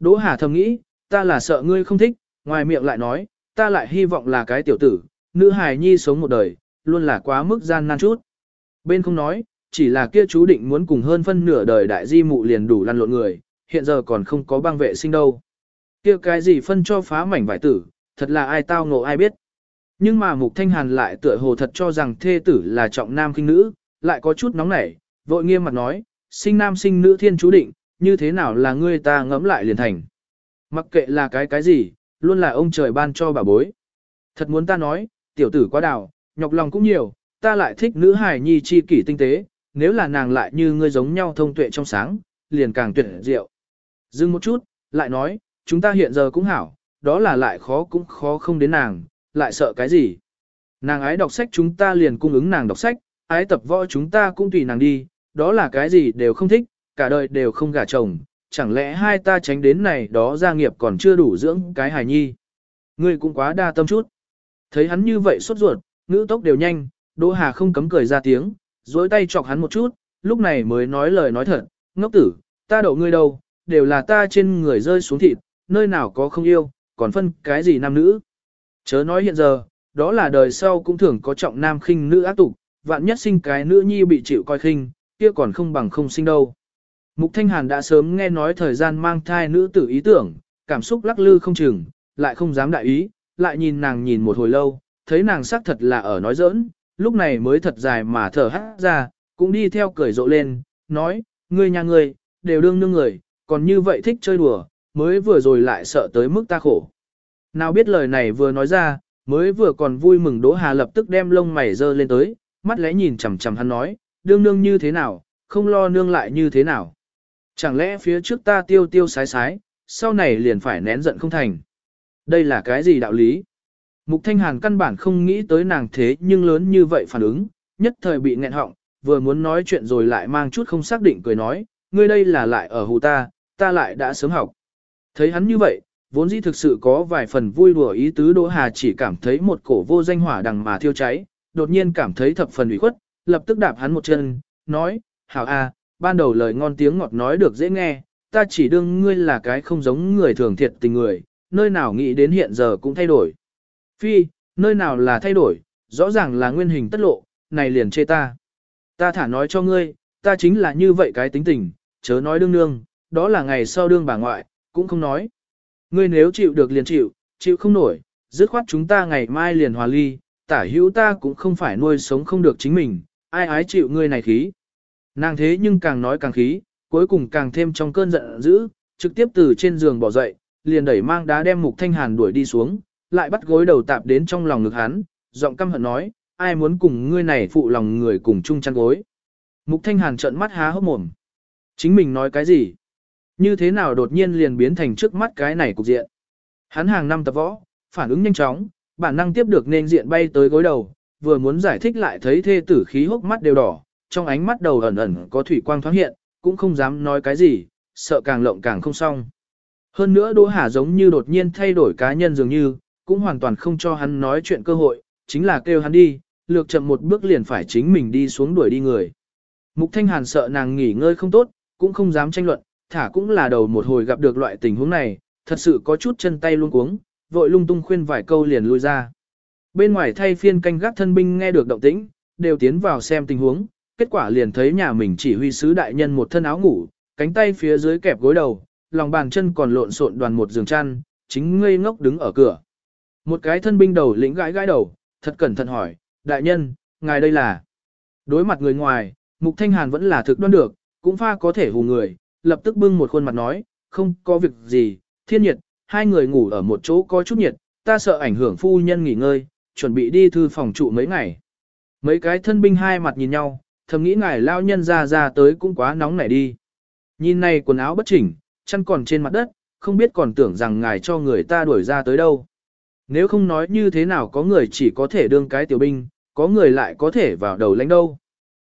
Đỗ Hà thầm nghĩ, ta là sợ ngươi không thích, ngoài miệng lại nói, ta lại hy vọng là cái tiểu tử, nữ hài nhi sống một đời, luôn là quá mức gian nan chút. Bên không nói, chỉ là kia chú định muốn cùng hơn phân nửa đời đại di mụ liền đủ lăn lộn người, hiện giờ còn không có băng vệ sinh đâu. Kia cái gì phân cho phá mảnh vải tử, thật là ai tao ngộ ai biết. Nhưng mà Mục Thanh Hàn lại tựa hồ thật cho rằng thê tử là trọng nam khinh nữ, lại có chút nóng nảy, vội nghiêm mặt nói, sinh nam sinh nữ thiên chú định, như thế nào là ngươi ta ngẫm lại liền thành. Mặc kệ là cái cái gì, luôn là ông trời ban cho bà bối. Thật muốn ta nói, tiểu tử quá đào, nhọc lòng cũng nhiều, ta lại thích nữ hài nhi chi kỷ tinh tế, nếu là nàng lại như ngươi giống nhau thông tuệ trong sáng, liền càng tuyệt diệu. Dừng một chút, lại nói, chúng ta hiện giờ cũng hảo, đó là lại khó cũng khó không đến nàng, lại sợ cái gì. Nàng ái đọc sách chúng ta liền cung ứng nàng đọc sách, ái tập võ chúng ta cũng tùy nàng đi, đó là cái gì đều không thích, cả đời đều không gả chồng, chẳng lẽ hai ta tránh đến này đó gia nghiệp còn chưa đủ dưỡng cái hài nhi. Ngươi cũng quá đa tâm chút. Thấy hắn như vậy sốt ruột, ngữ tốc đều nhanh, Đỗ Hà không cấm cười ra tiếng, dối tay chọc hắn một chút, lúc này mới nói lời nói thật, ngốc tử, ta đậu ngươi đâu, đều là ta trên người rơi xuống thịt, nơi nào có không yêu, còn phân cái gì nam nữ. Chớ nói hiện giờ, đó là đời sau cũng thường có trọng nam khinh nữ ác tục, vạn nhất sinh cái nữ nhi bị chịu coi khinh, kia còn không bằng không sinh đâu. Mục Thanh Hàn đã sớm nghe nói thời gian mang thai nữ tử ý tưởng, cảm xúc lắc lư không chừng, lại không dám đại ý, lại nhìn nàng nhìn một hồi lâu, thấy nàng xác thật là ở nói giỡn, lúc này mới thật dài mà thở hát ra, cũng đi theo cười rộ lên, nói, ngươi nhà ngươi, đều đương nương người, còn như vậy thích chơi đùa, mới vừa rồi lại sợ tới mức ta khổ. Nào biết lời này vừa nói ra, mới vừa còn vui mừng Đỗ Hà lập tức đem lông mày dơ lên tới, mắt lẽ nhìn chằm chằm hắn nói, đương nương như thế nào, không lo nương lại như thế nào. Chẳng lẽ phía trước ta tiêu tiêu sái sái, sau này liền phải nén giận không thành. Đây là cái gì đạo lý? Mục Thanh Hàn căn bản không nghĩ tới nàng thế nhưng lớn như vậy phản ứng, nhất thời bị nghẹn họng, vừa muốn nói chuyện rồi lại mang chút không xác định cười nói, ngươi đây là lại ở hù ta, ta lại đã sớm học. Thấy hắn như vậy, vốn dĩ thực sự có vài phần vui đùa ý tứ Đỗ Hà chỉ cảm thấy một cổ vô danh hỏa đằng mà thiêu cháy, đột nhiên cảm thấy thập phần ủy khuất, lập tức đạp hắn một chân, nói, hảo a, ban đầu lời ngon tiếng ngọt nói được dễ nghe, ta chỉ đương ngươi là cái không giống người thường thiệt tình người, nơi nào nghĩ đến hiện giờ cũng thay đổi. Phi, nơi nào là thay đổi, rõ ràng là nguyên hình tất lộ, này liền chê ta. Ta thả nói cho ngươi, ta chính là như vậy cái tính tình, chớ nói đương nương, đó là ngày sau đương bà ngoại, cũng không nói. Ngươi nếu chịu được liền chịu, chịu không nổi, dứt khoát chúng ta ngày mai liền hòa ly, tả hữu ta cũng không phải nuôi sống không được chính mình, ai ái chịu ngươi này khí. Nàng thế nhưng càng nói càng khí, cuối cùng càng thêm trong cơn giận dữ, trực tiếp từ trên giường bỏ dậy, liền đẩy mang đá đem Mục Thanh Hàn đuổi đi xuống, lại bắt gối đầu tạp đến trong lòng ngực hắn, giọng căm hận nói, ai muốn cùng ngươi này phụ lòng người cùng chung chăn gối. Mục Thanh Hàn trợn mắt há hốc mồm. Chính mình nói cái gì? Như thế nào đột nhiên liền biến thành trước mắt cái này cục diện? Hắn hàng năm tập võ, phản ứng nhanh chóng, bản năng tiếp được nên diện bay tới gối đầu, vừa muốn giải thích lại thấy thê tử khí hốc mắt đều đỏ, trong ánh mắt đầu ẩn ẩn có thủy quang thoáng hiện, cũng không dám nói cái gì, sợ càng lộng càng không xong. Hơn nữa Đỗ Hà giống như đột nhiên thay đổi cá nhân dường như, cũng hoàn toàn không cho hắn nói chuyện cơ hội, chính là kêu hắn đi, lược chậm một bước liền phải chính mình đi xuống đuổi đi người. Mục Thanh Hàn sợ nàng nghỉ ngơi không tốt, cũng không dám tranh luận, thả cũng là đầu một hồi gặp được loại tình huống này, thật sự có chút chân tay luôn cuống, vội lung tung khuyên vài câu liền lui ra. Bên ngoài thay phiên canh gác thân binh nghe được động tĩnh, đều tiến vào xem tình huống, kết quả liền thấy nhà mình chỉ huy sứ đại nhân một thân áo ngủ, cánh tay phía dưới kẹp gối đầu, lòng bàn chân còn lộn xộn đoàn một giường chăn, chính ngây ngốc đứng ở cửa. Một cái thân binh đầu lĩnh gãi gãi đầu, thật cẩn thận hỏi, đại nhân, ngài đây là. Đối mặt người ngoài, Mục Thanh Hàn vẫn là thực đoan được, cũng pha có thể hù người, lập tức bưng một khuôn mặt nói, không có việc gì, thiên nhiệt, hai người ngủ ở một chỗ có chút nhiệt, ta sợ ảnh hưởng phu nhân nghỉ ngơi, chuẩn bị đi thư phòng trụ mấy ngày. Mấy cái thân binh hai mặt nhìn nhau, thầm nghĩ ngài lao nhân ra ra tới cũng quá nóng nảy đi. Nhìn này quần áo bất chỉnh, chân còn trên mặt đất, không biết còn tưởng rằng ngài cho người ta đuổi ra tới đâu. Nếu không nói như thế nào có người chỉ có thể đương cái tiểu binh, có người lại có thể vào đầu lãnh đâu.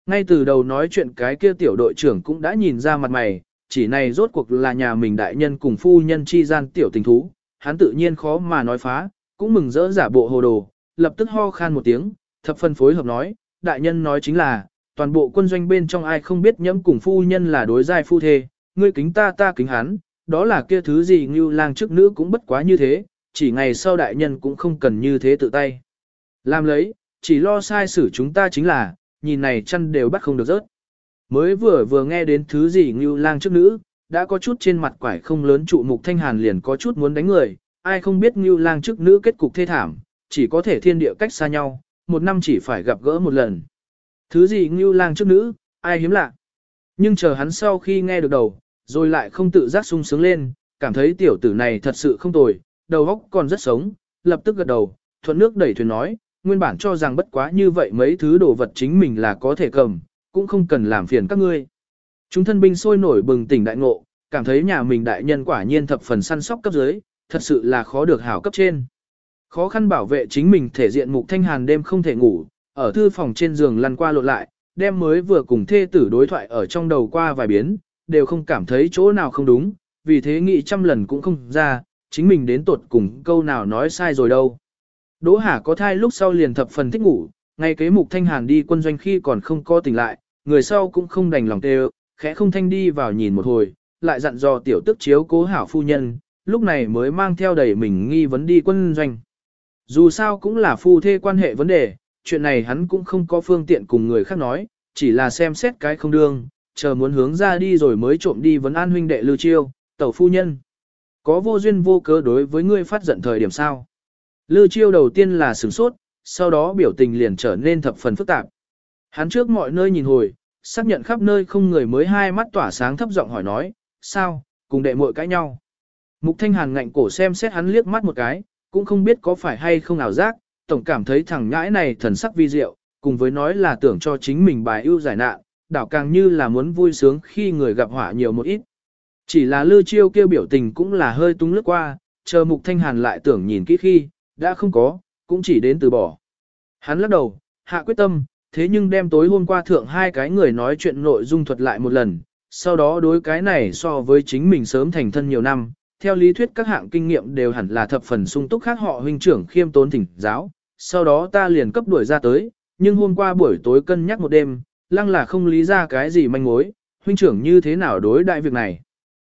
Ngay từ đầu nói chuyện cái kia tiểu đội trưởng cũng đã nhìn ra mặt mày, chỉ này rốt cuộc là nhà mình đại nhân cùng phu nhân chi gian tiểu tình thú, hắn tự nhiên khó mà nói phá, cũng mừng rỡ giả bộ hồ đồ, lập tức ho khan một tiếng, thập phân phối hợp nói, đại nhân nói chính là, toàn bộ quân doanh bên trong ai không biết nhẫm cùng phu nhân là đối giai phu thê, ngươi kính ta ta kính hắn, đó là kia thứ gì như lang trước nữ cũng bất quá như thế, chỉ ngày sau đại nhân cũng không cần như thế tự tay. Làm lấy, chỉ lo sai xử chúng ta chính là, nhìn này chăn đều bắt không được rớt. Mới vừa vừa nghe đến thứ gì như lang trước nữ, đã có chút trên mặt quải không lớn trụ mục thanh hàn liền có chút muốn đánh người, ai không biết như lang trước nữ kết cục thê thảm, chỉ có thể thiên địa cách xa nhau, một năm chỉ phải gặp gỡ một lần. Thứ gì ngưu lang trước nữ, ai hiếm lạ. Nhưng chờ hắn sau khi nghe được đầu, rồi lại không tự giác sung sướng lên, cảm thấy tiểu tử này thật sự không tồi, đầu óc còn rất sống, lập tức gật đầu, thuận nước đẩy thuyền nói, nguyên bản cho rằng bất quá như vậy mấy thứ đồ vật chính mình là có thể cầm, cũng không cần làm phiền các ngươi. Chúng thân binh sôi nổi bừng tỉnh đại ngộ, cảm thấy nhà mình đại nhân quả nhiên thập phần săn sóc cấp dưới, thật sự là khó được hảo cấp trên. Khó khăn bảo vệ chính mình thể diện mục thanh hàn đêm không thể ngủ, ở thư phòng trên giường lăn qua lộn lại, đem mới vừa cùng thê tử đối thoại ở trong đầu qua vài biến, đều không cảm thấy chỗ nào không đúng, vì thế nghĩ trăm lần cũng không ra, chính mình đến tột cùng câu nào nói sai rồi đâu. Đỗ Hà có thai lúc sau liền thập phần thích ngủ, ngay kế mục thanh hàn đi quân doanh khi còn không có tỉnh lại, người sau cũng không đành lòng tê khẽ không thanh đi vào nhìn một hồi, lại dặn dò tiểu tức chiếu cố hảo phu nhân, lúc này mới mang theo đầy mình nghi vấn đi quân doanh. Dù sao cũng là phu thê quan hệ vấn đề, chuyện này hắn cũng không có phương tiện cùng người khác nói, chỉ là xem xét cái không đương, chờ muốn hướng ra đi rồi mới trộm đi vấn an huynh đệ lưu chiêu, tẩu phu nhân. Có vô duyên vô cớ đối với ngươi phát giận thời điểm sao? Lưu chiêu đầu tiên là sửng sốt, sau đó biểu tình liền trở nên thập phần phức tạp. Hắn trước mọi nơi nhìn hồi, xác nhận khắp nơi không người mới hai mắt tỏa sáng thấp giọng hỏi nói, sao, cùng đệ muội cãi nhau. Mục Thanh Hàn ngạnh cổ xem xét hắn liếc mắt một cái, cũng không biết có phải hay không ảo giác, tổng cảm thấy thằng nhãi này thần sắc vi diệu, cùng với nói là tưởng cho chính mình bài ưu giải nạn, đảo càng như là muốn vui sướng khi người gặp họa nhiều một ít. Chỉ là lư chiêu kêu biểu tình cũng là hơi tung lướt qua, chờ mục thanh hàn lại tưởng nhìn kỹ khi, đã không có, cũng chỉ đến từ bỏ. Hắn lắc đầu, hạ quyết tâm, thế nhưng đem tối hôm qua thượng hai cái người nói chuyện nội dung thuật lại một lần, sau đó đối cái này so với chính mình sớm thành thân nhiều năm, theo lý thuyết các hạng kinh nghiệm đều hẳn là thập phần sung túc khác họ huynh trưởng khiêm tốn thỉnh giáo, sau đó ta liền cấp đuổi ra tới, nhưng hôm qua buổi tối cân nhắc một đêm, lăng là không lý ra cái gì manh mối, huynh trưởng như thế nào đối đại việc này.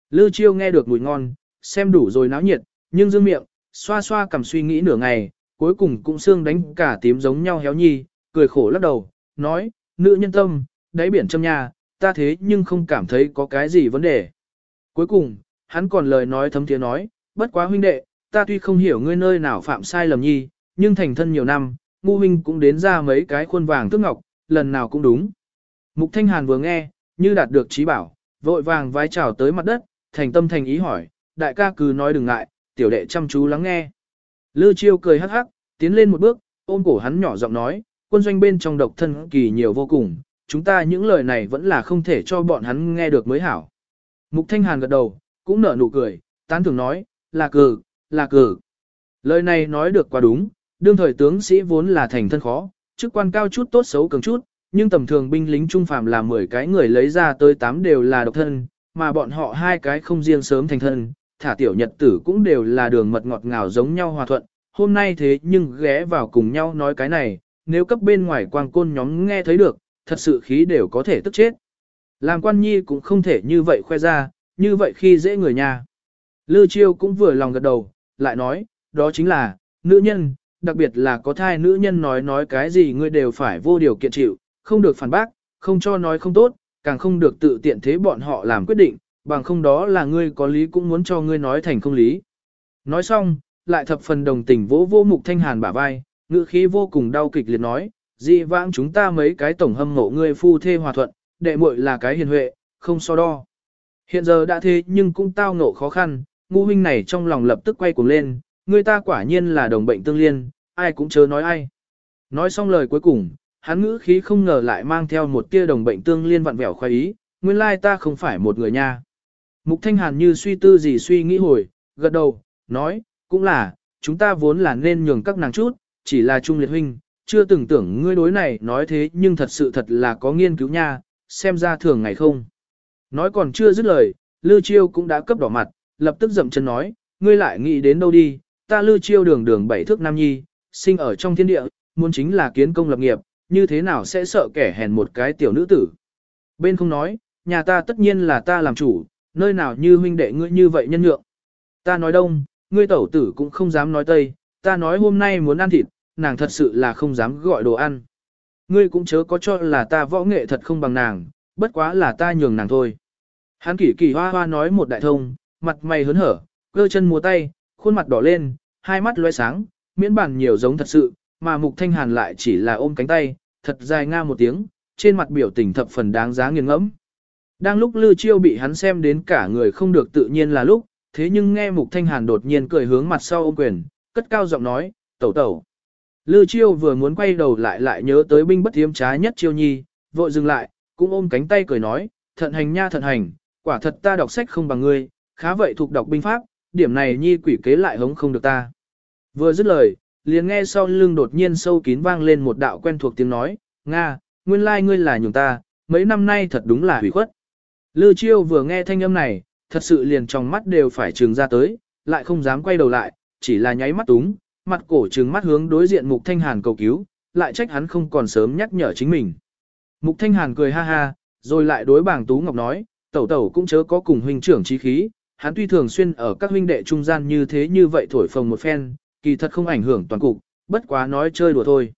Lư chiêu nghe được mùi ngon, xem đủ rồi náo nhiệt, nhưng dương miệng, xoa xoa cầm suy nghĩ nửa ngày, cuối cùng cũng xương đánh cả tím giống nhau héo nhi, cười khổ lắc đầu, nói, nữ nhân tâm, đáy biển trong nhà, ta thế nhưng không cảm thấy có cái gì vấn đề. Cuối cùng, hắn còn lời nói thấm tiếng nói, bất quá huynh đệ, ta tuy không hiểu ngươi nơi nào phạm sai lầm nhi, nhưng thành thân nhiều năm, ngu huynh cũng đến ra mấy cái khuôn vàng tước ngọc, lần nào cũng đúng. Mục Thanh Hàn vừa nghe, như đạt được trí bảo, vội vàng vái chào tới mặt đất, thành tâm thành ý hỏi, đại ca cứ nói đừng ngại, tiểu đệ chăm chú lắng nghe. Lư Chiêu cười hắc hắc, tiến lên một bước, ôm cổ hắn nhỏ giọng nói, quân doanh bên trong độc thân kỳ nhiều vô cùng, chúng ta những lời này vẫn là không thể cho bọn hắn nghe được mới hảo. Mục Thanh Hàn gật đầu, cũng nở nụ cười, tán thưởng nói, là cử, là cử. Lời này nói được quá đúng, đương thời tướng sĩ vốn là thành thân khó, chức quan cao chút tốt xấu cường chút, nhưng tầm thường binh lính trung phàm là 10 cái người lấy ra tới 8 đều là độc thân, mà bọn họ hai cái không riêng sớm thành thân, thả tiểu nhật tử cũng đều là đường mật ngọt ngào giống nhau hòa thuận, hôm nay thế nhưng ghé vào cùng nhau nói cái này, nếu cấp bên ngoài quang côn nhóm nghe thấy được, thật sự khí đều có thể tức chết. Làm quan nhi cũng không thể như vậy khoe ra, như vậy khi dễ người nhà. Lư chiêu cũng vừa lòng gật đầu, lại nói, đó chính là, nữ nhân, đặc biệt là có thai nữ nhân nói nói cái gì ngươi đều phải vô điều kiện chịu, không được phản bác, không cho nói không tốt, càng không được tự tiện thế bọn họ làm quyết định, bằng không đó là ngươi có lý cũng muốn cho ngươi nói thành không lý. Nói xong, lại thập phần đồng tình vỗ vô mục thanh hàn bả vai, ngữ khí vô cùng đau kịch liệt nói, dị vãng chúng ta mấy cái tổng hâm mộ ngươi phu thê hòa thuận, đệ muội là cái hiền huệ, không so đo. Hiện giờ đã thế nhưng cũng tao ngộ khó khăn, ngu huynh này trong lòng lập tức quay cuồng lên, người ta quả nhiên là đồng bệnh tương liên, ai cũng chớ nói ai. Nói xong lời cuối cùng, hắn ngữ khí không ngờ lại mang theo một tia đồng bệnh tương liên vặn vẹo khoái ý, nguyên lai ta không phải một người nha. Mục Thanh Hàn như suy tư gì suy nghĩ hồi, gật đầu, nói, cũng là, chúng ta vốn là nên nhường các nàng chút, chỉ là trung liệt huynh, chưa từng tưởng ngươi đối này nói thế nhưng thật sự thật là có nghiên cứu nha, xem ra thường ngày không. Nói còn chưa dứt lời, Lư Chiêu cũng đã cấp đỏ mặt, lập tức dậm chân nói, ngươi lại nghĩ đến đâu đi, ta Lư Chiêu đường đường bảy thước nam nhi, sinh ở trong thiên địa, muốn chính là kiến công lập nghiệp, như thế nào sẽ sợ kẻ hèn một cái tiểu nữ tử. Bên không nói, nhà ta tất nhiên là ta làm chủ, nơi nào như huynh đệ ngươi như vậy nhân nhượng. Ta nói đông, ngươi tẩu tử cũng không dám nói tây, ta nói hôm nay muốn ăn thịt, nàng thật sự là không dám gọi đồ ăn. Ngươi cũng chớ có cho là ta võ nghệ thật không bằng nàng, bất quá là ta nhường nàng thôi. Hắn kỳ kỳ hoa hoa nói một đại thông, mặt mày hớn hở, cơ chân múa tay, khuôn mặt đỏ lên, hai mắt loe sáng, miễn bản nhiều giống thật sự, mà Mục Thanh Hàn lại chỉ là ôm cánh tay, thật dài nga một tiếng, trên mặt biểu tình thập phần đáng giá nghiêng ngẫm. Đang lúc Lư Chiêu bị hắn xem đến cả người không được tự nhiên là lúc, thế nhưng nghe Mục Thanh Hàn đột nhiên cười hướng mặt sau ôm quyền, cất cao giọng nói, tẩu tẩu. Lư Chiêu vừa muốn quay đầu lại lại nhớ tới binh bất thiếm trái nhất Chiêu Nhi, vội dừng lại, cũng ôm cánh tay cười nói, thận hành nha thận hành, quả thật ta đọc sách không bằng ngươi, khá vậy thuộc đọc binh pháp, điểm này Nhi quỷ kế lại hống không được ta. Vừa dứt lời, liền nghe sau lưng đột nhiên sâu kín vang lên một đạo quen thuộc tiếng nói, Nga, nguyên lai like ngươi là nhường ta, mấy năm nay thật đúng là hủy khuất. Lư Chiêu vừa nghe thanh âm này, thật sự liền trong mắt đều phải trừng ra tới, lại không dám quay đầu lại, chỉ là nháy mắt túng, mặt cổ trừng mắt hướng đối diện Mục Thanh Hàn cầu cứu, lại trách hắn không còn sớm nhắc nhở chính mình. Mục Thanh Hàn cười ha ha, rồi lại đối bảng Tú Ngọc nói, tẩu tẩu cũng chớ có cùng huynh trưởng trí khí, hắn tuy thường xuyên ở các huynh đệ trung gian như thế như vậy thổi phồng một phen, kỳ thật không ảnh hưởng toàn cục, bất quá nói chơi đùa thôi.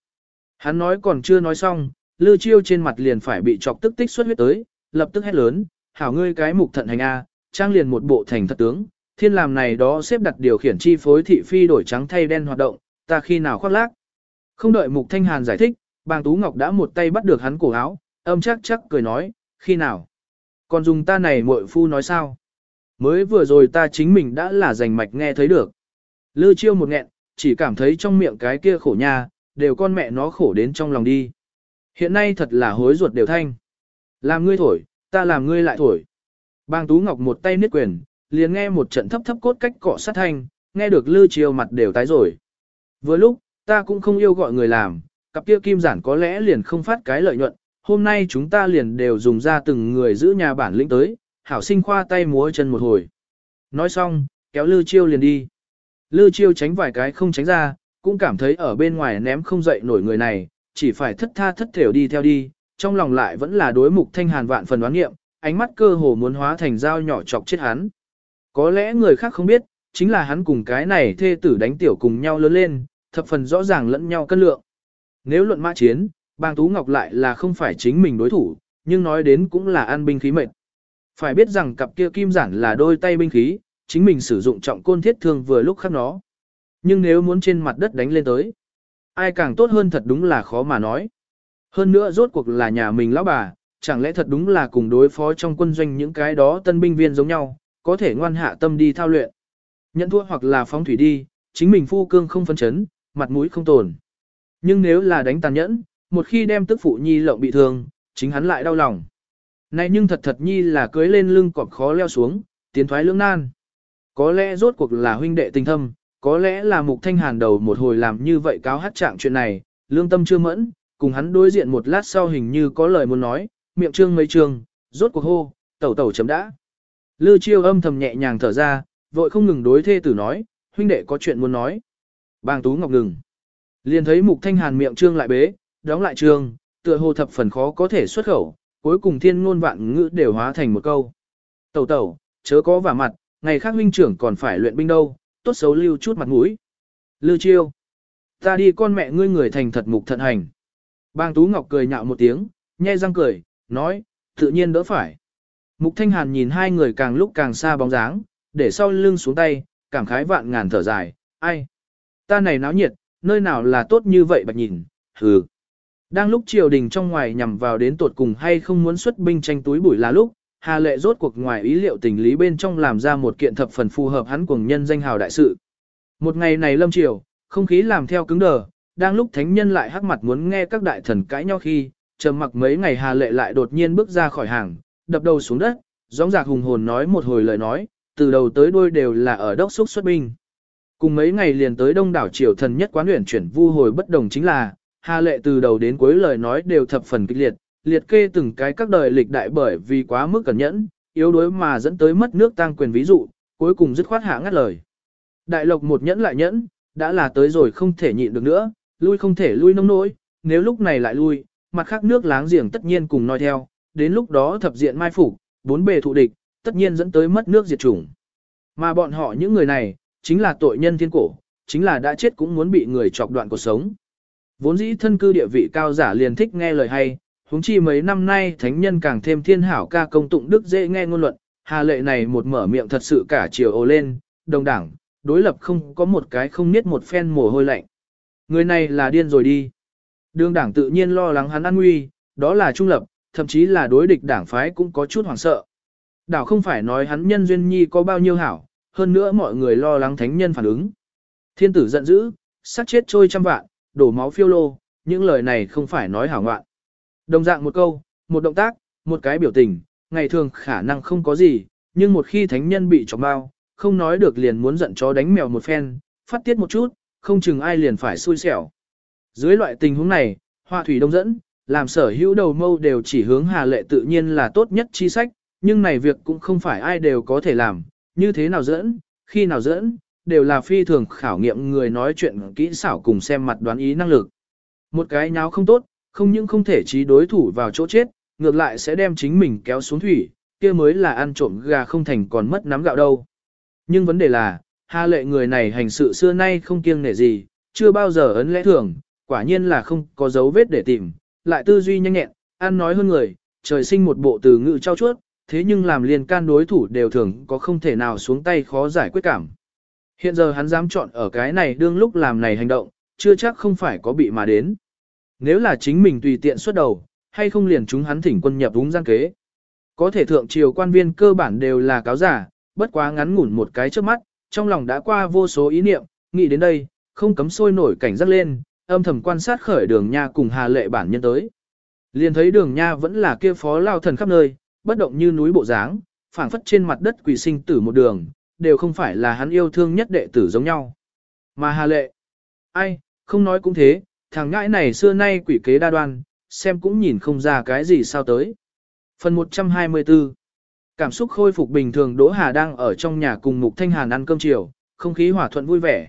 Hắn nói còn chưa nói xong, Lư Chiêu trên mặt liền phải bị chọc tức tích xuất huyết tới, lập tức hét lớn, hảo ngươi cái mục thận hành A, trang liền một bộ thành thật tướng, thiên làm này đó xếp đặt điều khiển chi phối thị phi đổi trắng thay đen hoạt động, ta khi nào khoác lác. Không đợi mục thanh hàn giải thích, bàng tú ngọc đã một tay bắt được hắn cổ áo, âm chắc chắc cười nói, khi nào. Còn dùng ta này muội phu nói sao? Mới vừa rồi ta chính mình đã là giành mạch nghe thấy được. Lư chiêu một nghẹn, chỉ cảm thấy trong miệng cái kia khổ nha, đều con mẹ nó khổ đến trong lòng đi. Hiện nay thật là hối ruột đều thanh. Làm ngươi thổi, ta làm ngươi lại thổi. Bang Tú Ngọc một tay niết quyền, liền nghe một trận thấp thấp cốt cách cọ sát thanh, nghe được lư chiêu mặt đều tái rồi. Vừa lúc, ta cũng không yêu gọi người làm, cặp kia kim giản có lẽ liền không phát cái lợi nhuận, hôm nay chúng ta liền đều dùng ra từng người giữ nhà bản lĩnh tới, hảo sinh khoa tay múa chân một hồi. Nói xong, kéo lư chiêu liền đi. Lư chiêu tránh vài cái không tránh ra, cũng cảm thấy ở bên ngoài ném không dậy nổi người này, chỉ phải thất tha thất thểu đi theo đi, trong lòng lại vẫn là đối mục thanh hàn vạn phần đoán nghiệm, ánh mắt cơ hồ muốn hóa thành dao nhỏ chọc chết hắn. Có lẽ người khác không biết, chính là hắn cùng cái này thê tử đánh tiểu cùng nhau lớn lên, thập phần rõ ràng lẫn nhau cân lượng. Nếu luận mã chiến, bang Tú Ngọc lại là không phải chính mình đối thủ, nhưng nói đến cũng là an binh khí mệt. Phải biết rằng cặp kia kim giản là đôi tay binh khí, chính mình sử dụng trọng côn thiết thương vừa lúc khắc nó. Nhưng nếu muốn trên mặt đất đánh lên tới, ai càng tốt hơn thật đúng là khó mà nói. Hơn nữa rốt cuộc là nhà mình lão bà, chẳng lẽ thật đúng là cùng đối phó trong quân doanh những cái đó tân binh viên giống nhau, có thể ngoan hạ tâm đi thao luyện. Nhận thua hoặc là phóng thủy đi, chính mình phu cương không phân chấn, mặt mũi không tồn. Nhưng nếu là đánh tàn nhẫn, một khi đem tức phụ nhi lộng bị thương, chính hắn lại đau lòng. Này nhưng thật thật nhi là cưới lên lưng cọp khó leo xuống, tiến thoái lưỡng nan. Có lẽ rốt cuộc là huynh đệ tình thâm, có lẽ là mục thanh hàn đầu một hồi làm như vậy cáo hát trạng chuyện này, lương tâm chưa mẫn, cùng hắn đối diện một lát sau hình như có lời muốn nói, miệng trương mấy trương, rốt cuộc hô, tẩu tẩu chấm đã. Lư chiêu âm thầm nhẹ nhàng thở ra, vội không ngừng đối thê tử nói, huynh đệ có chuyện muốn nói. Bàng tú ngọc ngừng. Liền thấy mục thanh hàn miệng trương lại bế, đóng lại trường, tựa hồ thập phần khó có thể xuất khẩu, cuối cùng thiên ngôn vạn ngữ đều hóa thành một câu. Tẩu tẩu, chớ có vả mặt, ngày khác huynh trưởng còn phải luyện binh đâu, tốt xấu lưu chút mặt mũi. lưu chiêu. Ta đi con mẹ ngươi người thành thật mục thận hành. Bang Tú Ngọc cười nhạo một tiếng, nhe răng cười, nói, tự nhiên đỡ phải. Mục Thanh Hàn nhìn hai người càng lúc càng xa bóng dáng, để sau lưng xuống tay, cảm khái vạn ngàn thở dài, ai? Ta này náo nhiệt, nơi nào là tốt như vậy bạch nhìn, hừ. Đang lúc triều đình trong ngoài nhằm vào đến tột cùng hay không muốn xuất binh tranh túi bụi là lúc, Hà Lệ rốt cuộc ngoài ý liệu tình lý bên trong làm ra một kiện thập phần phù hợp hắn cùng nhân danh hào đại sự. Một ngày này lâm triều, không khí làm theo cứng đờ, đang lúc thánh nhân lại hắc mặt muốn nghe các đại thần cãi nhau khi, trầm mặc mấy ngày Hà Lệ lại đột nhiên bước ra khỏi hàng, đập đầu xuống đất, gióng giạc hùng hồn nói một hồi lời nói, từ đầu tới đuôi đều là ở đốc xúc xuất binh. Cùng mấy ngày liền tới đông đảo triều thần nhất quán luyện chuyển vu hồi bất đồng chính là, Hà Lệ từ đầu đến cuối lời nói đều thập phần kịch liệt, liệt kê từng cái các đời lịch đại bởi vì quá mức cẩn nhẫn, yếu đuối mà dẫn tới mất nước tăng quyền ví dụ, cuối cùng dứt khoát hạ ngắt lời. Đại lộc một nhẫn lại nhẫn, đã là tới rồi không thể nhịn được nữa, lui không thể lui nông nỗi, nếu lúc này lại lui, mặt khác nước láng giềng tất nhiên cùng nói theo, đến lúc đó thập diện mai phủ bốn bề thụ địch, tất nhiên dẫn tới mất nước diệt chủng. Mà bọn họ những người này, chính là tội nhân thiên cổ, chính là đã chết cũng muốn bị người chọc đoạn cuộc sống. Vốn dĩ thân cư địa vị cao giả liền thích nghe lời hay, huống chi mấy năm nay thánh nhân càng thêm thiên hảo ca công tụng đức dễ nghe ngôn luận, hà lệ này một mở miệng thật sự cả chiều ồ lên, đồng đảng, đối lập không có một cái không niết một phen mồ hôi lạnh. Người này là điên rồi đi. Đường đảng tự nhiên lo lắng hắn an nguy, đó là trung lập, thậm chí là đối địch đảng phái cũng có chút hoảng sợ. Đảo không phải nói hắn nhân duyên nhi có bao nhiêu hảo, hơn nữa mọi người lo lắng thánh nhân phản ứng. Thiên tử giận dữ, sát chết trôi trăm vạn, đổ máu phiêu lô, những lời này không phải nói hảo ngoạn. Đồng dạng một câu, một động tác, một cái biểu tình, ngày thường khả năng không có gì, nhưng một khi thánh nhân bị chọc bao, không nói được liền muốn giận chó đánh mèo một phen, phát tiết một chút, không chừng ai liền phải xui xẻo. Dưới loại tình huống này, họa thủy đông dẫn, làm sở hữu đầu mâu đều chỉ hướng hà lệ tự nhiên là tốt nhất chi sách, nhưng này việc cũng không phải ai đều có thể làm, như thế nào dẫn, khi nào dẫn, đều là phi thường khảo nghiệm người nói chuyện kỹ xảo cùng xem mặt đoán ý năng lực. Một cái nháo không tốt, không những không thể trí đối thủ vào chỗ chết, ngược lại sẽ đem chính mình kéo xuống thủy, kia mới là ăn trộm gà không thành còn mất nắm gạo đâu. Nhưng vấn đề là, Hà lệ người này hành sự xưa nay không kiêng nể gì, chưa bao giờ ấn lẽ thường, quả nhiên là không có dấu vết để tìm, lại tư duy nhanh nhẹn, ăn nói hơn người, trời sinh một bộ từ ngữ trao chuốt, thế nhưng làm liền can đối thủ đều thường có không thể nào xuống tay khó giải quyết cảm. Hiện giờ hắn dám chọn ở cái này đương lúc làm này hành động, chưa chắc không phải có bị mà đến. Nếu là chính mình tùy tiện xuất đầu, hay không liền chúng hắn thỉnh quân nhập đúng gian kế. Có thể thượng triều quan viên cơ bản đều là cáo giả, bất quá ngắn ngủn một cái trước mắt, trong lòng đã qua vô số ý niệm, nghĩ đến đây, không cấm sôi nổi cảnh giác lên, âm thầm quan sát khởi đường nha cùng hà lệ bản nhân tới. Liền thấy đường nha vẫn là kia phó lao thần khắp nơi, bất động như núi bộ dáng, phảng phất trên mặt đất quỷ sinh tử một đường, đều không phải là hắn yêu thương nhất đệ tử giống nhau. Mà hà lệ, ai, không nói cũng thế, thằng ngãi này xưa nay quỷ kế đa đoan, xem cũng nhìn không ra cái gì sao tới. Phần 124 Cảm xúc khôi phục bình thường Đỗ Hà đang ở trong nhà cùng Mục Thanh Hàn ăn cơm chiều, không khí hòa thuận vui vẻ.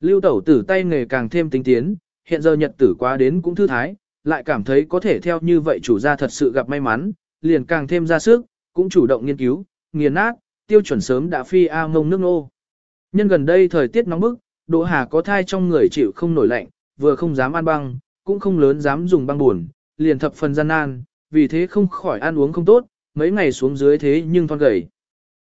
Lưu tẩu tử tay nghề càng thêm tinh tiến, hiện giờ nhật tử quá đến cũng thư thái, lại cảm thấy có thể theo như vậy chủ gia thật sự gặp may mắn, liền càng thêm ra sức, cũng chủ động nghiên cứu, nghiền nát, tiêu chuẩn sớm đã phi a mông nước nô. Nhân gần đây thời tiết nóng bức, Đỗ Hà có thai trong người chịu không nổi lạnh, vừa không dám ăn băng, cũng không lớn dám dùng băng buồn, liền thập phần gian nan, vì thế không khỏi ăn uống không tốt, mấy ngày xuống dưới thế nhưng thon gầy.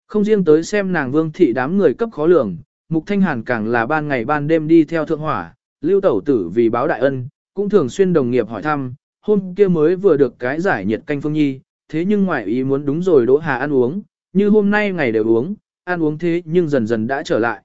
Không riêng tới xem nàng vương thị đám người cấp khó lường, Mục Thanh Hàn càng là ban ngày ban đêm đi theo thượng hỏa, lưu tẩu tử vì báo đại ân, cũng thường xuyên đồng nghiệp hỏi thăm, hôm kia mới vừa được cái giải nhiệt canh phương nhi, thế nhưng ngoại ý muốn đúng rồi Đỗ Hà ăn uống, như hôm nay ngày đều uống, ăn uống thế nhưng dần dần đã trở lại.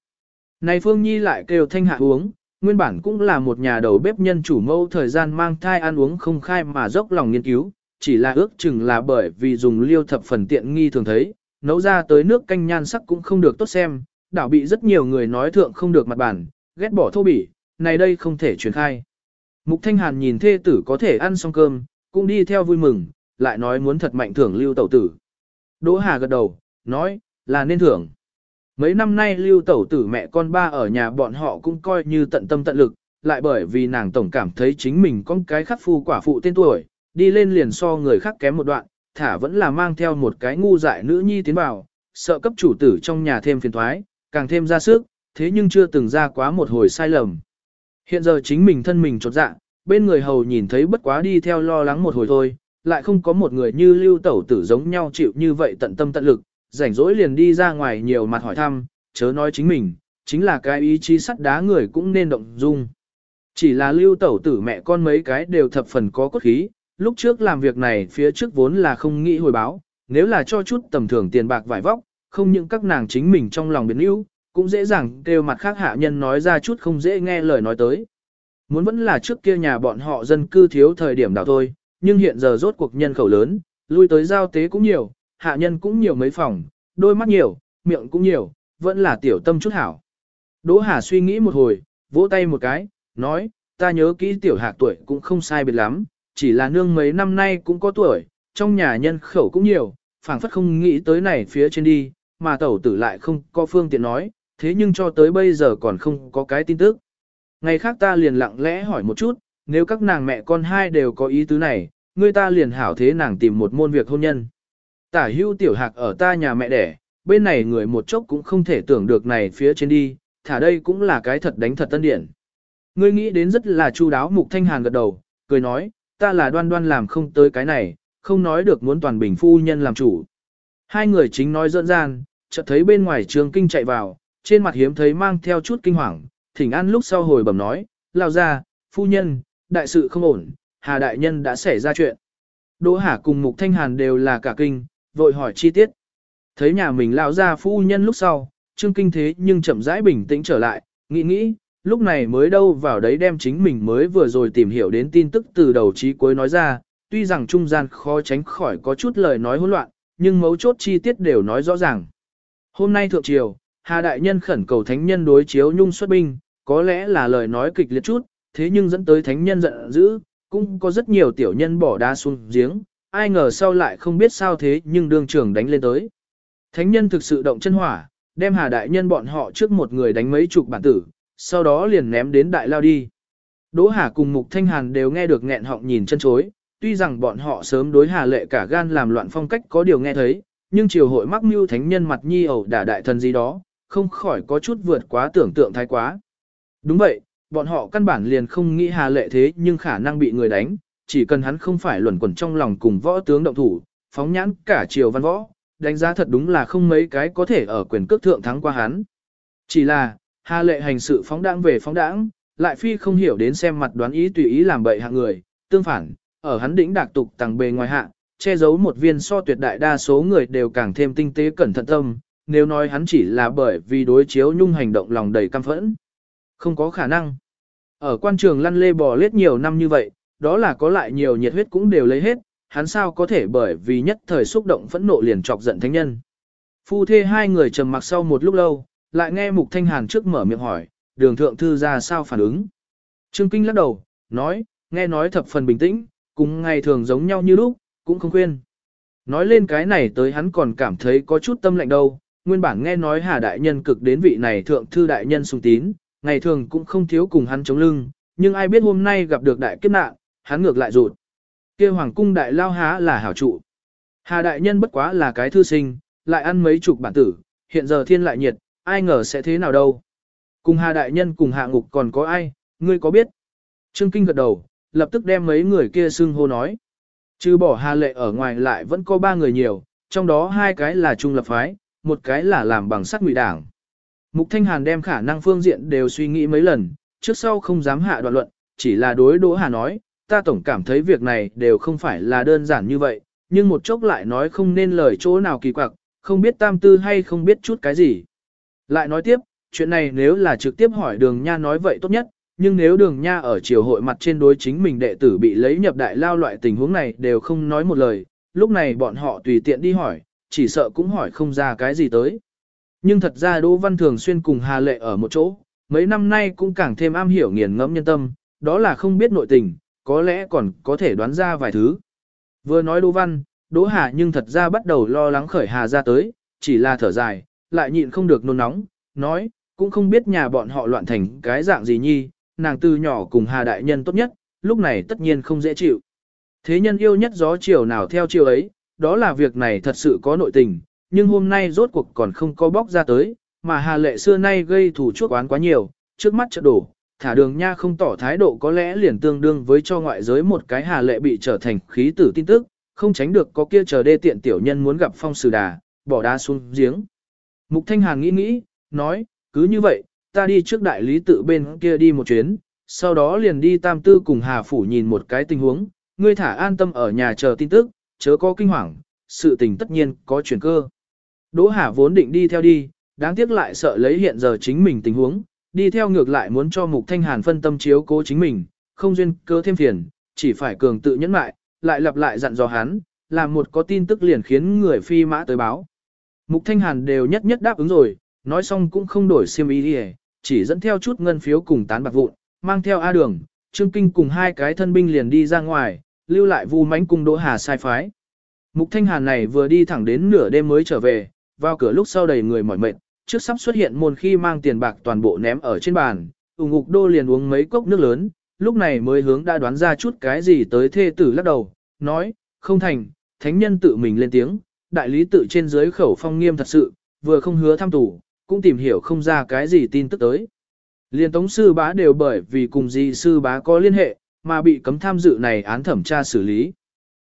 Này Phương Nhi lại kêu Thanh Hạ uống, nguyên bản cũng là một nhà đầu bếp nhân chủ mâu thời gian mang thai ăn uống không khai mà dốc lòng nghiên cứu, chỉ là ước chừng là bởi vì dùng liêu thập phần tiện nghi thường thấy, nấu ra tới nước canh nhan sắc cũng không được tốt xem, đảo bị rất nhiều người nói thượng không được mặt bản, ghét bỏ thô bỉ, này đây không thể truyền khai. Mục Thanh Hàn nhìn thê tử có thể ăn xong cơm, cũng đi theo vui mừng, lại nói muốn thật mạnh thưởng lưu tẩu tử. Đỗ Hà gật đầu, nói, là nên thưởng. Mấy năm nay lưu tẩu tử mẹ con ba ở nhà bọn họ cũng coi như tận tâm tận lực, lại bởi vì nàng tổng cảm thấy chính mình có cái khắc phu quả phụ tên tuổi, đi lên liền so người khác kém một đoạn, thả vẫn là mang theo một cái ngu dại nữ nhi tiến vào, sợ cấp chủ tử trong nhà thêm phiền thoái, càng thêm ra sức, thế nhưng chưa từng ra quá một hồi sai lầm. Hiện giờ chính mình thân mình chột dạ, bên người hầu nhìn thấy bất quá đi theo lo lắng một hồi thôi, lại không có một người như lưu tẩu tử giống nhau chịu như vậy tận tâm tận lực, rảnh rỗi liền đi ra ngoài nhiều mặt hỏi thăm, chớ nói chính mình, chính là cái ý chí sắt đá người cũng nên động dung. Chỉ là lưu tẩu tử mẹ con mấy cái đều thập phần có cốt khí, lúc trước làm việc này phía trước vốn là không nghĩ hồi báo, nếu là cho chút tầm thường tiền bạc vải vóc, không những các nàng chính mình trong lòng biến yếu, cũng dễ dàng kêu mặt khác hạ nhân nói ra chút không dễ nghe lời nói tới. Muốn vẫn là trước kia nhà bọn họ dân cư thiếu thời điểm nào thôi, nhưng hiện giờ rốt cuộc nhân khẩu lớn, lui tới giao tế cũng nhiều, hạ nhân cũng nhiều mấy phòng, đôi mắt nhiều, miệng cũng nhiều, vẫn là tiểu tâm chút hảo. Đỗ Hà suy nghĩ một hồi, vỗ tay một cái, nói, ta nhớ kỹ tiểu hạc tuổi cũng không sai biệt lắm, chỉ là nương mấy năm nay cũng có tuổi, trong nhà nhân khẩu cũng nhiều, phảng phất không nghĩ tới này phía trên đi, mà tẩu tử lại không có phương tiện nói, thế nhưng cho tới bây giờ còn không có cái tin tức. Ngày khác ta liền lặng lẽ hỏi một chút, nếu các nàng mẹ con hai đều có ý tứ này, người ta liền hảo thế nàng tìm một môn việc hôn nhân. Tả hưu tiểu hạc ở ta nhà mẹ đẻ, bên này người một chốc cũng không thể tưởng được này phía trên đi, thả đây cũng là cái thật đánh thật tân điển. Ngươi nghĩ đến rất là chu đáo Mục Thanh Hàn gật đầu, cười nói, ta là đoan đoan làm không tới cái này, không nói được muốn toàn bình phu nhân làm chủ. Hai người chính nói dẫn gian, chợt thấy bên ngoài trường kinh chạy vào, trên mặt hiếm thấy mang theo chút kinh hoàng, thỉnh an lúc sau hồi bẩm nói, lao ra, phu nhân, đại sự không ổn, Hà Đại Nhân đã xảy ra chuyện. Đỗ Hà cùng Mục Thanh Hàn đều là cả kinh, vội hỏi chi tiết. Thấy nhà mình lao ra phu nhân lúc sau, trương kinh thế nhưng chậm rãi bình tĩnh trở lại, nghĩ nghĩ, lúc này mới đâu vào đấy đem chính mình mới vừa rồi tìm hiểu đến tin tức từ đầu chí cuối nói ra, tuy rằng trung gian khó tránh khỏi có chút lời nói hỗn loạn, nhưng mấu chốt chi tiết đều nói rõ ràng. Hôm nay thượng triều, Hà Đại Nhân khẩn cầu Thánh Nhân đối chiếu nhung xuất binh, có lẽ là lời nói kịch liệt chút, thế nhưng dẫn tới Thánh Nhân giận dữ, cũng có rất nhiều tiểu nhân bỏ đá xuống giếng, ai ngờ sau lại không biết sao thế nhưng đương trưởng đánh lên tới. Thánh Nhân thực sự động chân hỏa, đem Hà Đại Nhân bọn họ trước một người đánh mấy chục bản tử, sau đó liền ném đến đại lao đi. Đỗ Hà cùng Mục Thanh Hàn đều nghe được nghẹn họng nhìn chân chối, tuy rằng bọn họ sớm đối Hà Lệ cả gan làm loạn phong cách có điều nghe thấy, nhưng triều hội mắc mưu thánh nhân mặt nhi ẩu đả đại thần gì đó, không khỏi có chút vượt quá tưởng tượng thái quá. Đúng vậy, bọn họ căn bản liền không nghĩ Hà Lệ thế nhưng khả năng bị người đánh, chỉ cần hắn không phải luẩn quẩn trong lòng cùng võ tướng động thủ, phóng nhãn cả triều văn võ, đánh giá thật đúng là không mấy cái có thể ở quyền cước thượng thắng qua hắn. Chỉ là, Hà lệ hành sự phóng đãng về phóng đãng, lại phi không hiểu đến xem mặt đoán ý tùy ý làm bậy hạng người, tương phản, ở hắn đỉnh đạc tục tầng bề ngoài hạng che giấu một viên so tuyệt đại đa số người đều càng thêm tinh tế cẩn thận tâm, nếu nói hắn chỉ là bởi vì đối chiếu nhung hành động lòng đầy căm phẫn. Không có khả năng. Ở quan trường lăn lê bò lết nhiều năm như vậy, đó là có lại nhiều nhiệt huyết cũng đều lấy hết, hắn sao có thể bởi vì nhất thời xúc động phẫn nộ liền chọc giận thánh nhân. Phu thê hai người trầm mặc sau một lúc lâu, lại nghe Mục Thanh Hàn trước mở miệng hỏi, đường thượng thư ra sao phản ứng. Trương Kinh lắc đầu, nói, nghe nói thập phần bình tĩnh, cùng ngày thường giống nhau như lúc, cũng không khuyên. Nói lên cái này tới hắn còn cảm thấy có chút tâm lạnh đâu, nguyên bản nghe nói Hà Đại Nhân cực đến vị này thượng thư đại nhân sung tín, ngày thường cũng không thiếu cùng hắn chống lưng, nhưng ai biết hôm nay gặp được đại kiếp nạn, hắn ngược lại rụt. kia hoàng cung đại lao há là hảo trụ. Hà Đại Nhân bất quá là cái thư sinh, lại ăn mấy chục bản tử, hiện giờ thiên lại nhiệt, ai ngờ sẽ thế nào đâu. Cùng Hà Đại Nhân cùng hạ ngục còn có ai, ngươi có biết? Trương Kinh gật đầu, lập tức đem mấy người kia xưng hô nói. Chứ bỏ Hà Lệ ở ngoài lại vẫn có ba người nhiều, trong đó hai cái là trung lập phái, một cái là làm bằng sắt ngụy đảng. Mục Thanh Hàn đem khả năng phương diện đều suy nghĩ mấy lần, trước sau không dám hạ đoạn luận, chỉ là đối Đỗ Hà nói, ta tổng cảm thấy việc này đều không phải là đơn giản như vậy, nhưng một chốc lại nói không nên lời chỗ nào kỳ quặc, không biết tam tư hay không biết chút cái gì. Lại nói tiếp, chuyện này nếu là trực tiếp hỏi đường nha nói vậy tốt nhất, nhưng nếu đường nha ở triều hội mặt trên đối chính mình đệ tử bị lấy nhập đại lao loại tình huống này đều không nói một lời, lúc này bọn họ tùy tiện đi hỏi, chỉ sợ cũng hỏi không ra cái gì tới. Nhưng thật ra Đỗ Văn thường xuyên cùng Hà Lệ ở một chỗ, mấy năm nay cũng càng thêm am hiểu nghiền ngẫm nhân tâm, đó là không biết nội tình, có lẽ còn có thể đoán ra vài thứ. Vừa nói Đỗ Văn, Đỗ Hà nhưng thật ra bắt đầu lo lắng khởi Hà ra tới, chỉ là thở dài, lại nhịn không được nôn nóng, nói, cũng không biết nhà bọn họ loạn thành cái dạng gì nhi, nàng từ nhỏ cùng Hà Đại Nhân tốt nhất, lúc này tất nhiên không dễ chịu. Thế nhân yêu nhất gió chiều nào theo chiều ấy, đó là việc này thật sự có nội tình, nhưng hôm nay rốt cuộc còn không có bóc ra tới, mà Hà Lệ xưa nay gây thủ chuốc oán quá nhiều, trước mắt chợt đổ, thả đường nha không tỏ thái độ có lẽ liền tương đương với cho ngoại giới một cái Hà Lệ bị trở thành khí tử tin tức, không tránh được có kia chờ đê tiện tiểu nhân muốn gặp phong sử đà, bỏ đá xuống giếng. Mục Thanh Hàn nghĩ nghĩ, nói, cứ như vậy, ta đi trước đại lý tự bên kia đi một chuyến, sau đó liền đi tam tư cùng Hà Phủ nhìn một cái tình huống, ngươi thả an tâm ở nhà chờ tin tức, chớ có kinh hoàng, sự tình tất nhiên có chuyển cơ. Đỗ Hà vốn định đi theo đi, đáng tiếc lại sợ lấy hiện giờ chính mình tình huống, đi theo ngược lại muốn cho Mục Thanh Hàn phân tâm chiếu cố chính mình, không duyên cơ thêm phiền, chỉ phải cường tự nhẫn lại, lại lặp lại dặn dò hắn, làm một có tin tức liền khiến người phi mã tới báo. Mục Thanh Hàn đều nhất nhất đáp ứng rồi, nói xong cũng không đổi xiêm ý đi chỉ dẫn theo chút ngân phiếu cùng tán bạc vụn, mang theo A Đường, Trương Kinh cùng hai cái thân binh liền đi ra ngoài, lưu lại Vu Mánh cùng Đỗ Hà sai phái. Mục Thanh Hàn này vừa đi thẳng đến nửa đêm mới trở về, vào cửa lúc sau đầy người mỏi mệt, trước sắp xuất hiện môn khi mang tiền bạc toàn bộ ném ở trên bàn, ủng ngục đô liền uống mấy cốc nước lớn, lúc này mới hướng đã đoán ra chút cái gì tới thê tử lắc đầu, nói, không thành, thánh nhân tự mình lên tiếng, đại lý tự trên dưới khẩu phong nghiêm thật sự, vừa không hứa thăm tù, cũng tìm hiểu không ra cái gì tin tức tới. Liên tống sư bá đều bởi vì cùng gì sư bá có liên hệ, mà bị cấm tham dự này án thẩm tra xử lý.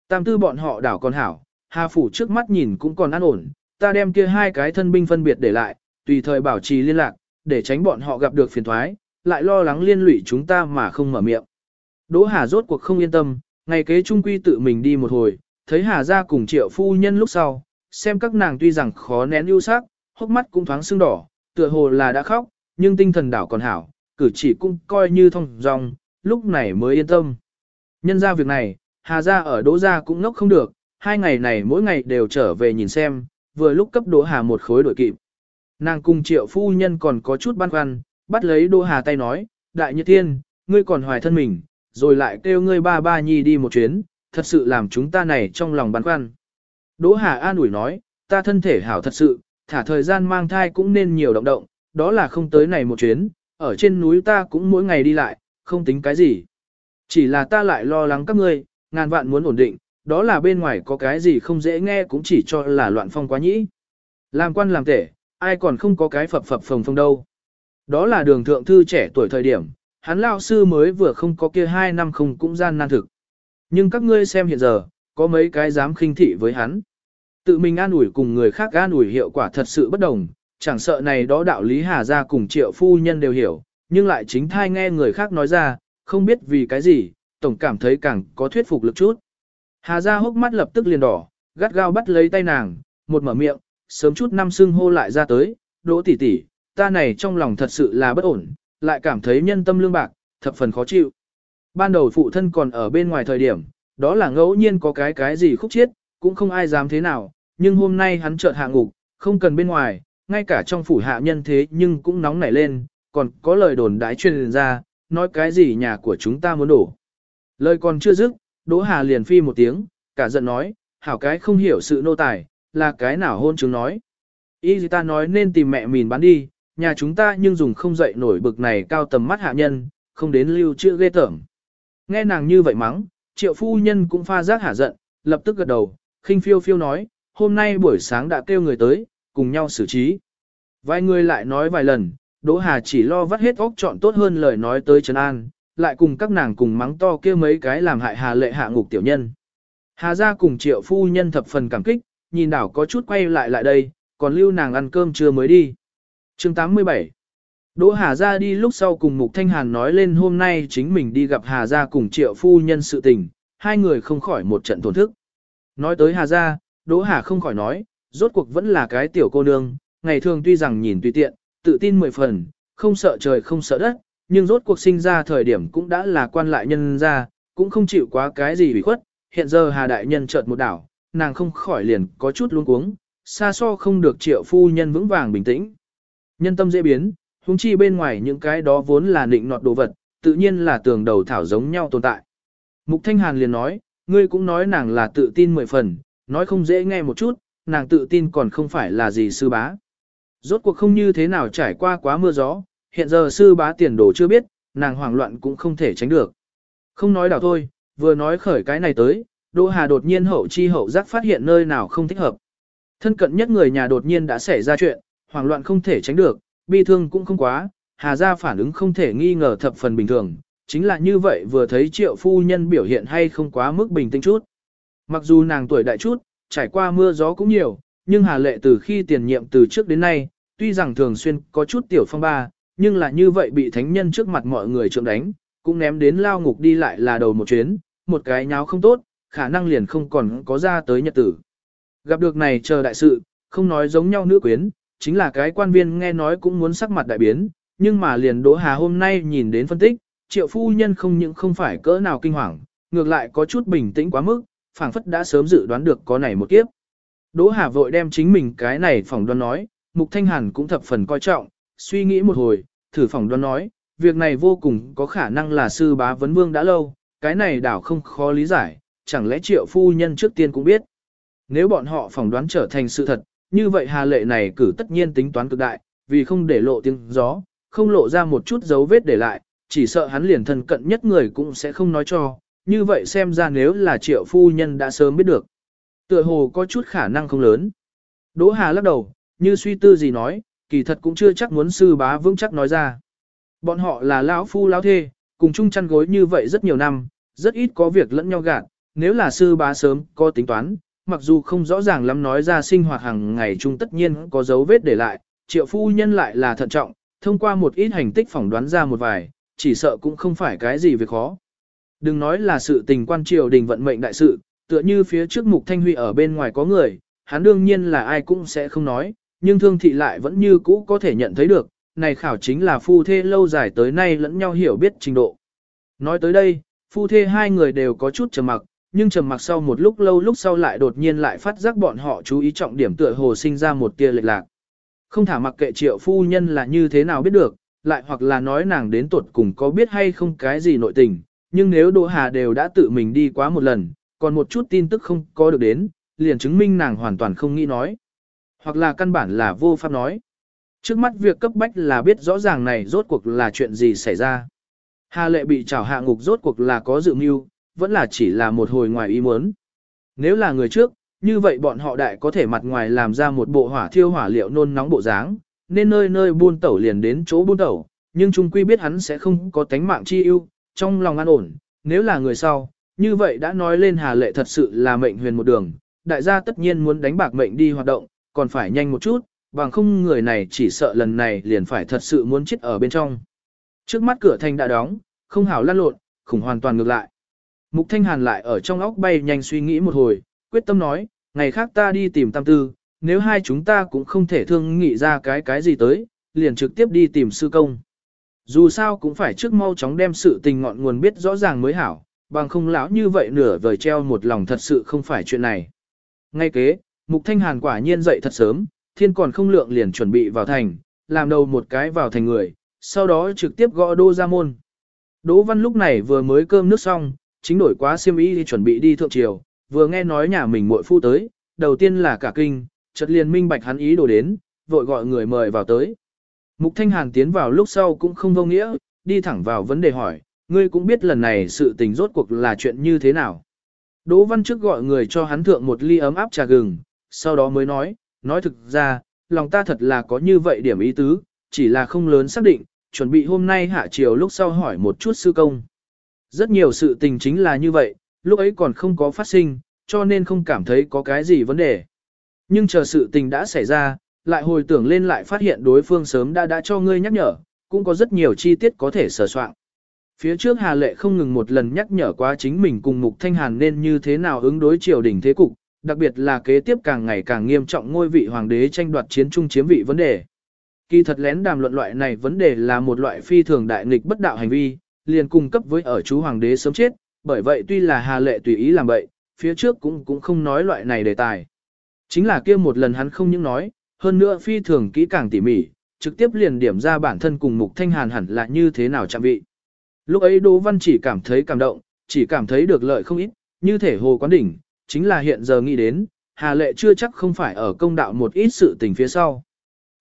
Tam tư bọn họ đảo còn hảo, Hà Phủ trước mắt nhìn cũng còn an ổn, ta đem kia hai cái thân binh phân biệt để lại, tùy thời bảo trì liên lạc, để tránh bọn họ gặp được phiền thoái, lại lo lắng liên lụy chúng ta mà không mở miệng. Đỗ Hà rốt cuộc không yên tâm, ngày kế trung quy tự mình đi một hồi, thấy Hà ra cùng triệu phu nhân lúc sau, xem các nàng tuy rằng khó nén ưu sắc, hốc mắt cũng thoáng sưng đỏ, tựa hồ là đã khóc, nhưng tinh thần đảo còn hảo, cử chỉ cũng coi như thông dong, lúc này mới yên tâm. Nhân ra việc này, Hà ra ở Đỗ ra cũng ngốc không được, hai ngày này mỗi ngày đều trở về nhìn xem, vừa lúc cấp Đỗ Hà một khối đổi kịp. Nàng cùng triệu phu nhân còn có chút băn khoăn, bắt lấy Đỗ Hà tay nói, đại như thiên, ngươi còn hoài thân mình, rồi lại kêu ngươi ba ba nhi đi một chuyến, thật sự làm chúng ta này trong lòng băn khoăn. Đỗ Hà an ủi nói, ta thân thể hảo thật sự, thả thời gian mang thai cũng nên nhiều động động, đó là không tới này một chuyến, ở trên núi ta cũng mỗi ngày đi lại, không tính cái gì. Chỉ là ta lại lo lắng các ngươi, ngàn vạn muốn ổn định, đó là bên ngoài có cái gì không dễ nghe cũng chỉ cho là loạn phong quá nhĩ. Làm quan làm tể, ai còn không có cái phập phập phồng phồng đâu. Đó là đường thượng thư trẻ tuổi thời điểm, hắn lao sư mới vừa không có kia hai năm không cũng gian nan thực. Nhưng các ngươi xem hiện giờ, có mấy cái dám khinh thị với hắn. Tự mình an ủi cùng người khác an ủi hiệu quả thật sự bất đồng, chẳng sợ này đó đạo lý hà ra cùng triệu phu nhân đều hiểu, nhưng lại chính thai nghe người khác nói ra, không biết vì cái gì, tổng cảm thấy càng có thuyết phục lực chút. Hà ra hốc mắt lập tức liền đỏ, gắt gao bắt lấy tay nàng, một mở miệng, sớm chút năm xưng hô lại ra tới, đỗ tỷ tỷ, ta này trong lòng thật sự là bất ổn, lại cảm thấy nhân tâm lương bạc, thập phần khó chịu. Ban đầu phụ thân còn ở bên ngoài thời điểm, đó là ngẫu nhiên có cái cái gì khúc chiết, cũng không ai dám thế nào, nhưng hôm nay hắn chợt hạ ngục, không cần bên ngoài, ngay cả trong phủ hạ nhân thế nhưng cũng nóng nảy lên, còn có lời đồn đãi truyền ra, nói cái gì nhà của chúng ta muốn đổ. Lời còn chưa dứt, Đỗ Hà liền phi một tiếng, cả giận nói, hảo cái không hiểu sự nô tài, là cái nào hôn chứng nói. Ý gì ta nói nên tìm mẹ mình bán đi, nhà chúng ta nhưng dùng không dậy nổi bực này cao tầm mắt hạ nhân, không đến lưu trữ ghê tởm. Nghe nàng như vậy mắng, triệu phu nhân cũng pha giác hả giận, lập tức gật đầu, khinh phiêu phiêu nói, hôm nay buổi sáng đã kêu người tới, cùng nhau xử trí. Vài người lại nói vài lần, Đỗ Hà chỉ lo vắt hết óc chọn tốt hơn lời nói tới Trấn An, lại cùng các nàng cùng mắng to kêu mấy cái làm hại Hà lệ hạ ngục tiểu nhân. Hà gia cùng triệu phu nhân thập phần cảm kích, nhìn đảo có chút quay lại lại đây, còn lưu nàng ăn cơm trưa mới đi. chương 87 Đỗ Hà ra đi lúc sau cùng Mục Thanh Hàn nói lên hôm nay chính mình đi gặp Hà gia cùng triệu phu nhân sự tình, hai người không khỏi một trận tổn thức. Nói tới Hà gia Đỗ Hà không khỏi nói, rốt cuộc vẫn là cái tiểu cô nương, ngày thường tuy rằng nhìn tùy tiện, tự tin mười phần, không sợ trời không sợ đất, nhưng rốt cuộc sinh ra thời điểm cũng đã là quan lại nhân ra, cũng không chịu quá cái gì ủy khuất, hiện giờ Hà Đại Nhân chợt một đảo, nàng không khỏi liền có chút luống cuống, xa so không được triệu phu nhân vững vàng bình tĩnh. Nhân tâm dễ biến, huống chi bên ngoài những cái đó vốn là định nọt đồ vật, tự nhiên là tường đầu thảo giống nhau tồn tại. Mục Thanh Hàn liền nói, ngươi cũng nói nàng là tự tin mười phần, nói không dễ nghe một chút, nàng tự tin còn không phải là gì sư bá. Rốt cuộc không như thế nào trải qua quá mưa gió, hiện giờ sư bá tiền đồ chưa biết, nàng hoảng loạn cũng không thể tránh được. Không nói đảo thôi, vừa nói khởi cái này tới, Đỗ Hà đột nhiên hậu chi hậu giác phát hiện nơi nào không thích hợp. Thân cận nhất người nhà đột nhiên đã xảy ra chuyện, hoảng loạn không thể tránh được, bi thương cũng không quá, Hà gia phản ứng không thể nghi ngờ thập phần bình thường, chính là như vậy vừa thấy triệu phu nhân biểu hiện hay không quá mức bình tĩnh chút. Mặc dù nàng tuổi đại chút, trải qua mưa gió cũng nhiều, nhưng Hà Lệ từ khi tiền nhiệm từ trước đến nay, tuy rằng thường xuyên có chút tiểu phong ba, nhưng là như vậy bị thánh nhân trước mặt mọi người trượng đánh, cũng ném đến lao ngục đi lại là đầu một chuyến, một cái nháo không tốt, khả năng liền không còn có ra tới nhật tử. Gặp được này chờ đại sự, không nói giống nhau nữ quyến, chính là cái quan viên nghe nói cũng muốn sắc mặt đại biến, nhưng mà liền Đỗ Hà hôm nay nhìn đến phân tích, triệu phu nhân không những không phải cỡ nào kinh hoàng, ngược lại có chút bình tĩnh quá mức, phảng phất đã sớm dự đoán được có này một kiếp. Đỗ Hà vội đem chính mình cái này phỏng đoán nói, Mục Thanh Hàn cũng thập phần coi trọng, suy nghĩ một hồi, thử phỏng đoán nói, việc này vô cùng có khả năng là sư bá vấn vương đã lâu, cái này đảo không khó lý giải, chẳng lẽ triệu phu nhân trước tiên cũng biết. Nếu bọn họ phỏng đoán trở thành sự thật, như vậy hà lệ này cử tất nhiên tính toán cực đại, vì không để lộ tiếng gió, không lộ ra một chút dấu vết để lại, chỉ sợ hắn liền thân cận nhất người cũng sẽ không nói cho, như vậy xem ra nếu là triệu phu nhân đã sớm biết được. Tựa hồ có chút khả năng không lớn. Đỗ Hà lắc đầu, như suy tư gì nói, kỳ thật cũng chưa chắc muốn sư bá vững chắc nói ra. Bọn họ là lão phu lão thê, cùng chung chăn gối như vậy rất nhiều năm, rất ít có việc lẫn nhau gạt, nếu là sư bá sớm có tính toán, mặc dù không rõ ràng lắm nói ra sinh hoạt hàng ngày chung tất nhiên có dấu vết để lại, triệu phu nhân lại là thận trọng, thông qua một ít hành tích phỏng đoán ra một vài, chỉ sợ cũng không phải cái gì việc khó. Đừng nói là sự tình quan triều đình vận mệnh đại sự, tựa như phía trước mục thanh huy ở bên ngoài có người, hắn đương nhiên là ai cũng sẽ không nói, nhưng thương thị lại vẫn như cũ có thể nhận thấy được, này khảo chính là phu thê lâu dài tới nay lẫn nhau hiểu biết trình độ. Nói tới đây, phu thê hai người đều có chút trầm mặc, nhưng trầm mặc sau một lúc lâu lúc sau lại đột nhiên lại phát giác bọn họ chú ý trọng điểm tựa hồ sinh ra một tia lệch lạc. Không thả mặc kệ triệu phu nhân là như thế nào biết được, lại hoặc là nói nàng đến tuột cùng có biết hay không cái gì nội tình, nhưng nếu Đỗ Hà đều đã tự mình đi quá một lần, còn một chút tin tức không có được đến, liền chứng minh nàng hoàn toàn không nghĩ nói. Hoặc là căn bản là vô pháp nói. Trước mắt việc cấp bách là biết rõ ràng này rốt cuộc là chuyện gì xảy ra. Hà lệ bị trảo hạ ngục rốt cuộc là có dự mưu, vẫn là chỉ là một hồi ngoài ý muốn. Nếu là người trước, như vậy bọn họ đại có thể mặt ngoài làm ra một bộ hỏa thiêu hỏa liệu nôn nóng bộ dáng, nên nơi nơi buôn tẩu liền đến chỗ buôn tẩu, nhưng Chung quy biết hắn sẽ không có tánh mạng chi ưu, trong lòng an ổn, nếu là người sau, như vậy đã nói lên Hà Lệ thật sự là mệnh huyền một đường, đại gia tất nhiên muốn đánh bạc mệnh đi hoạt động, còn phải nhanh một chút, bằng không người này chỉ sợ lần này liền phải thật sự muốn chết ở bên trong. Trước mắt cửa thành đã đóng, không hảo lăn lộn, khủng hoàn toàn ngược lại. Mục Thanh Hàn lại ở trong óc bay nhanh suy nghĩ một hồi, quyết tâm nói, ngày khác ta đi tìm tam tư, nếu hai chúng ta cũng không thể thương nghị ra cái cái gì tới, liền trực tiếp đi tìm sư công. Dù sao cũng phải trước mau chóng đem sự tình ngọn nguồn biết rõ ràng mới hảo, bằng không lão như vậy nửa vời treo một lòng thật sự không phải chuyện này. Ngay kế, Mục Thanh Hàn quả nhiên dậy thật sớm, thiên còn không lượng liền chuẩn bị vào thành, làm đầu một cái vào thành người, sau đó trực tiếp gõ đô ra môn. Đỗ Văn lúc này vừa mới cơm nước xong, chính đổi quá xiêm y đi chuẩn bị đi thượng triều, vừa nghe nói nhà mình muội phu tới, đầu tiên là cả kinh, chợt liền minh bạch hắn ý đồ đến, vội gọi người mời vào tới. Mục Thanh Hàn tiến vào lúc sau cũng không vô nghĩa, đi thẳng vào vấn đề hỏi, ngươi cũng biết lần này sự tình rốt cuộc là chuyện như thế nào. Đỗ Văn trước gọi người cho hắn thượng một ly ấm áp trà gừng, sau đó mới nói, nói thực ra, lòng ta thật là có như vậy điểm ý tứ, chỉ là không lớn xác định, chuẩn bị hôm nay hạ chiều lúc sau hỏi một chút sư công. Rất nhiều sự tình chính là như vậy, lúc ấy còn không có phát sinh, cho nên không cảm thấy có cái gì vấn đề. Nhưng chờ sự tình đã xảy ra, lại hồi tưởng lên lại phát hiện đối phương sớm đã đã cho ngươi nhắc nhở, cũng có rất nhiều chi tiết có thể sửa soạn. Phía trước Hà Lệ không ngừng một lần nhắc nhở quá chính mình cùng Mục Thanh Hàn nên như thế nào ứng đối triều đình thế cục, đặc biệt là kế tiếp càng ngày càng nghiêm trọng ngôi vị hoàng đế tranh đoạt chiến trung chiếm vị vấn đề. Kỳ thật lén đàm luận loại này vấn đề là một loại phi thường đại nghịch bất đạo hành vi, liền cung cấp với ở chú hoàng đế sớm chết, bởi vậy tuy là Hà Lệ tùy ý làm vậy, phía trước cũng cũng không nói loại này đề tài. Chính là kia một lần hắn không những nói, hơn nữa phi thường kỹ càng tỉ mỉ, trực tiếp liền điểm ra bản thân cùng Mục Thanh Hàn hẳn là như thế nào chạm vị. Lúc ấy Đỗ Văn chỉ cảm thấy cảm động, chỉ cảm thấy được lợi không ít, như thể hồ quán đỉnh, chính là hiện giờ nghĩ đến, Hà Lệ chưa chắc không phải ở công đạo một ít sự tình phía sau.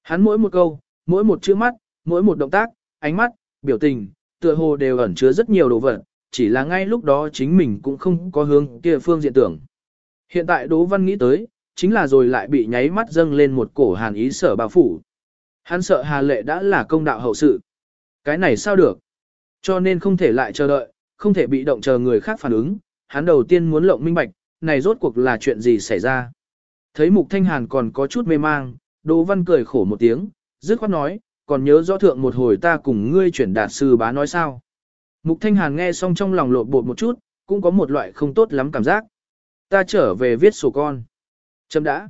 Hắn mỗi một câu, mỗi một chữ mắt, mỗi một động tác, ánh mắt, biểu tình, tựa hồ đều ẩn chứa rất nhiều đồ vật, chỉ là ngay lúc đó chính mình cũng không có hướng kia phương diện tưởng. Hiện tại Đỗ Văn nghĩ tới, chính là rồi lại bị nháy mắt dâng lên một cổ hàn ý sở bao phủ. Hắn sợ Hà Lệ đã là công đạo hậu sự. Cái này sao được? Cho nên không thể lại chờ đợi, không thể bị động chờ người khác phản ứng, hắn đầu tiên muốn lộng minh bạch, này rốt cuộc là chuyện gì xảy ra. Thấy Mục Thanh Hàn còn có chút mê mang, Đỗ Văn cười khổ một tiếng, dứt khoát nói, còn nhớ rõ thượng một hồi ta cùng ngươi chuyển đạt sư bá nói sao. Mục Thanh Hàn nghe xong trong lòng lộn bột một chút, cũng có một loại không tốt lắm cảm giác. Ta trở về viết sổ con. Chấm đã.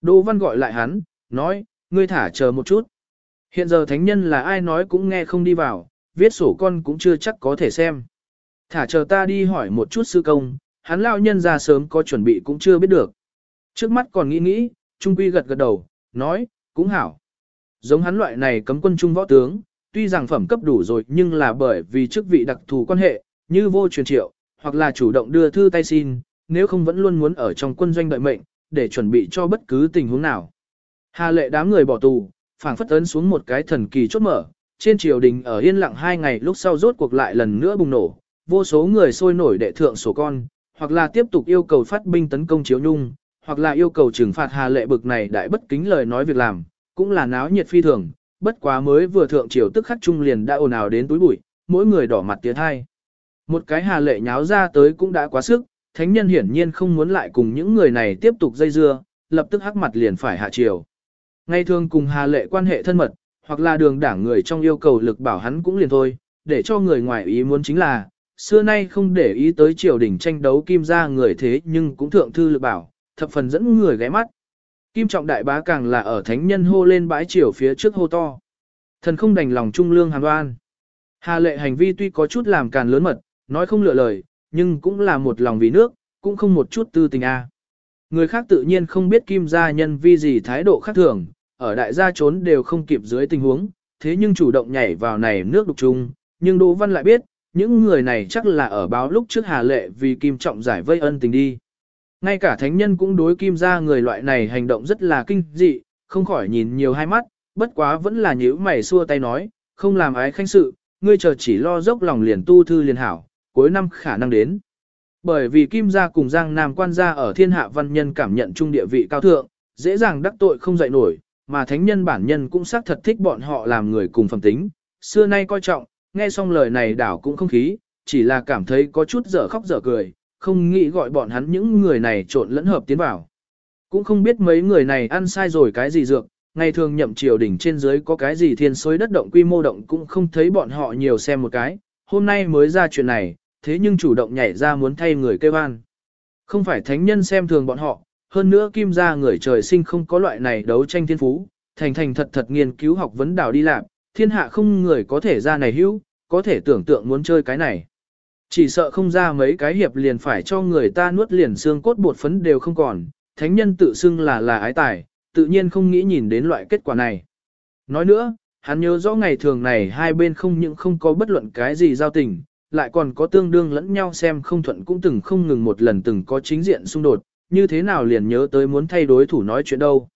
Đỗ Văn gọi lại hắn, nói, ngươi thả chờ một chút. Hiện giờ thánh nhân là ai nói cũng nghe không đi vào, viết sổ con cũng chưa chắc có thể xem. Thả chờ ta đi hỏi một chút sư công, hắn lão nhân ra sớm có chuẩn bị cũng chưa biết được. Trước mắt còn nghĩ nghĩ, Trung Quy gật gật đầu, nói, cũng hảo. Giống hắn loại này cấm quân trung võ tướng, tuy rằng phẩm cấp đủ rồi nhưng là bởi vì chức vị đặc thù quan hệ, như vô truyền triệu, hoặc là chủ động đưa thư tay xin, nếu không vẫn luôn muốn ở trong quân doanh đợi mệnh, để chuẩn bị cho bất cứ tình huống nào. Hà lệ đám người bỏ tù, phảng phất ấn xuống một cái thần kỳ chốt mở, trên triều đình ở yên lặng hai ngày lúc sau rốt cuộc lại lần nữa bùng nổ, vô số người sôi nổi đệ thượng sổ con, hoặc là tiếp tục yêu cầu phát binh tấn công chiếu nhung, hoặc là yêu cầu trừng phạt Hà Lệ bực này đại bất kính lời nói việc làm, cũng là náo nhiệt phi thường, bất quá mới vừa thượng triều tức khắc trung liền đã ồn ào đến túi bụi, mỗi người đỏ mặt tiến hai. Một cái Hà Lệ nháo ra tới cũng đã quá sức, thánh nhân hiển nhiên không muốn lại cùng những người này tiếp tục dây dưa, lập tức hắc mặt liền phải hạ triều. Ngay thường cùng Hà Lệ quan hệ thân mật, hoặc là đường đảng người trong yêu cầu lực bảo hắn cũng liền thôi, để cho người ngoài ý muốn chính là, xưa nay không để ý tới triều đình tranh đấu kim gia người thế nhưng cũng thượng thư lực bảo, thập phần dẫn người ghé mắt. Kim trọng đại bá càng là ở thánh nhân hô lên bãi triều phía trước hô to. Thần không đành lòng trung lương hàn đoan. Hà lệ hành vi tuy có chút làm càn lớn mật, nói không lựa lời, nhưng cũng là một lòng vì nước, cũng không một chút tư tình a. À. Người khác tự nhiên không biết kim gia nhân vi gì thái độ khác thường, ở đại gia trốn đều không kịp dưới tình huống, thế nhưng chủ động nhảy vào này nước đục chung, nhưng Đỗ Văn lại biết, những người này chắc là ở báo lúc trước Hà Lệ vì Kim Trọng giải vây ân tình đi. Ngay cả thánh nhân cũng đối Kim gia người loại này hành động rất là kinh dị, không khỏi nhìn nhiều hai mắt, bất quá vẫn là nhíu mày xua tay nói, không làm ái khanh sự, ngươi chờ chỉ lo dốc lòng liền tu thư liền hảo, cuối năm khả năng đến. Bởi vì Kim gia cùng Giang Nam quan gia ở thiên hạ văn nhân cảm nhận trung địa vị cao thượng, dễ dàng đắc tội không dậy nổi, mà thánh nhân bản nhân cũng xác thật thích bọn họ làm người cùng phẩm tính, xưa nay coi trọng, nghe xong lời này đảo cũng không khí, chỉ là cảm thấy có chút dở khóc dở cười, không nghĩ gọi bọn hắn những người này trộn lẫn hợp tiến vào. Cũng không biết mấy người này ăn sai rồi cái gì dược, ngày thường nhậm triều đỉnh trên dưới có cái gì thiên xối đất động quy mô động cũng không thấy bọn họ nhiều xem một cái, hôm nay mới ra chuyện này, thế nhưng chủ động nhảy ra muốn thay người kêu an. Không phải thánh nhân xem thường bọn họ, hơn nữa kim gia người trời sinh không có loại này đấu tranh thiên phú, thành thành thật thật nghiên cứu học vấn đảo đi làm, thiên hạ không người có thể ra này hữu, có thể tưởng tượng muốn chơi cái này. Chỉ sợ không ra mấy cái hiệp liền phải cho người ta nuốt liền xương cốt bột phấn đều không còn, thánh nhân tự xưng là là ái tài, tự nhiên không nghĩ nhìn đến loại kết quả này. Nói nữa, hắn nhớ rõ ngày thường này hai bên không những không có bất luận cái gì giao tình, lại còn có tương đương lẫn nhau xem không thuận cũng từng không ngừng một lần từng có chính diện xung đột, như thế nào liền nhớ tới muốn thay đối thủ nói chuyện đâu.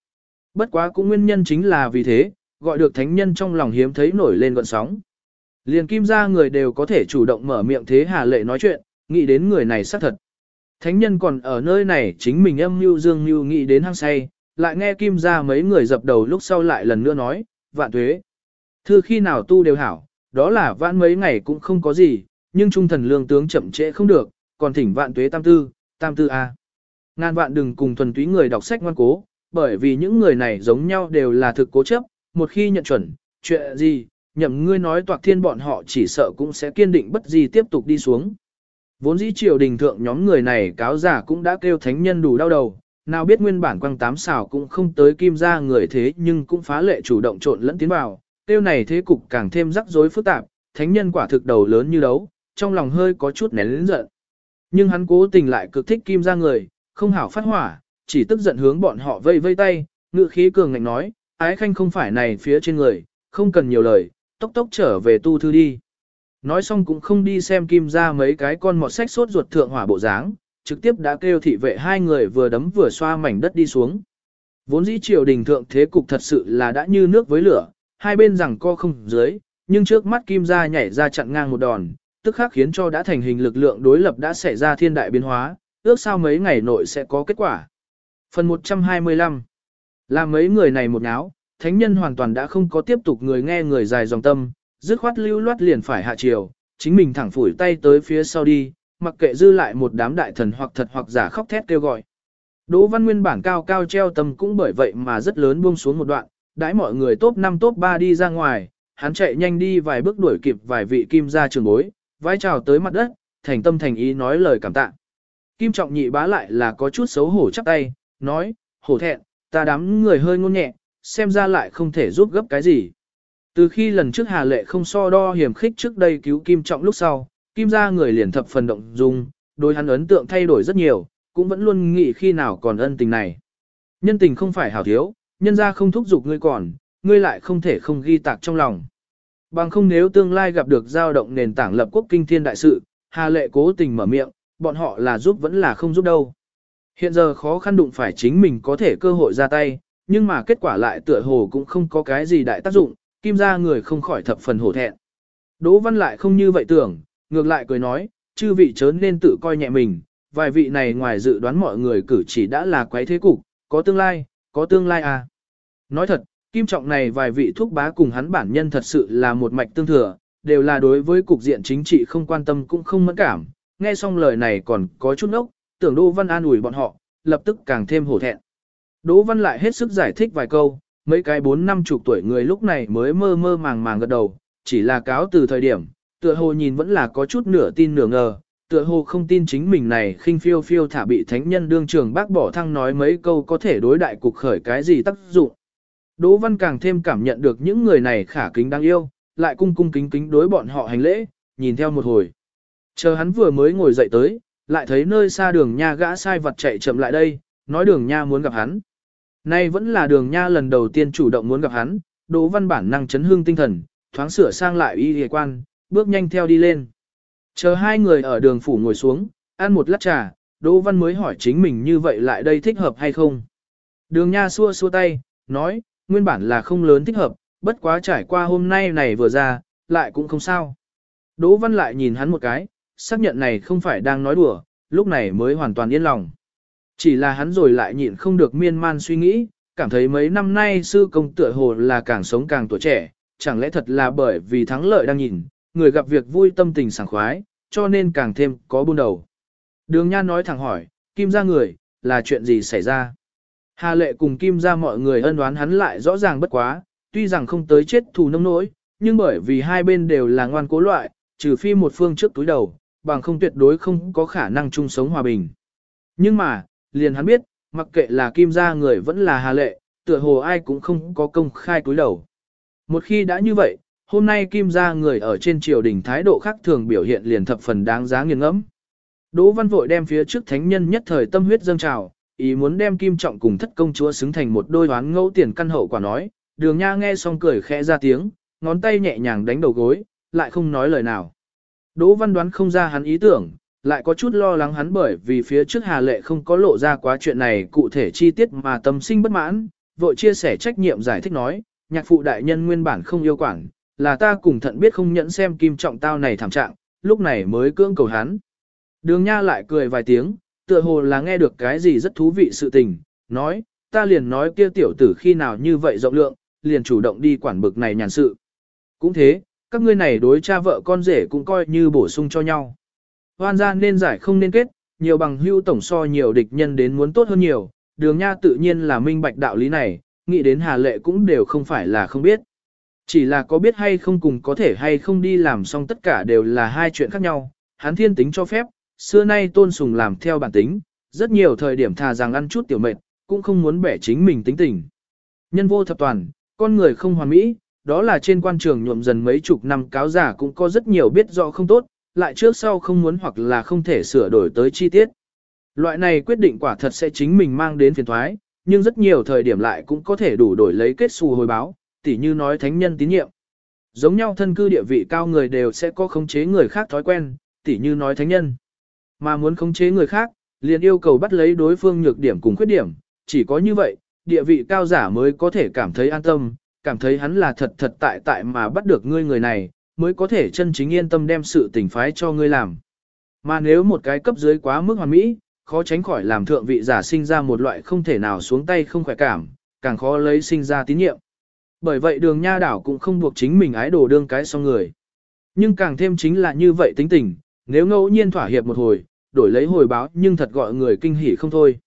Bất quá cũng nguyên nhân chính là vì thế, gọi được thánh nhân trong lòng hiếm thấy nổi lên gọn sóng. Liền kim ra người đều có thể chủ động mở miệng thế hà lệ nói chuyện, nghĩ đến người này xác thật. Thánh nhân còn ở nơi này chính mình âm mưu dương mưu nghĩ đến hăng say, lại nghe kim ra mấy người dập đầu lúc sau lại lần nữa nói, vạn tuế. Thư khi nào tu đều hảo, đó là vãn mấy ngày cũng không có gì, nhưng trung thần lương tướng chậm trễ không được, còn thỉnh vạn tuế tam tư, tam tư A. Ngàn vạn đừng cùng thuần túy người đọc sách ngoan cố, bởi vì những người này giống nhau đều là thực cố chấp, một khi nhận chuẩn, chuyện gì, nhậm ngươi nói toạc thiên bọn họ chỉ sợ cũng sẽ kiên định bất gì tiếp tục đi xuống. Vốn dĩ triều đình thượng nhóm người này cáo giả cũng đã kêu thánh nhân đủ đau đầu, nào biết nguyên bản quăng tám xào cũng không tới kim ra người thế nhưng cũng phá lệ chủ động trộn lẫn tiến vào, tiêu này thế cục càng thêm rắc rối phức tạp, thánh nhân quả thực đầu lớn như đấu, trong lòng hơi có chút nén lĩnh giận. Nhưng hắn cố tình lại cực thích kim ra người, không hảo phát hỏa, chỉ tức giận hướng bọn họ vây vây tay, ngự khí cường ngạnh nói, ái khanh không phải này phía trên người, không cần nhiều lời, tốc tốc trở về tu thư đi. Nói xong cũng không đi xem kim ra mấy cái con mọt sách sốt ruột thượng hỏa bộ dáng, trực tiếp đã kêu thị vệ hai người vừa đấm vừa xoa mảnh đất đi xuống. Vốn dĩ triều đình thượng thế cục thật sự là đã như nước với lửa, hai bên rằng co không dưới, nhưng trước mắt kim ra nhảy ra chặn ngang một đòn, tức khắc khiến cho đã thành hình lực lượng đối lập đã xảy ra thiên đại biến hóa, ước sao mấy ngày nội sẽ có kết quả. Phần 125 là mấy người này một náo, thánh nhân hoàn toàn đã không có tiếp tục người nghe người dài dòng tâm, dứt khoát lưu loát liền phải hạ chiều, chính mình thẳng phủi tay tới phía sau đi, mặc kệ dư lại một đám đại thần hoặc thật hoặc giả khóc thét kêu gọi. Đỗ Văn Nguyên bản cao cao treo tâm cũng bởi vậy mà rất lớn buông xuống một đoạn, đãi mọi người top 5 top 3 đi ra ngoài, hắn chạy nhanh đi vài bước đuổi kịp vài vị kim gia trường bối, vai chào tới mặt đất, thành tâm thành ý nói lời cảm tạ. Kim trọng nhị bá lại là có chút xấu hổ chắp tay, nói, hổ thẹn, ta đám người hơi ngôn nhẹ, xem ra lại không thể giúp gấp cái gì. Từ khi lần trước Hà Lệ không so đo hiểm khích trước đây cứu Kim Trọng lúc sau, Kim ra người liền thập phần động dung, đối hắn ấn tượng thay đổi rất nhiều, cũng vẫn luôn nghĩ khi nào còn ân tình này. Nhân tình không phải hảo thiếu, nhân ra không thúc giục ngươi còn, ngươi lại không thể không ghi tạc trong lòng. Bằng không nếu tương lai gặp được giao động nền tảng lập quốc kinh thiên đại sự, Hà Lệ cố tình mở miệng, bọn họ là giúp vẫn là không giúp đâu. Hiện giờ khó khăn đụng phải chính mình có thể cơ hội ra tay, nhưng mà kết quả lại tựa hồ cũng không có cái gì đại tác dụng, kim ra người không khỏi thập phần hổ thẹn. Đỗ Văn lại không như vậy tưởng, ngược lại cười nói, chư vị chớ nên tự coi nhẹ mình, vài vị này ngoài dự đoán mọi người cử chỉ đã là quấy thế cục, có tương lai, có tương lai à. Nói thật, kim trọng này vài vị thúc bá cùng hắn bản nhân thật sự là một mạch tương thừa, đều là đối với cục diện chính trị không quan tâm cũng không mẫn cảm, nghe xong lời này còn có chút ốc, tưởng Đỗ Văn an ủi bọn họ, lập tức càng thêm hổ thẹn. Đỗ Văn lại hết sức giải thích vài câu, mấy cái bốn năm chục tuổi người lúc này mới mơ mơ màng màng gật đầu, chỉ là cáo từ thời điểm, tựa hồ nhìn vẫn là có chút nửa tin nửa ngờ, tựa hồ không tin chính mình này khinh phiêu phiêu thả bị thánh nhân đương trường bác bỏ thăng nói mấy câu có thể đối đại cục khởi cái gì tác dụng. Đỗ Văn càng thêm cảm nhận được những người này khả kính đáng yêu, lại cung cung kính kính đối bọn họ hành lễ, nhìn theo một hồi. Chờ hắn vừa mới ngồi dậy tới, lại thấy nơi xa đường nha gã sai vật chạy chậm lại đây, nói đường nha muốn gặp hắn. Nay vẫn là đường nha lần đầu tiên chủ động muốn gặp hắn, Đỗ Văn bản năng chấn hương tinh thần, thoáng sửa sang lại y hề quan, bước nhanh theo đi lên. Chờ hai người ở đường phủ ngồi xuống, ăn một lát trà, Đỗ Văn mới hỏi chính mình như vậy lại đây thích hợp hay không. Đường nha xua xua tay, nói, nguyên bản là không lớn thích hợp, bất quá trải qua hôm nay này vừa ra, lại cũng không sao. Đỗ Văn lại nhìn hắn một cái, xác nhận này không phải đang nói đùa, lúc này mới hoàn toàn yên lòng. Chỉ là hắn rồi lại nhịn không được miên man suy nghĩ, cảm thấy mấy năm nay sư công tựa hồ là càng sống càng tuổi trẻ, chẳng lẽ thật là bởi vì thắng lợi đang nhìn, người gặp việc vui tâm tình sảng khoái, cho nên càng thêm có buôn đầu. Đường Nhan nói thẳng hỏi, Kim ra người, là chuyện gì xảy ra? Hà lệ cùng Kim ra mọi người ân đoán hắn lại rõ ràng bất quá, tuy rằng không tới chết thù nông nỗi, nhưng bởi vì hai bên đều là ngoan cố loại, trừ phi một phương trước túi đầu, bằng không tuyệt đối không có khả năng chung sống hòa bình. Nhưng mà, liền hắn biết, mặc kệ là Kim Gia người vẫn là Hà lệ, tựa hồ ai cũng không có công khai túi đầu. Một khi đã như vậy, hôm nay Kim gia người ở trên triều đình thái độ khác thường biểu hiện liền thập phần đáng giá nghiền ngẫm. Đỗ Văn vội đem phía trước thánh nhân nhất thời tâm huyết dâng trào, ý muốn đem Kim Trọng cùng thất công chúa xứng thành một đôi đoán ngẫu tiền căn hậu quả nói, đường nha nghe xong cười khẽ ra tiếng, ngón tay nhẹ nhàng đánh đầu gối, lại không nói lời nào. Đỗ Văn đoán không ra hắn ý tưởng, lại có chút lo lắng hắn bởi vì phía trước Hà Lệ không có lộ ra quá chuyện này cụ thể chi tiết mà tâm sinh bất mãn, vội chia sẻ trách nhiệm giải thích nói, nhạc phụ đại nhân nguyên bản không yêu quản, là ta cùng thận biết không nhẫn xem kim trọng tao này thảm trạng, lúc này mới cưỡng cầu hắn. Đường Nha lại cười vài tiếng, tựa hồ là nghe được cái gì rất thú vị sự tình, nói, ta liền nói kia tiểu tử khi nào như vậy rộng lượng, liền chủ động đi quản bực này nhàn sự. Cũng thế, các ngươi này đối cha vợ con rể cũng coi như bổ sung cho nhau. Hoan gia nên giải không nên kết, nhiều bằng hưu tổng so nhiều địch nhân đến muốn tốt hơn nhiều, đường nha tự nhiên là minh bạch đạo lý này, nghĩ đến hà lệ cũng đều không phải là không biết. Chỉ là có biết hay không cùng có thể hay không đi làm xong tất cả đều là hai chuyện khác nhau, hắn thiên tính cho phép, xưa nay tôn sùng làm theo bản tính, rất nhiều thời điểm thà rằng ăn chút tiểu mệt, cũng không muốn bẻ chính mình tính tình. Nhân vô thập toàn, con người không hoàn mỹ, đó là trên quan trường nhuộm dần mấy chục năm cáo giả cũng có rất nhiều biết rõ không tốt, lại trước sau không muốn hoặc là không thể sửa đổi tới chi tiết. Loại này quyết định quả thật sẽ chính mình mang đến phiền thoái, nhưng rất nhiều thời điểm lại cũng có thể đủ đổi lấy kết xù hồi báo, tỉ như nói thánh nhân tín nhiệm. Giống nhau thân cư địa vị cao người đều sẽ có khống chế người khác thói quen, tỉ như nói thánh nhân. Mà muốn khống chế người khác, liền yêu cầu bắt lấy đối phương nhược điểm cùng khuyết điểm, chỉ có như vậy, địa vị cao giả mới có thể cảm thấy an tâm, cảm thấy hắn là thật thật tại tại mà bắt được ngươi người này, mới có thể chân chính yên tâm đem sự tình phái cho ngươi làm. Mà nếu một cái cấp dưới quá mức hoàn mỹ, khó tránh khỏi làm thượng vị giả sinh ra một loại không thể nào xuống tay không khỏe cảm, càng khó lấy sinh ra tín nhiệm. Bởi vậy đường nha đảo cũng không buộc chính mình ái đồ đương cái song người. Nhưng càng thêm chính là như vậy tính tình, nếu ngẫu nhiên thỏa hiệp một hồi, đổi lấy hồi báo nhưng thật gọi người kinh hỉ không thôi.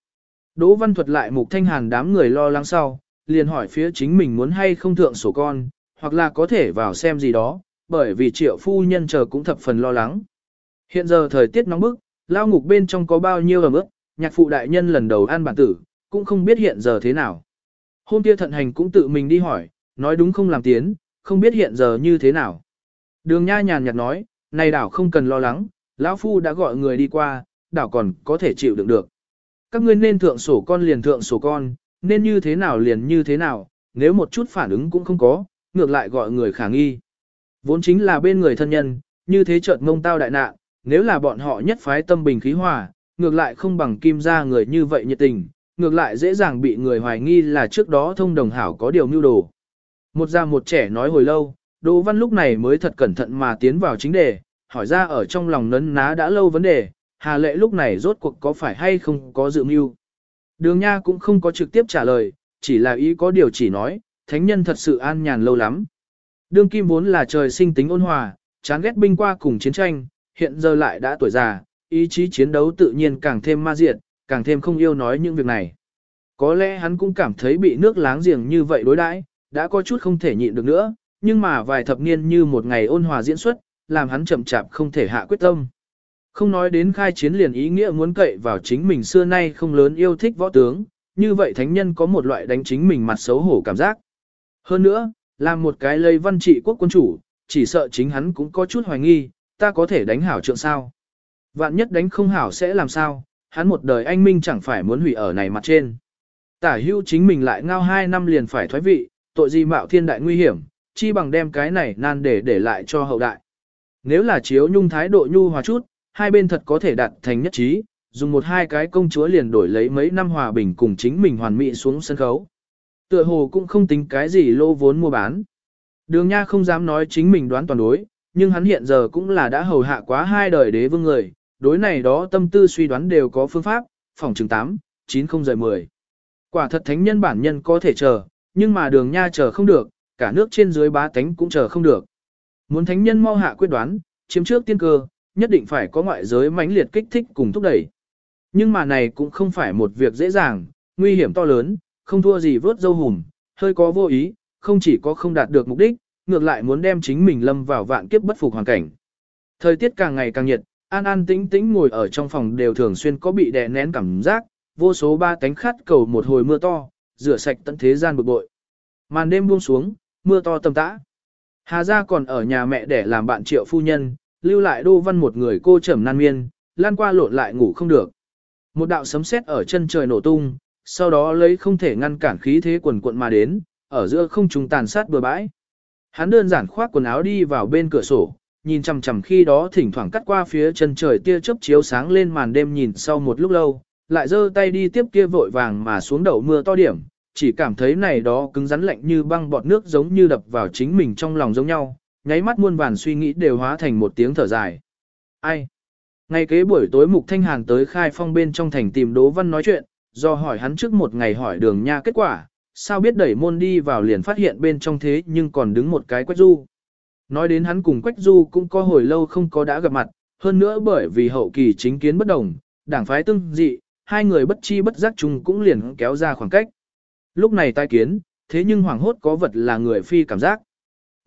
Đỗ Văn thuật lại mục thanh hàn đám người lo lắng sau, liền hỏi phía chính mình muốn hay không thượng sổ con, hoặc là có thể vào xem gì đó, bởi vì triệu phu nhân chờ cũng thập phần lo lắng. Hiện giờ thời tiết nóng bức, lao ngục bên trong có bao nhiêu ẩm ướt, nhạc phụ đại nhân lần đầu ăn bản tử, cũng không biết hiện giờ thế nào. Hôm kia thận hành cũng tự mình đi hỏi, nói đúng không làm tiến, không biết hiện giờ như thế nào. Đường nha nhàn nhạt nói, này đảo không cần lo lắng, lão phu đã gọi người đi qua, đảo còn có thể chịu đựng được. Các ngươi nên thượng sổ con liền thượng sổ con, nên như thế nào liền như thế nào, nếu một chút phản ứng cũng không có, ngược lại gọi người khả nghi. Vốn chính là bên người thân nhân, như thế chợt ngông tao đại nạn, nếu là bọn họ nhất phái tâm bình khí hòa, ngược lại không bằng kim ra người như vậy nhiệt tình, ngược lại dễ dàng bị người hoài nghi là trước đó thông đồng hảo có điều mưu đồ. Một già một trẻ nói hồi lâu, Đỗ Văn lúc này mới thật cẩn thận mà tiến vào chính đề, hỏi ra ở trong lòng nấn ná đã lâu vấn đề, Hà Lệ lúc này rốt cuộc có phải hay không có dự mưu. Đường Nha cũng không có trực tiếp trả lời, chỉ là ý có điều chỉ nói, thánh nhân thật sự an nhàn lâu lắm. Đương kim vốn là trời sinh tính ôn hòa, chán ghét binh qua cùng chiến tranh, hiện giờ lại đã tuổi già, ý chí chiến đấu tự nhiên càng thêm ma diệt, càng thêm không yêu nói những việc này. Có lẽ hắn cũng cảm thấy bị nước láng giềng như vậy đối đãi, đã có chút không thể nhịn được nữa, nhưng mà vài thập niên như một ngày ôn hòa diễn xuất, làm hắn chậm chạp không thể hạ quyết tâm. Không nói đến khai chiến liền ý nghĩa muốn cậy vào chính mình xưa nay không lớn yêu thích võ tướng, như vậy thánh nhân có một loại đánh chính mình mặt xấu hổ cảm giác. Hơn nữa, làm một cái lây văn trị quốc quân chủ, chỉ sợ chính hắn cũng có chút hoài nghi, ta có thể đánh hảo trượng sao. Vạn nhất đánh không hảo sẽ làm sao, hắn một đời anh minh chẳng phải muốn hủy ở này mặt trên. Tả hưu chính mình lại ngao hai năm liền phải thoái vị, tội gì mạo thiên đại nguy hiểm, chi bằng đem cái này nan để để lại cho hậu đại. Nếu là chiếu nhung thái độ nhu hòa chút, hai bên thật có thể đạt thành nhất trí, dùng một hai cái công chúa liền đổi lấy mấy năm hòa bình cùng chính mình hoàn mỹ xuống sân khấu. Tựa hồ cũng không tính cái gì lô vốn mua bán. Đường Nha không dám nói chính mình đoán toàn đối, nhưng hắn hiện giờ cũng là đã hầu hạ quá hai đời đế vương người, đối này đó tâm tư suy đoán đều có phương pháp, phòng chừng 8, 9 không rời 10. Quả thật thánh nhân bản nhân có thể chờ, nhưng mà đường Nha chờ không được, cả nước trên dưới bá tánh cũng chờ không được. Muốn thánh nhân mau hạ quyết đoán, chiếm trước tiên cơ, nhất định phải có ngoại giới mãnh liệt kích thích cùng thúc đẩy. Nhưng mà này cũng không phải một việc dễ dàng, nguy hiểm to lớn, không thua gì vớt dâu hùm, hơi có vô ý, không chỉ có không đạt được mục đích, ngược lại muốn đem chính mình lâm vào vạn kiếp bất phục hoàn cảnh. Thời tiết càng ngày càng nhiệt, an an tĩnh tĩnh ngồi ở trong phòng đều thường xuyên có bị đè nén cảm giác, vô số ba tánh khát cầu một hồi mưa to, rửa sạch tận thế gian bực bội. Màn đêm buông xuống, mưa to tầm tã. Hà gia còn ở nhà mẹ để làm bạn triệu phu nhân, lưu lại đô văn một người cô trầm nan miên, lan qua lộn lại ngủ không được. Một đạo sấm sét ở chân trời nổ tung, sau đó lấy không thể ngăn cản khí thế quần cuộn mà đến, ở giữa không trung tàn sát bừa bãi. Hắn đơn giản khoác quần áo đi vào bên cửa sổ, nhìn chằm chằm khi đó thỉnh thoảng cắt qua phía chân trời tia chớp chiếu sáng lên màn đêm nhìn sau một lúc lâu, lại giơ tay đi tiếp kia vội vàng mà xuống đầu mưa to điểm, chỉ cảm thấy này đó cứng rắn lạnh như băng bọt nước giống như đập vào chính mình trong lòng giống nhau, nháy mắt muôn vàn suy nghĩ đều hóa thành một tiếng thở dài. Ai? Ngày kế buổi tối Mục Thanh Hàn tới khai phong bên trong thành tìm Đỗ Văn nói chuyện, do hỏi hắn trước một ngày hỏi đường nha kết quả, sao biết đẩy môn đi vào liền phát hiện bên trong thế nhưng còn đứng một cái Quách Du. Nói đến hắn cùng Quách Du cũng có hồi lâu không có đã gặp mặt, hơn nữa bởi vì hậu kỳ chính kiến bất đồng, đảng phái tương dị, hai người bất chi bất giác chung cũng liền kéo ra khoảng cách. Lúc này tai kiến, thế nhưng hoàng hốt có vật là người phi cảm giác.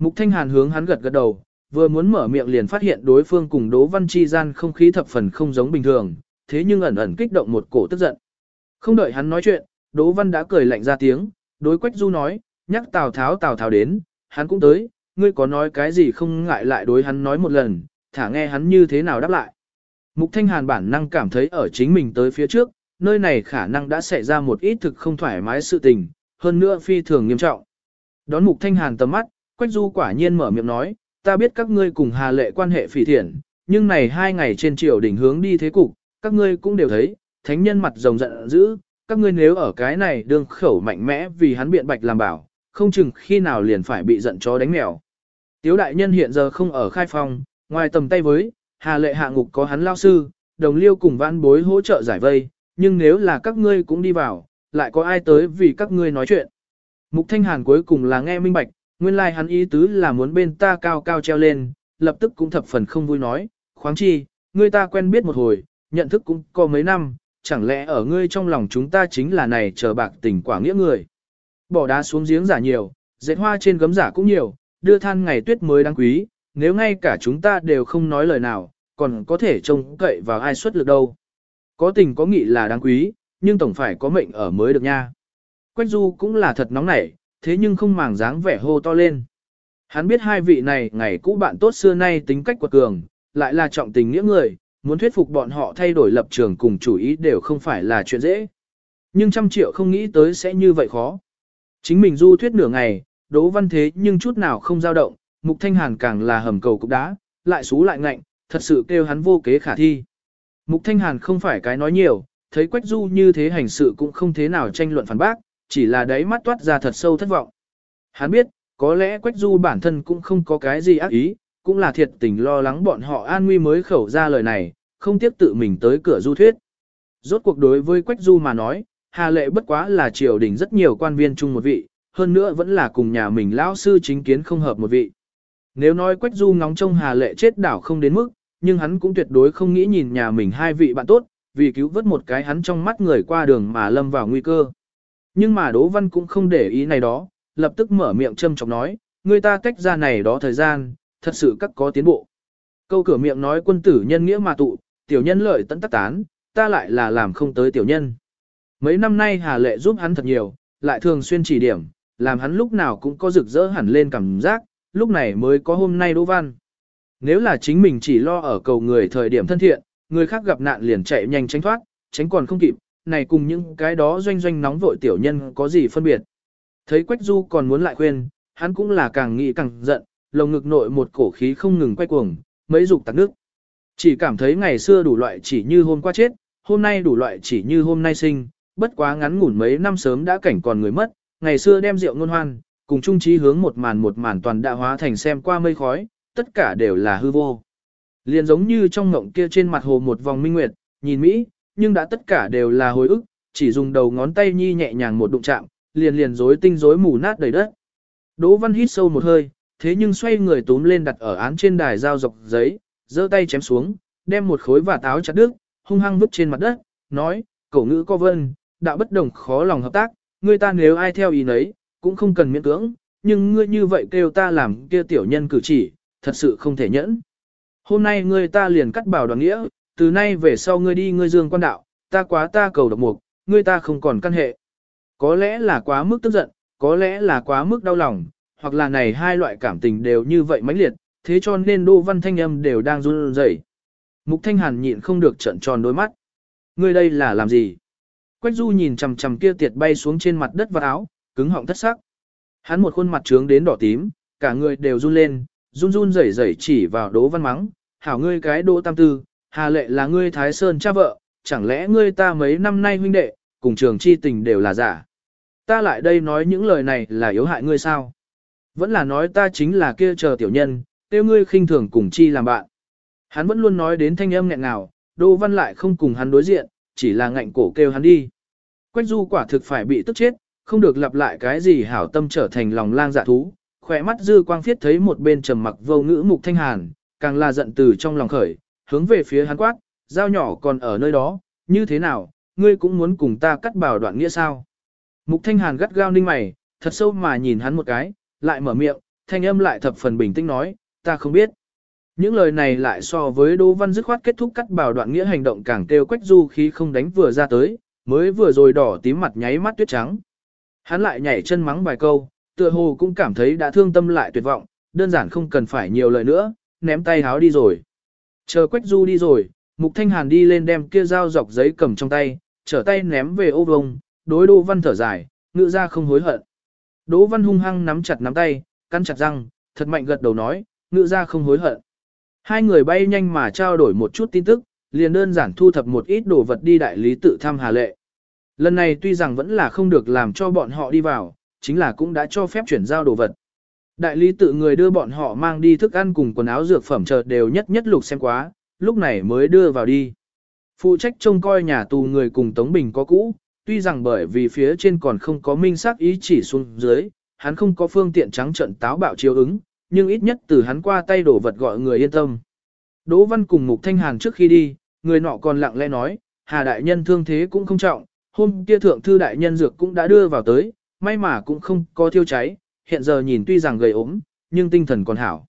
Mục Thanh Hàn hướng hắn gật gật đầu, vừa muốn mở miệng liền phát hiện đối phương cùng Đỗ Văn Chi gian không khí thập phần không giống bình thường, thế nhưng ẩn ẩn kích động một cổ tức giận. Không đợi hắn nói chuyện, Đỗ Văn đã cười lạnh ra tiếng, đối Quách Du nói, nhắc Tào Tháo Tào Tháo đến, hắn cũng tới, ngươi có nói cái gì không ngại lại đối hắn nói một lần, thả nghe hắn như thế nào đáp lại. Mục Thanh Hàn bản năng cảm thấy ở chính mình tới phía trước, nơi này khả năng đã xảy ra một ít thực không thoải mái sự tình, hơn nữa phi thường nghiêm trọng. Đón Mục Thanh Hàn tầm mắt, Quách Du quả nhiên mở miệng nói, ta biết các ngươi cùng Hà Lệ quan hệ phỉ thiện, nhưng này hai ngày trên triều đỉnh hướng đi thế cục, các ngươi cũng đều thấy, thánh nhân mặt rồng giận dữ, các ngươi nếu ở cái này đương khẩu mạnh mẽ vì hắn biện bạch làm bảo, không chừng khi nào liền phải bị giận chó đánh mèo. Tiếu đại nhân hiện giờ không ở khai phòng, ngoài tầm tay với, Hà Lệ hạ ngục có hắn lao sư, đồng liêu cùng vãn bối hỗ trợ giải vây, nhưng nếu là các ngươi cũng đi vào, lại có ai tới vì các ngươi nói chuyện. Mục Thanh Hàn cuối cùng là nghe minh bạch, nguyên lai like hắn ý tứ là muốn bên ta cao cao treo lên, lập tức cũng thập phần không vui nói, khoáng chi, ngươi ta quen biết một hồi, nhận thức cũng có mấy năm, chẳng lẽ ở ngươi trong lòng chúng ta chính là này chờ bạc tình quả nghĩa người. Bỏ đá xuống giếng giả nhiều, dệt hoa trên gấm giả cũng nhiều, đưa than ngày tuyết mới đáng quý, nếu ngay cả chúng ta đều không nói lời nào, còn có thể trông cậy vào ai xuất lực đâu. Có tình có nghị là đáng quý, nhưng tổng phải có mệnh ở mới được nha. Quách Du cũng là thật nóng nảy, thế nhưng không màng dáng vẻ hô to lên. Hắn biết hai vị này ngày cũ bạn tốt xưa nay tính cách quật cường, lại là trọng tình nghĩa người, muốn thuyết phục bọn họ thay đổi lập trường cùng chủ ý đều không phải là chuyện dễ. Nhưng trăm triệu không nghĩ tới sẽ như vậy khó. Chính mình du thuyết nửa ngày, đỗ văn thế nhưng chút nào không dao động, mục thanh hàn càng là hầm cầu cục đá, lại xú lại ngạnh, thật sự kêu hắn vô kế khả thi. Mục thanh hàn không phải cái nói nhiều, thấy quách du như thế hành sự cũng không thế nào tranh luận phản bác, chỉ là đáy mắt toát ra thật sâu thất vọng. Hắn biết, có lẽ quách du bản thân cũng không có cái gì ác ý, cũng là thiệt tình lo lắng bọn họ an nguy mới khẩu ra lời này, không tiếp tự mình tới cửa du thuyết. Rốt cuộc đối với Quách Du mà nói, Hà Lệ bất quá là triều đình rất nhiều quan viên chung một vị, hơn nữa vẫn là cùng nhà mình lão sư chính kiến không hợp một vị. Nếu nói Quách Du ngóng trông Hà Lệ chết đảo không đến mức, nhưng hắn cũng tuyệt đối không nghĩ nhìn nhà mình hai vị bạn tốt, vì cứu vớt một cái hắn trong mắt người qua đường mà lâm vào nguy cơ. Nhưng mà Đỗ Văn cũng không để ý này đó, lập tức mở miệng châm chọc nói, người ta tách ra này đó thời gian, thật sự các có tiến bộ. Câu cửa miệng nói quân tử nhân nghĩa mà tụ, tiểu nhân lợi tận tắc tán, ta lại là làm không tới tiểu nhân. Mấy năm nay Hà Lệ giúp hắn thật nhiều, lại thường xuyên chỉ điểm, làm hắn lúc nào cũng có rực rỡ hẳn lên cảm giác, lúc này mới có hôm nay Đỗ Văn. Nếu là chính mình chỉ lo ở cầu người thời điểm thân thiện, người khác gặp nạn liền chạy nhanh tránh thoát, tránh còn không kịp, này cùng những cái đó doanh doanh nóng vội tiểu nhân có gì phân biệt. Thấy Quách Du còn muốn lại khuyên, hắn cũng là càng nghĩ càng giận, lồng ngực nội một cổ khí không ngừng quay cuồng, mấy dục tạc nước. Chỉ cảm thấy ngày xưa đủ loại chỉ như hôm qua chết, hôm nay đủ loại chỉ như hôm nay sinh, bất quá ngắn ngủn mấy năm sớm đã cảnh còn người mất, ngày xưa đem rượu ngôn hoan, cùng trung trí hướng một màn một màn toàn đã hóa thành xem qua mây khói, tất cả đều là hư vô. Liền giống như trong ngộng kia trên mặt hồ một vòng minh nguyệt, nhìn Mỹ, nhưng đã tất cả đều là hồi ức, chỉ dùng đầu ngón tay nhi nhẹ nhàng một đụng chạm, liền liền rối tinh rối mù nát đầy đất. Đỗ Văn hít sâu một hơi, thế nhưng xoay người túm lên đặt ở án trên đài dao dọc giấy, giơ tay chém xuống, đem một khối và táo chặt đứt, hung hăng vứt trên mặt đất, nói, cổ ngữ co vân, đạo bất đồng khó lòng hợp tác, người ta nếu ai theo ý nấy, cũng không cần miễn cưỡng, nhưng ngươi như vậy kêu ta làm kia tiểu nhân cử chỉ, thật sự không thể nhẫn. Hôm nay ngươi ta liền cắt bảo đoàn nghĩa, từ nay về sau ngươi đi ngươi dương quan đạo, ta quá ta cầu độc mục, ngươi ta không còn căn hệ. Có lẽ là quá mức tức giận, có lẽ là quá mức đau lòng, hoặc là này hai loại cảm tình đều như vậy mãnh liệt, thế cho nên Đỗ Văn Thanh âm đều đang run rẩy. Mục Thanh Hàn nhịn không được trợn tròn đôi mắt. Ngươi đây là làm gì? Quách Du nhìn chằm chằm kia tiệt bay xuống trên mặt đất và áo, cứng họng thất sắc. Hắn một khuôn mặt trướng đến đỏ tím, cả người đều run lên, run run rẩy rẩy chỉ vào Đỗ Văn mắng, "Hảo ngươi cái Đỗ Tam Tư, Hà Lệ là ngươi Thái Sơn cha vợ, chẳng lẽ ngươi ta mấy năm nay huynh đệ, cùng trường chi tình đều là giả? Ta lại đây nói những lời này là yếu hại ngươi sao? Vẫn là nói ta chính là kia chờ tiểu nhân, tiêu ngươi khinh thường cùng chi làm bạn." Hắn vẫn luôn nói đến thanh âm nghẹn ngào, Đô Văn lại không cùng hắn đối diện, chỉ là ngạnh cổ kêu hắn đi. Quách Du quả thực phải bị tức chết, không được lặp lại cái gì hảo tâm trở thành lòng lang dạ thú, khỏe mắt dư quang phiết thấy một bên trầm mặc vô ngữ mục thanh hàn, càng là giận từ trong lòng khởi, hướng về phía hắn quát, dao nhỏ còn ở nơi đó, như thế nào, ngươi cũng muốn cùng ta cắt bảo đoạn nghĩa sao. Mục thanh hàn gắt gao ninh mày, thật sâu mà nhìn hắn một cái, lại mở miệng, thanh âm lại thập phần bình tĩnh nói, ta không biết. Những lời này lại so với Đỗ Văn dứt khoát kết thúc cắt bảo đoạn nghĩa hành động càng kêu quách du khí không đánh vừa ra tới, mới vừa rồi đỏ tím mặt nháy mắt tuyết trắng. Hắn lại nhảy chân mắng vài câu, tựa hồ cũng cảm thấy đã thương tâm lại tuyệt vọng, đơn giản không cần phải nhiều lời nữa, ném tay háo đi rồi. Chờ Quách Du đi rồi, Mục Thanh Hàn đi lên đem kia dao dọc giấy cầm trong tay, trở tay ném về ô vông, đối Đỗ Văn thở dài, ngựa ra không hối hận. Đỗ Văn hung hăng nắm chặt nắm tay, cắn chặt răng, thật mạnh gật đầu nói, ngựa ra không hối hận. Hai người bay nhanh mà trao đổi một chút tin tức, liền đơn giản thu thập một ít đồ vật đi đại lý tự thăm Hà Lệ. Lần này tuy rằng vẫn là không được làm cho bọn họ đi vào, chính là cũng đã cho phép chuyển giao đồ vật. Đại lý tự người đưa bọn họ mang đi thức ăn cùng quần áo dược phẩm chờ đều nhất nhất lục xem quá, lúc này mới đưa vào đi. Phụ trách trông coi nhà tù người cùng Tống Bình có cũ, tuy rằng bởi vì phía trên còn không có minh xác ý chỉ xuống dưới, hắn không có phương tiện trắng trận táo bạo chiếu ứng, nhưng ít nhất từ hắn qua tay đổ vật gọi người yên tâm. Đỗ Văn cùng Mục Thanh Hàn trước khi đi, người nọ còn lặng lẽ nói, Hà Đại Nhân thương thế cũng không trọng, hôm kia thượng thư đại nhân dược cũng đã đưa vào tới, may mà cũng không có thiêu cháy, hiện giờ nhìn tuy rằng gầy ốm, nhưng tinh thần còn hảo.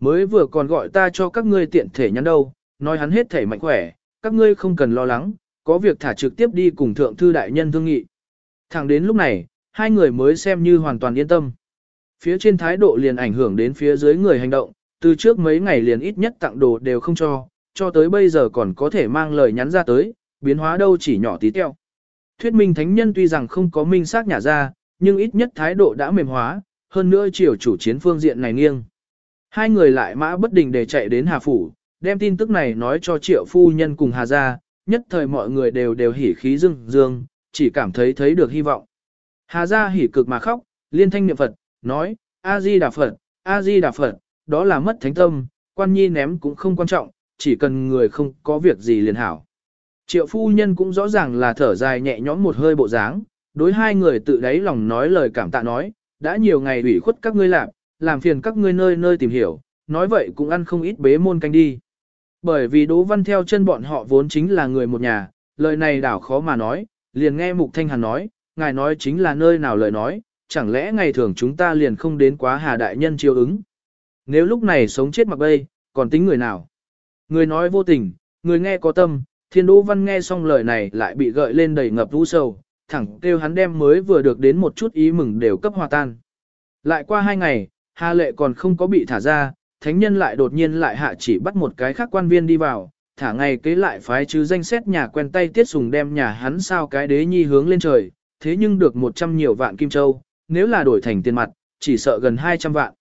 Mới vừa còn gọi ta cho các ngươi tiện thể nhắn đâu, nói hắn hết thể mạnh khỏe, các ngươi không cần lo lắng, có việc thả trực tiếp đi cùng thượng thư đại nhân thương nghị. Thẳng đến lúc này, hai người mới xem như hoàn toàn yên tâm. Phía trên thái độ liền ảnh hưởng đến phía dưới người hành động, từ trước mấy ngày liền ít nhất tặng đồ đều không cho, cho tới bây giờ còn có thể mang lời nhắn ra tới, biến hóa đâu chỉ nhỏ tí teo. Thuyết minh thánh nhân tuy rằng không có minh xác nhả ra, nhưng ít nhất thái độ đã mềm hóa, hơn nữa chiều chủ chiến phương diện này nghiêng. Hai người lại mã bất định để chạy đến Hà Phủ, đem tin tức này nói cho triệu phu nhân cùng Hà Gia, nhất thời mọi người đều đều hỉ khí dương dương, chỉ cảm thấy thấy được hy vọng. Hà Gia hỉ cực mà khóc, liên thanh niệm Phật, nói, A-di Đà Phật, A-di Đà Phật, đó là mất thánh tâm, quan nhi ném cũng không quan trọng, chỉ cần người không có việc gì liền hảo. Triệu phu nhân cũng rõ ràng là thở dài nhẹ nhõm một hơi bộ dáng, đối hai người tự đáy lòng nói lời cảm tạ nói, đã nhiều ngày ủy khuất các ngươi làm, làm phiền các ngươi nơi nơi tìm hiểu, nói vậy cũng ăn không ít bế môn canh đi. Bởi vì Đỗ Văn theo chân bọn họ vốn chính là người một nhà, lời này đảo khó mà nói, liền nghe Mục Thanh Hàn nói, ngài nói chính là nơi nào lời nói, chẳng lẽ ngày thường chúng ta liền không đến quá hà đại nhân chiêu ứng. Nếu lúc này sống chết mặc bay, còn tính người nào? Người nói vô tình, người nghe có tâm, thiên đỗ văn nghe xong lời này lại bị gợi lên đầy ngập vũ sầu, thẳng kêu hắn đem mới vừa được đến một chút ý mừng đều cấp hòa tan. Lại qua hai ngày, Hà Lệ còn không có bị thả ra, thánh nhân lại đột nhiên lại hạ chỉ bắt một cái khác quan viên đi vào, thả ngày kế lại phái chứ danh xét nhà quen tay tiết sùng đem nhà hắn sao cái đế nhi hướng lên trời, thế nhưng được một trăm nhiều vạn kim châu, nếu là đổi thành tiền mặt, chỉ sợ gần 200 vạn.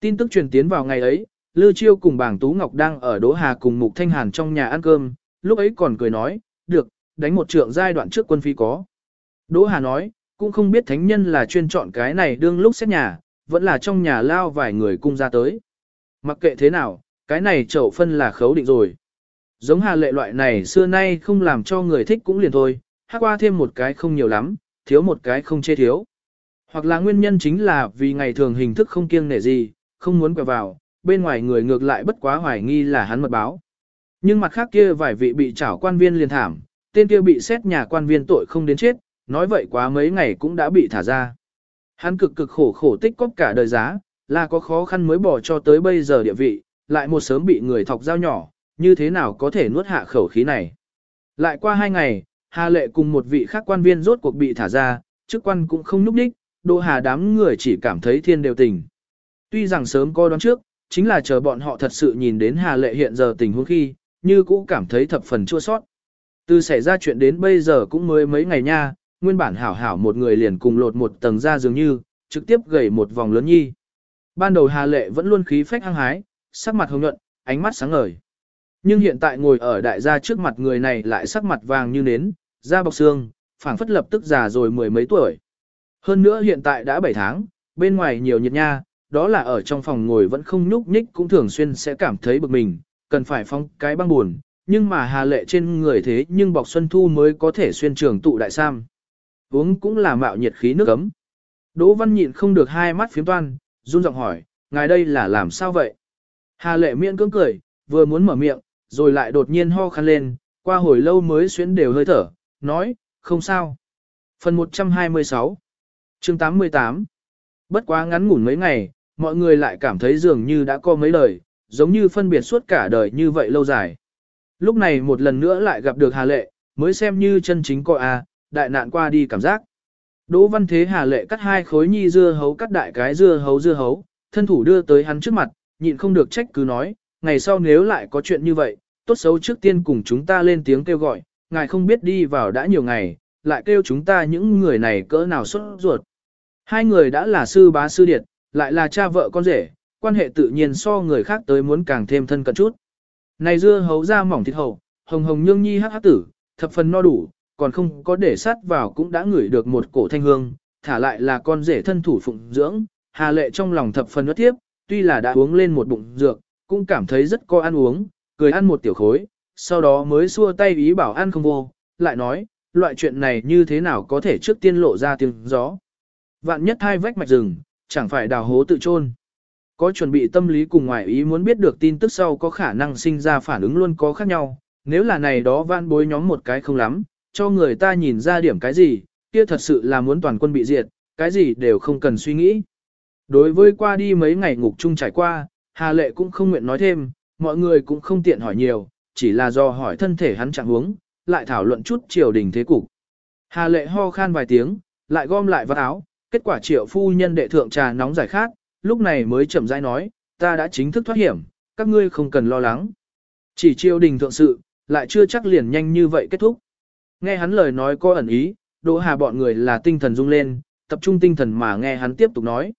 Tin tức truyền tiến vào ngày ấy, Lư Chiêu cùng bảng Tú Ngọc đang ở Đỗ Hà cùng Mục Thanh Hàn trong nhà ăn cơm, lúc ấy còn cười nói, được, đánh một trượng giai đoạn trước quân phi có. Đỗ Hà nói, cũng không biết thánh nhân là chuyên chọn cái này đương lúc xét nhà, vẫn là trong nhà lao vài người cung ra tới. Mặc kệ thế nào, cái này chậu phân là khấu định rồi. Giống hà lệ loại này xưa nay không làm cho người thích cũng liền thôi, hát qua thêm một cái không nhiều lắm, thiếu một cái không chê thiếu. Hoặc là nguyên nhân chính là vì ngày thường hình thức không kiêng nể gì, không muốn quẹo vào, bên ngoài người ngược lại bất quá hoài nghi là hắn mật báo. Nhưng mặt khác kia vài vị bị trảo quan viên liền thảm, tên kia bị xét nhà quan viên tội không đến chết, nói vậy quá mấy ngày cũng đã bị thả ra. Hắn cực cực khổ khổ tích cóp cả đời giá, là có khó khăn mới bỏ cho tới bây giờ địa vị, lại một sớm bị người thọc dao nhỏ, như thế nào có thể nuốt hạ khẩu khí này. Lại qua hai ngày, Hà Lệ cùng một vị khác quan viên rốt cuộc bị thả ra, chức quan cũng không núp đích, Đỗ Hà đám người chỉ cảm thấy thiên đều tình. Tuy rằng sớm coi đoán trước, chính là chờ bọn họ thật sự nhìn đến Hà Lệ hiện giờ tình huống khi, như cũ cảm thấy thập phần chua sót. Từ xảy ra chuyện đến bây giờ cũng mới mấy ngày nha, nguyên bản hảo hảo một người liền cùng lột một tầng ra dường như, trực tiếp gầy một vòng lớn nhi. Ban đầu Hà Lệ vẫn luôn khí phách hăng hái, sắc mặt hồng nhuận, ánh mắt sáng ngời. Nhưng hiện tại ngồi ở đại gia trước mặt người này lại sắc mặt vàng như nến, da bọc xương, phảng phất lập tức già rồi mười mấy tuổi. Hơn nữa hiện tại đã 7 tháng, bên ngoài nhiều nhiệt nha, đó là ở trong phòng ngồi vẫn không nhúc nhích cũng thường xuyên sẽ cảm thấy bực mình, cần phải phong cái băng buồn, nhưng mà hà lệ trên người thế nhưng bọc xuân thu mới có thể xuyên trường tụ đại sam. Uống cũng là mạo nhiệt khí nước ấm. Đỗ văn nhịn không được hai mắt phiếm toan, run giọng hỏi, ngài đây là làm sao vậy? Hà lệ miễn cưỡng cười, vừa muốn mở miệng, rồi lại đột nhiên ho khăn lên, qua hồi lâu mới xuyến đều hơi thở, nói, không sao. Phần 126 chương 88 Bất quá ngắn ngủn mấy ngày, mọi người lại cảm thấy dường như đã có mấy lời, giống như phân biệt suốt cả đời như vậy lâu dài. Lúc này một lần nữa lại gặp được Hà Lệ, mới xem như chân chính coi a, đại nạn qua đi cảm giác. Đỗ Văn Thế Hà Lệ cắt hai khối nhi dưa hấu cắt đại cái dưa hấu dưa hấu, thân thủ đưa tới hắn trước mặt, nhịn không được trách cứ nói, ngày sau nếu lại có chuyện như vậy, tốt xấu trước tiên cùng chúng ta lên tiếng kêu gọi, ngài không biết đi vào đã nhiều ngày, lại kêu chúng ta những người này cỡ nào xuất ruột. Hai người đã là sư bá sư điệt, lại là cha vợ con rể, quan hệ tự nhiên so người khác tới muốn càng thêm thân cận chút. Này dưa hấu ra mỏng thịt hầu, hồng hồng nhương nhi hắc hắc tử, thập phần no đủ, còn không có để sát vào cũng đã ngửi được một cổ thanh hương, thả lại là con rể thân thủ phụng dưỡng, hà lệ trong lòng thập phần nuốt tiếp, tuy là đã uống lên một bụng dược, cũng cảm thấy rất có ăn uống, cười ăn một tiểu khối, sau đó mới xua tay ý bảo ăn không vô, lại nói, loại chuyện này như thế nào có thể trước tiên lộ ra tiếng gió. Vạn nhất hai vách mạch rừng, chẳng phải đào hố tự chôn. Có chuẩn bị tâm lý cùng ngoại ý muốn biết được tin tức sau có khả năng sinh ra phản ứng luôn có khác nhau, nếu là này đó vạn bối nhóm một cái không lắm, cho người ta nhìn ra điểm cái gì, kia thật sự là muốn toàn quân bị diệt, cái gì đều không cần suy nghĩ. Đối với qua đi mấy ngày ngục chung trải qua, Hà Lệ cũng không nguyện nói thêm, mọi người cũng không tiện hỏi nhiều, chỉ là do hỏi thân thể hắn trạng huống, lại thảo luận chút triều đình thế cục. Hà Lệ ho khan vài tiếng, lại gom lại vạt áo, kết quả triệu phu nhân đệ thượng trà nóng giải khát, lúc này mới chậm rãi nói, ta đã chính thức thoát hiểm, các ngươi không cần lo lắng. Chỉ triều đình thượng sự, lại chưa chắc liền nhanh như vậy kết thúc. Nghe hắn lời nói có ẩn ý, Đỗ Hà bọn người là tinh thần rung lên, tập trung tinh thần mà nghe hắn tiếp tục nói.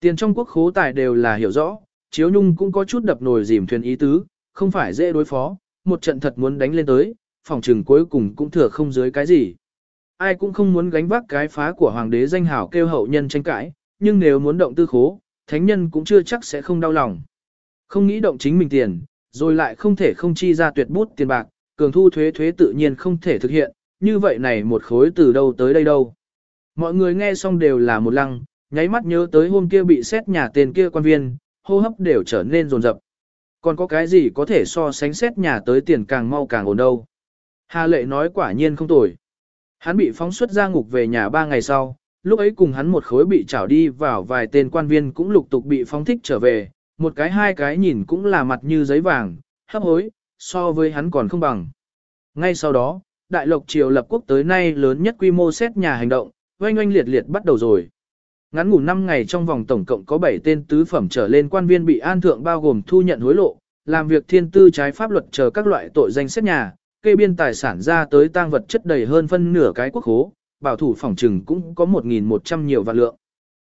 Tiền trong quốc khố tài đều là hiểu rõ, Chiếu Nhung cũng có chút đập nồi dìm thuyền ý tứ, không phải dễ đối phó, một trận thật muốn đánh lên tới, phòng trừng cuối cùng cũng thừa không dưới cái gì. Ai cũng không muốn gánh vác cái phá của hoàng đế danh hảo kêu hậu nhân tranh cãi, nhưng nếu muốn động tư khố, thánh nhân cũng chưa chắc sẽ không đau lòng. Không nghĩ động chính mình tiền, Rồi lại không thể không chi ra tuyệt bút tiền bạc, cường thu thuế thuế tự nhiên không thể thực hiện, như vậy này một khối từ đâu tới đây đâu. Mọi người nghe xong đều là một lăng, nháy mắt nhớ tới hôm kia bị xét nhà tên kia quan viên, hô hấp đều trở nên rồn rập. Còn có cái gì có thể so sánh xét nhà tới tiền càng mau càng ổn đâu. Hà lệ nói quả nhiên không tồi. Hắn bị phóng xuất ra ngục về nhà ba ngày sau, lúc ấy cùng hắn một khối bị trảo đi vào vài tên quan viên cũng lục tục bị phóng thích trở về, một cái hai cái nhìn cũng là mặt như giấy vàng, hấp hối, so với hắn còn không bằng. Ngay sau đó, Đại Lộc Triều lập quốc tới nay lớn nhất quy mô xét nhà hành động, oanh oanh liệt liệt bắt đầu rồi. Ngắn ngủ 5 ngày trong vòng tổng cộng có 7 tên tứ phẩm trở lên quan viên bị an thượng bao gồm thu nhận hối lộ, làm việc thiên tư trái pháp luật chờ các loại tội danh xét nhà, kê biên tài sản ra tới tang vật chất đầy hơn phân nửa cái quốc hố, bảo thủ phòng trừng cũng có 1.100 nhiều vạn lượng.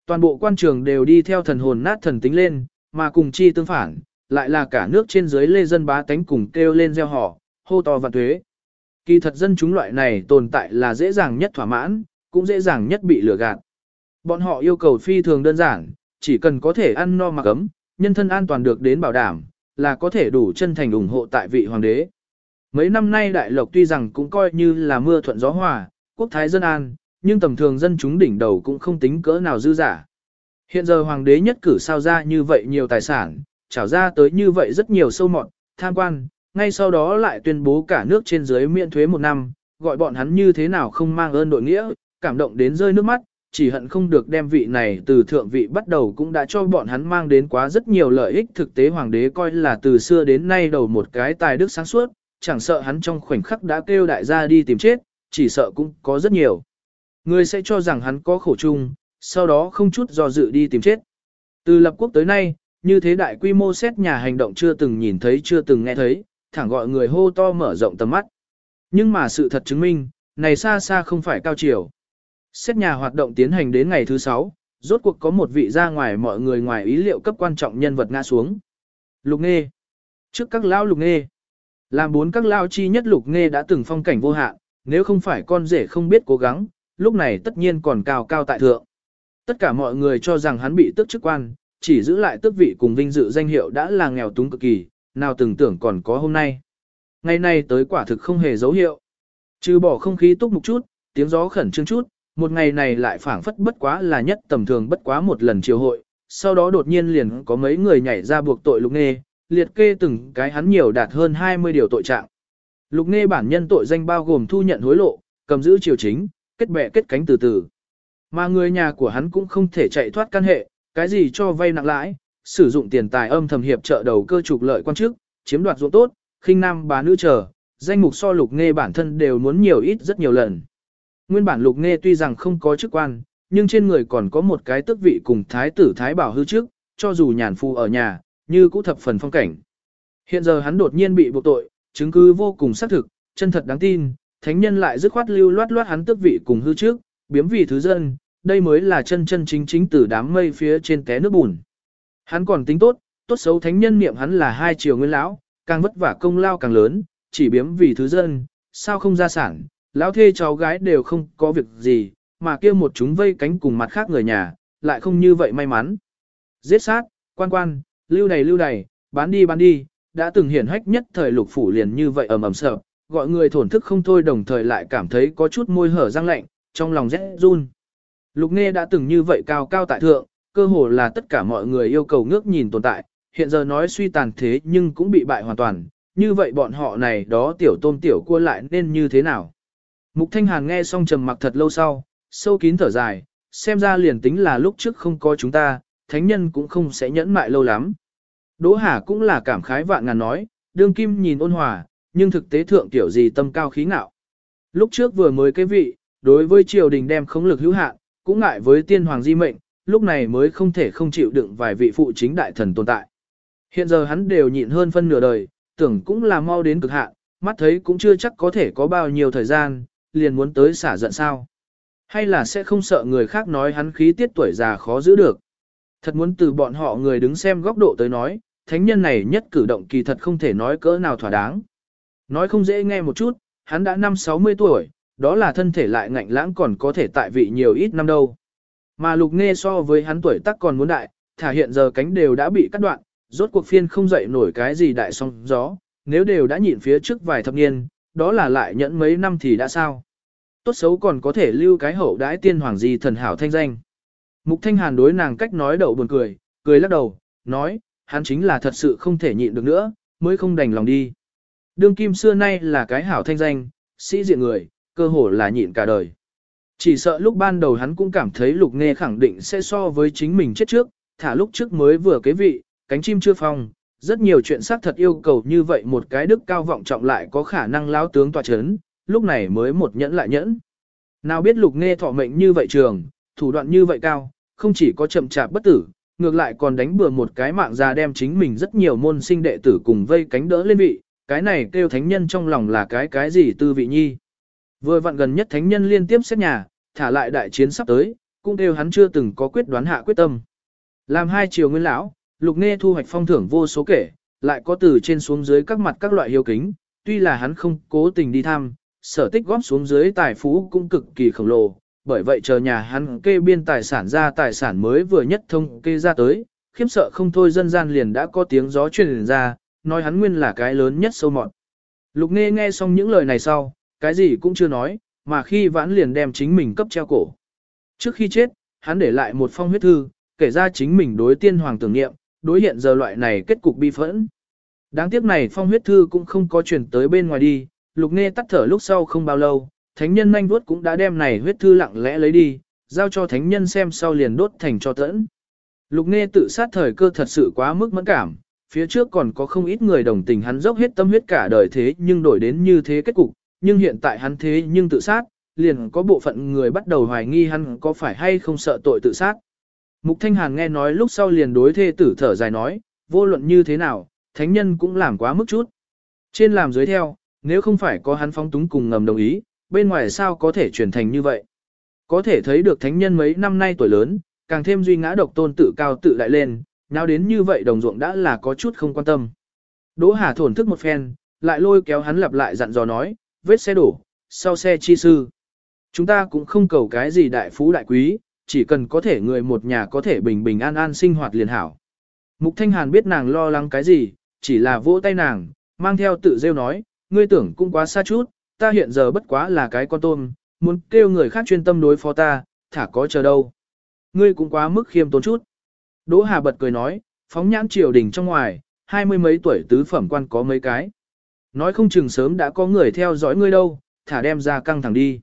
Toàn bộ quan trường đều đi theo thần hồn nát thần tính lên, mà cùng chi tương phản, lại là cả nước trên dưới lê dân bá tánh cùng kêu lên gieo họ, hô to vạn thuế. Kỳ thật dân chúng loại này tồn tại là dễ dàng nhất thỏa mãn, cũng dễ dàng nhất bị lừa gạt. Bọn họ yêu cầu phi thường đơn giản, chỉ cần có thể ăn no mặc ấm, nhân thân an toàn được đến bảo đảm, là có thể đủ chân thành ủng hộ tại vị hoàng đế. Mấy năm nay đại lộc tuy rằng cũng coi như là mưa thuận gió hòa, quốc thái dân an, nhưng tầm thường dân chúng đỉnh đầu cũng không tính cỡ nào dư giả. Hiện giờ hoàng đế nhất cử sao ra như vậy nhiều tài sản, trảo ra tới như vậy rất nhiều sâu mọt, tham quan, ngay sau đó lại tuyên bố cả nước trên dưới miễn thuế một năm, gọi bọn hắn như thế nào không mang ơn đội nghĩa, cảm động đến rơi nước mắt, chỉ hận không được đem vị này từ thượng vị bắt đầu cũng đã cho bọn hắn mang đến quá rất nhiều lợi ích thực tế hoàng đế coi là từ xưa đến nay đầu một cái tài đức sáng suốt, chẳng sợ hắn trong khoảnh khắc đã kêu đại gia đi tìm chết, chỉ sợ cũng có rất nhiều. Người sẽ cho rằng hắn có khổ chung, sau đó không chút do dự đi tìm chết. Từ lập quốc tới nay, như thế đại quy mô xét nhà hành động chưa từng nhìn thấy chưa từng nghe thấy, thẳng gọi người hô to mở rộng tầm mắt. Nhưng mà sự thật chứng minh, này xa xa không phải cao chiều. Xét nhà hoạt động tiến hành đến ngày thứ 6, rốt cuộc có một vị ra ngoài mọi người ngoài ý liệu cấp quan trọng nhân vật ngã xuống. Lục Nghê. Trước các lão Lục Nghê. Làm bốn các lão chi nhất Lục Nghê đã từng phong cảnh vô hạn, nếu không phải con rể không biết cố gắng, lúc này tất nhiên còn cao cao tại thượng. Tất cả mọi người cho rằng hắn bị tước chức quan, chỉ giữ lại tước vị cùng vinh dự danh hiệu đã là nghèo túng cực kỳ, nào từng tưởng còn có hôm nay. Ngày nay tới quả thực không hề dấu hiệu. Trừ bỏ không khí túc mục chút, tiếng gió khẩn trương chút, một ngày này lại phảng phất bất quá là nhất tầm thường bất quá một lần chiều hội, sau đó đột nhiên liền có mấy người nhảy ra buộc tội lục nghê, liệt kê từng cái hắn nhiều đạt hơn 20 điều tội trạng. Lục nghê bản nhân tội danh bao gồm thu nhận hối lộ, cầm giữ triều chính, kết bè kết cánh từ từ. Mà người nhà của hắn cũng không thể chạy thoát căn hệ, cái gì cho vay nặng lãi, sử dụng tiền tài âm thầm hiệp trợ đầu cơ trục lợi quan chức, chiếm đoạt ruộng tốt, khinh nam bá nữ chờ, danh mục so lục nghe bản thân đều muốn nhiều ít rất nhiều lần. Nguyên bản lục nghe tuy rằng không có chức quan, nhưng trên người còn có một cái tước vị cùng thái tử thái bảo hư trước, cho dù nhàn phu ở nhà, như cũ thập phần phong cảnh. Hiện giờ hắn đột nhiên bị buộc tội, chứng cứ vô cùng xác thực, chân thật đáng tin, thánh nhân lại dứt khoát lưu loát loát hắn tước vị cùng hư trước, biếm vị thứ dân, đây mới là chân chân chính chính từ đám mây phía trên té nước bùn. Hắn còn tính tốt, tốt xấu thánh nhân niệm hắn là hai triều nguyên lão, càng vất vả công lao càng lớn, chỉ biếm vì thứ dân, sao không ra sản, lão thê cháu gái đều không có việc gì, mà kia một chúng vây cánh cùng mặt khác người nhà, lại không như vậy may mắn. Giết sát, quan quan, lưu đầy lưu đầy, bán đi bán đi, đã từng hiển hách nhất thời lục phủ liền như vậy ầm ầm sợ, gọi người thổn thức không thôi đồng thời lại cảm thấy có chút môi hở răng lạnh, trong lòng rét run. Lục Nghe đã từng như vậy cao cao tại thượng, cơ hồ là tất cả mọi người yêu cầu ngước nhìn tồn tại, hiện giờ nói suy tàn thế nhưng cũng bị bại hoàn toàn, như vậy bọn họ này đó tiểu tôm tiểu cua lại nên như thế nào? Mục Thanh Hàn nghe xong trầm mặc thật lâu sau, sâu kín thở dài, xem ra liền tính là lúc trước không có chúng ta, thánh nhân cũng không sẽ nhẫn mại lâu lắm. Đỗ Hà cũng là cảm khái vạn ngàn nói, đương kim nhìn ôn hòa, nhưng thực tế thượng tiểu gì tâm cao khí ngạo. Lúc trước vừa mới cái vị, đối với triều đình đem không lực hữu hạn, cũng ngại với tiên hoàng di mệnh, lúc này mới không thể không chịu đựng vài vị phụ chính đại thần tồn tại. Hiện giờ hắn đều nhịn hơn phân nửa đời, tưởng cũng là mau đến cực hạn, mắt thấy cũng chưa chắc có thể có bao nhiêu thời gian, liền muốn tới xả giận sao. Hay là sẽ không sợ người khác nói hắn khí tiết tuổi già khó giữ được. Thật muốn từ bọn họ người đứng xem góc độ tới nói, thánh nhân này nhất cử động kỳ thật không thể nói cỡ nào thỏa đáng. Nói không dễ nghe một chút, hắn đã năm 60 tuổi, đó là thân thể lại ngạnh lãng còn có thể tại vị nhiều ít năm đâu. Mà lục nghe so với hắn tuổi tác còn muốn đại, thả hiện giờ cánh đều đã bị cắt đoạn, rốt cuộc phiên không dậy nổi cái gì đại song gió, nếu đều đã nhịn phía trước vài thập niên, đó là lại nhẫn mấy năm thì đã sao. Tốt xấu còn có thể lưu cái hậu đãi tiên hoàng gì thần hảo thanh danh. Mục Thanh Hàn đối nàng cách nói đậu buồn cười, cười lắc đầu, nói, hắn chính là thật sự không thể nhịn được nữa, mới không đành lòng đi. Đương kim xưa nay là cái hảo thanh danh, sĩ diện người, cơ hồ là nhịn cả đời. Chỉ sợ lúc ban đầu hắn cũng cảm thấy lục nghe khẳng định sẽ so với chính mình chết trước, thả lúc trước mới vừa kế vị, cánh chim chưa phong, rất nhiều chuyện xác thật yêu cầu như vậy một cái đức cao vọng trọng lại có khả năng lao tướng tòa chấn, lúc này mới một nhẫn lại nhẫn. Nào biết lục nghe thọ mệnh như vậy trường, thủ đoạn như vậy cao, không chỉ có chậm chạp bất tử, ngược lại còn đánh bừa một cái mạng ra đem chính mình rất nhiều môn sinh đệ tử cùng vây cánh đỡ lên vị, cái này kêu thánh nhân trong lòng là cái cái gì tư vị nhi. Vừa vặn gần nhất thánh nhân liên tiếp xét nhà, thả lại đại chiến sắp tới, cũng đều hắn chưa từng có quyết đoán hạ quyết tâm. Làm hai triều nguyên lão, lục nghe thu hoạch phong thưởng vô số kể, lại có từ trên xuống dưới các mặt các loại hiếu kính, tuy là hắn không cố tình đi tham sở tích góp xuống dưới tài phú cũng cực kỳ khổng lồ, bởi vậy chờ nhà hắn kê biên tài sản ra tài sản mới vừa nhất thông kê ra tới, khiếm sợ không thôi dân gian liền đã có tiếng gió truyền ra, nói hắn nguyên là cái lớn nhất sâu mọt. Lục nghe nghe xong những lời này sau, cái gì cũng chưa nói, mà khi vãn liền đem chính mình cấp treo cổ. Trước khi chết, hắn để lại một phong huyết thư, kể ra chính mình đối tiên hoàng tưởng niệm, đối hiện giờ loại này kết cục bi phẫn. Đáng tiếc này phong huyết thư cũng không có chuyển tới bên ngoài đi, lục nghe tắt thở lúc sau không bao lâu, thánh nhân nhanh vuốt cũng đã đem này huyết thư lặng lẽ lấy đi, giao cho thánh nhân xem sau liền đốt thành cho tẫn. Lục nghe tự sát thời cơ thật sự quá mức mẫn cảm, phía trước còn có không ít người đồng tình hắn dốc hết tâm huyết cả đời thế nhưng đổi đến như thế kết cục, nhưng hiện tại hắn thế nhưng tự sát, liền có bộ phận người bắt đầu hoài nghi hắn có phải hay không sợ tội tự sát. Mục Thanh Hàn nghe nói lúc sau liền đối thê tử thở dài nói, vô luận như thế nào, thánh nhân cũng làm quá mức chút. Trên làm dưới theo, nếu không phải có hắn phóng túng cùng ngầm đồng ý, bên ngoài sao có thể chuyển thành như vậy. Có thể thấy được thánh nhân mấy năm nay tuổi lớn, càng thêm duy ngã độc tôn tự cao tự đại lên, nào đến như vậy đồng ruộng đã là có chút không quan tâm. Đỗ Hà thổn thức một phen, lại lôi kéo hắn lặp lại dặn dò nói, vết xe đổ, sau xe chi sư. Chúng ta cũng không cầu cái gì đại phú đại quý, chỉ cần có thể người một nhà có thể bình bình an an sinh hoạt liền hảo. Mục Thanh Hàn biết nàng lo lắng cái gì, chỉ là vỗ tay nàng, mang theo tự rêu nói, ngươi tưởng cũng quá xa chút, ta hiện giờ bất quá là cái con tôm, muốn kêu người khác chuyên tâm đối phó ta, thả có chờ đâu. Ngươi cũng quá mức khiêm tốn chút. Đỗ Hà bật cười nói, phóng nhãn triều đình trong ngoài, hai mươi mấy tuổi tứ phẩm quan có mấy cái. Nói không chừng sớm đã có người theo dõi ngươi đâu, thả đem ra căng thẳng đi.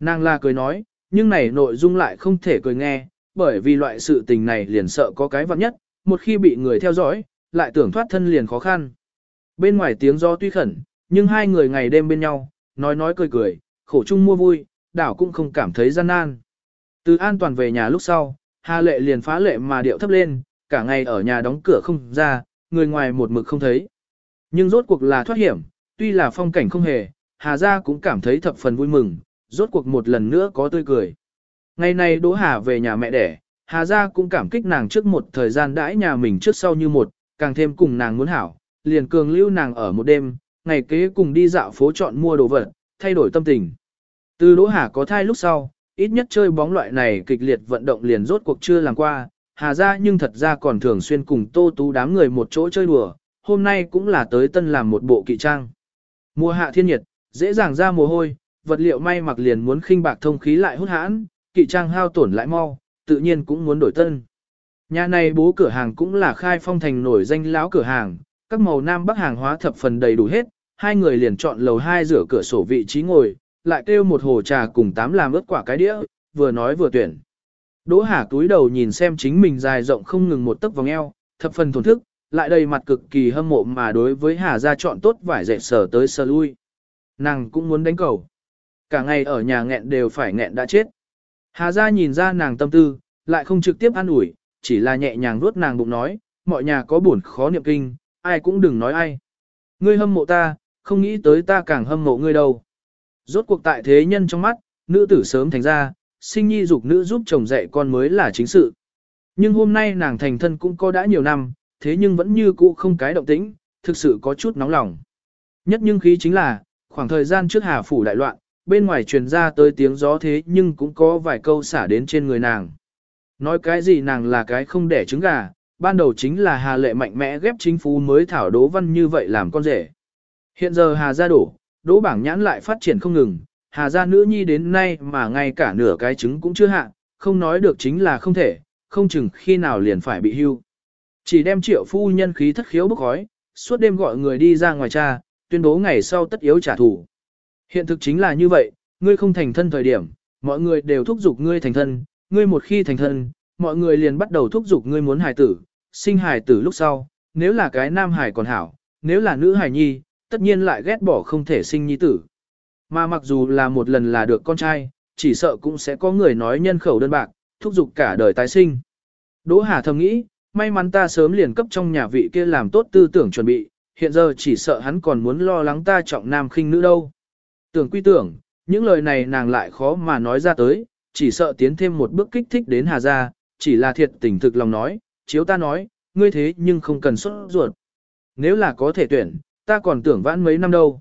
Nàng la cười nói, nhưng này nội dung lại không thể cười nghe, bởi vì loại sự tình này liền sợ có cái vặn nhất, một khi bị người theo dõi, lại tưởng thoát thân liền khó khăn. Bên ngoài tiếng gió tuy khẩn, nhưng hai người ngày đêm bên nhau, nói nói cười cười, khổ chung mua vui, đảo cũng không cảm thấy gian nan. Từ an toàn về nhà lúc sau, Hà Lệ liền phá lệ mà điệu thấp lên, cả ngày ở nhà đóng cửa không ra, người ngoài một mực không thấy. Nhưng rốt cuộc là thoát hiểm, tuy là phong cảnh không hề, Hà Gia cũng cảm thấy thập phần vui mừng, rốt cuộc một lần nữa có tươi cười. Ngày này Đỗ Hà về nhà mẹ đẻ, Hà Gia cũng cảm kích nàng trước một thời gian đãi nhà mình trước sau như một, càng thêm cùng nàng muốn hảo, liền cường lưu nàng ở một đêm, ngày kế cùng đi dạo phố chọn mua đồ vật, thay đổi tâm tình. Từ Đỗ Hà có thai lúc sau, ít nhất chơi bóng loại này kịch liệt vận động liền rốt cuộc chưa làm qua, Hà Gia nhưng thật ra còn thường xuyên cùng Tô Tú đám người một chỗ chơi đùa, hôm nay cũng là tới tân làm một bộ kỵ trang. Mùa hạ thiên nhiệt, dễ dàng ra mồ hôi, vật liệu may mặc liền muốn khinh bạc thông khí lại hút hãn, kỵ trang hao tổn lại mau, tự nhiên cũng muốn đổi tân. Nhà này bố cửa hàng cũng là khai phong thành nổi danh lão cửa hàng, các màu nam bắc hàng hóa thập phần đầy đủ hết, hai người liền chọn lầu hai rửa cửa sổ vị trí ngồi, lại kêu một hồ trà cùng tám làm ướt quả cái đĩa, vừa nói vừa tuyển. Đỗ Hà túi đầu nhìn xem chính mình dài rộng không ngừng một tấc vòng eo, thập phần thổn thức, lại đầy mặt cực kỳ hâm mộ mà đối với Hà gia chọn tốt vải dệt sở tới sờ lui. Nàng cũng muốn đánh cầu. Cả ngày ở nhà nghẹn đều phải nghẹn đã chết. Hà gia nhìn ra nàng tâm tư, lại không trực tiếp an ủi, chỉ là nhẹ nhàng vuốt nàng bụng nói, mọi nhà có buồn khó niệm kinh, ai cũng đừng nói ai. Ngươi hâm mộ ta, không nghĩ tới ta càng hâm mộ ngươi đâu. Rốt cuộc tại thế nhân trong mắt, nữ tử sớm thành ra, sinh nhi dục nữ giúp chồng dạy con mới là chính sự. Nhưng hôm nay nàng thành thân cũng có đã nhiều năm, thế nhưng vẫn như cũ không cái động tĩnh, thực sự có chút nóng lòng. Nhất nhưng khí chính là, khoảng thời gian trước Hà Phủ đại loạn, bên ngoài truyền ra tới tiếng gió thế nhưng cũng có vài câu xả đến trên người nàng. Nói cái gì nàng là cái không đẻ trứng gà, ban đầu chính là Hà Lệ mạnh mẽ ghép chính phủ mới thảo đố Văn như vậy làm con rể. Hiện giờ Hà gia đổ, Đỗ Bảng Nhãn lại phát triển không ngừng, Hà gia nữ nhi đến nay mà ngay cả nửa cái trứng cũng chưa hạ, không nói được chính là không thể, không chừng khi nào liền phải bị hưu. Chỉ đem triệu phu nhân khí thất khiếu bốc khói, suốt đêm gọi người đi ra ngoài cha, tuyên bố ngày sau tất yếu trả thù. Hiện thực chính là như vậy, ngươi không thành thân thời điểm, mọi người đều thúc giục ngươi thành thân, ngươi một khi thành thân, mọi người liền bắt đầu thúc giục ngươi muốn hài tử, sinh hài tử lúc sau, nếu là cái nam hài còn hảo, nếu là nữ hài nhi, tất nhiên lại ghét bỏ không thể sinh nhi tử. Mà mặc dù là một lần là được con trai, chỉ sợ cũng sẽ có người nói nhân khẩu đơn bạc, thúc giục cả đời tái sinh. Đỗ Hà thầm nghĩ, may mắn ta sớm liền cấp trong nhà vị kia làm tốt tư tưởng chuẩn bị, hiện giờ chỉ sợ hắn còn muốn lo lắng ta trọng nam khinh nữ đâu. Tưởng quy tưởng, những lời này nàng lại khó mà nói ra tới, chỉ sợ tiến thêm một bước kích thích đến Hà gia, chỉ là thiệt tình thực lòng nói, chiếu ta nói, ngươi thế nhưng không cần xuất ruột. Nếu là có thể tuyển, ta còn tưởng vãn mấy năm đâu.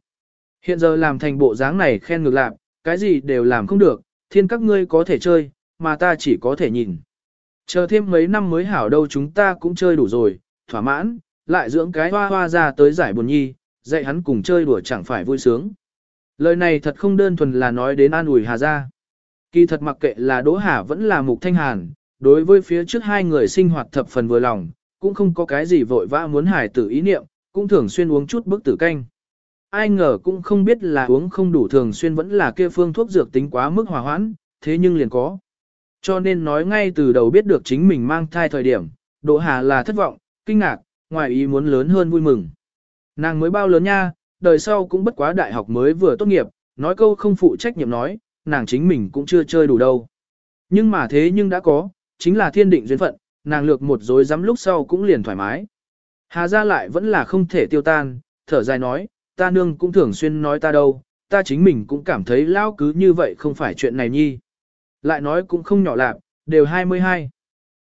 Hiện giờ làm thành bộ dáng này khen ngược lạc, cái gì đều làm không được, thiên các ngươi có thể chơi, mà ta chỉ có thể nhìn. Chờ thêm mấy năm mới hảo đâu chúng ta cũng chơi đủ rồi, thỏa mãn, lại dưỡng cái hoa hoa ra tới giải buồn nhi, dạy hắn cùng chơi đùa chẳng phải vui sướng. Lời này thật không đơn thuần là nói đến an ủi Hà gia. Kỳ thật mặc kệ là Đỗ Hà vẫn là Mục Thanh Hàn, đối với phía trước hai người sinh hoạt thập phần vừa lòng, cũng không có cái gì vội vã muốn hài tử ý niệm, cũng thường xuyên uống chút bức tử canh. Ai ngờ cũng không biết là uống không đủ thường xuyên vẫn là kia phương thuốc dược tính quá mức hòa hoãn, thế nhưng liền có. Cho nên nói ngay từ đầu biết được chính mình mang thai thời điểm, Đỗ Hà là thất vọng, kinh ngạc, ngoài ý muốn lớn hơn vui mừng. Nàng mới bao lớn nha, đời sau cũng bất quá đại học mới vừa tốt nghiệp, nói câu không phụ trách nhiệm nói, nàng chính mình cũng chưa chơi đủ đâu. Nhưng mà thế nhưng đã có, chính là thiên định duyên phận, nàng lược một dối dám lúc sau cũng liền thoải mái. Hà ra lại vẫn là không thể tiêu tan, thở dài nói, ta nương cũng thường xuyên nói ta đâu, ta chính mình cũng cảm thấy lao cứ như vậy không phải chuyện này nhi. Lại nói cũng không nhỏ lạc, đều 22.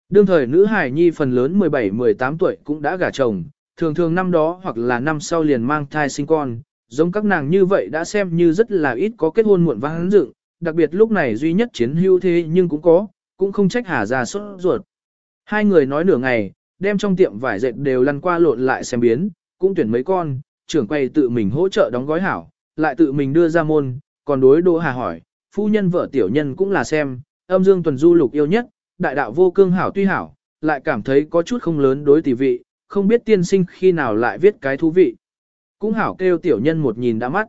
Đương thời nữ hải nhi phần lớn 17-18 tuổi cũng đã gả chồng, thường thường năm đó hoặc là năm sau liền mang thai sinh con, giống các nàng như vậy đã xem như rất là ít có kết hôn muộn và hắn dựng, đặc biệt lúc này duy nhất chiến hưu thế nhưng cũng có, cũng không trách hà ra sốt ruột. Hai người nói nửa ngày, đem trong tiệm vải dệt đều lăn qua lộn lại xem biến, cũng tuyển mấy con, trưởng quay tự mình hỗ trợ đóng gói hảo, lại tự mình đưa ra môn, còn đối Đỗ Hà hỏi, phu nhân vợ tiểu nhân cũng là xem, âm dương tuần du lục yêu nhất, đại đạo vô cương hảo tuy hảo, lại cảm thấy có chút không lớn đối tỷ vị, không biết tiên sinh khi nào lại viết cái thú vị. Cũng hảo kêu tiểu nhân một nhìn đã mắt.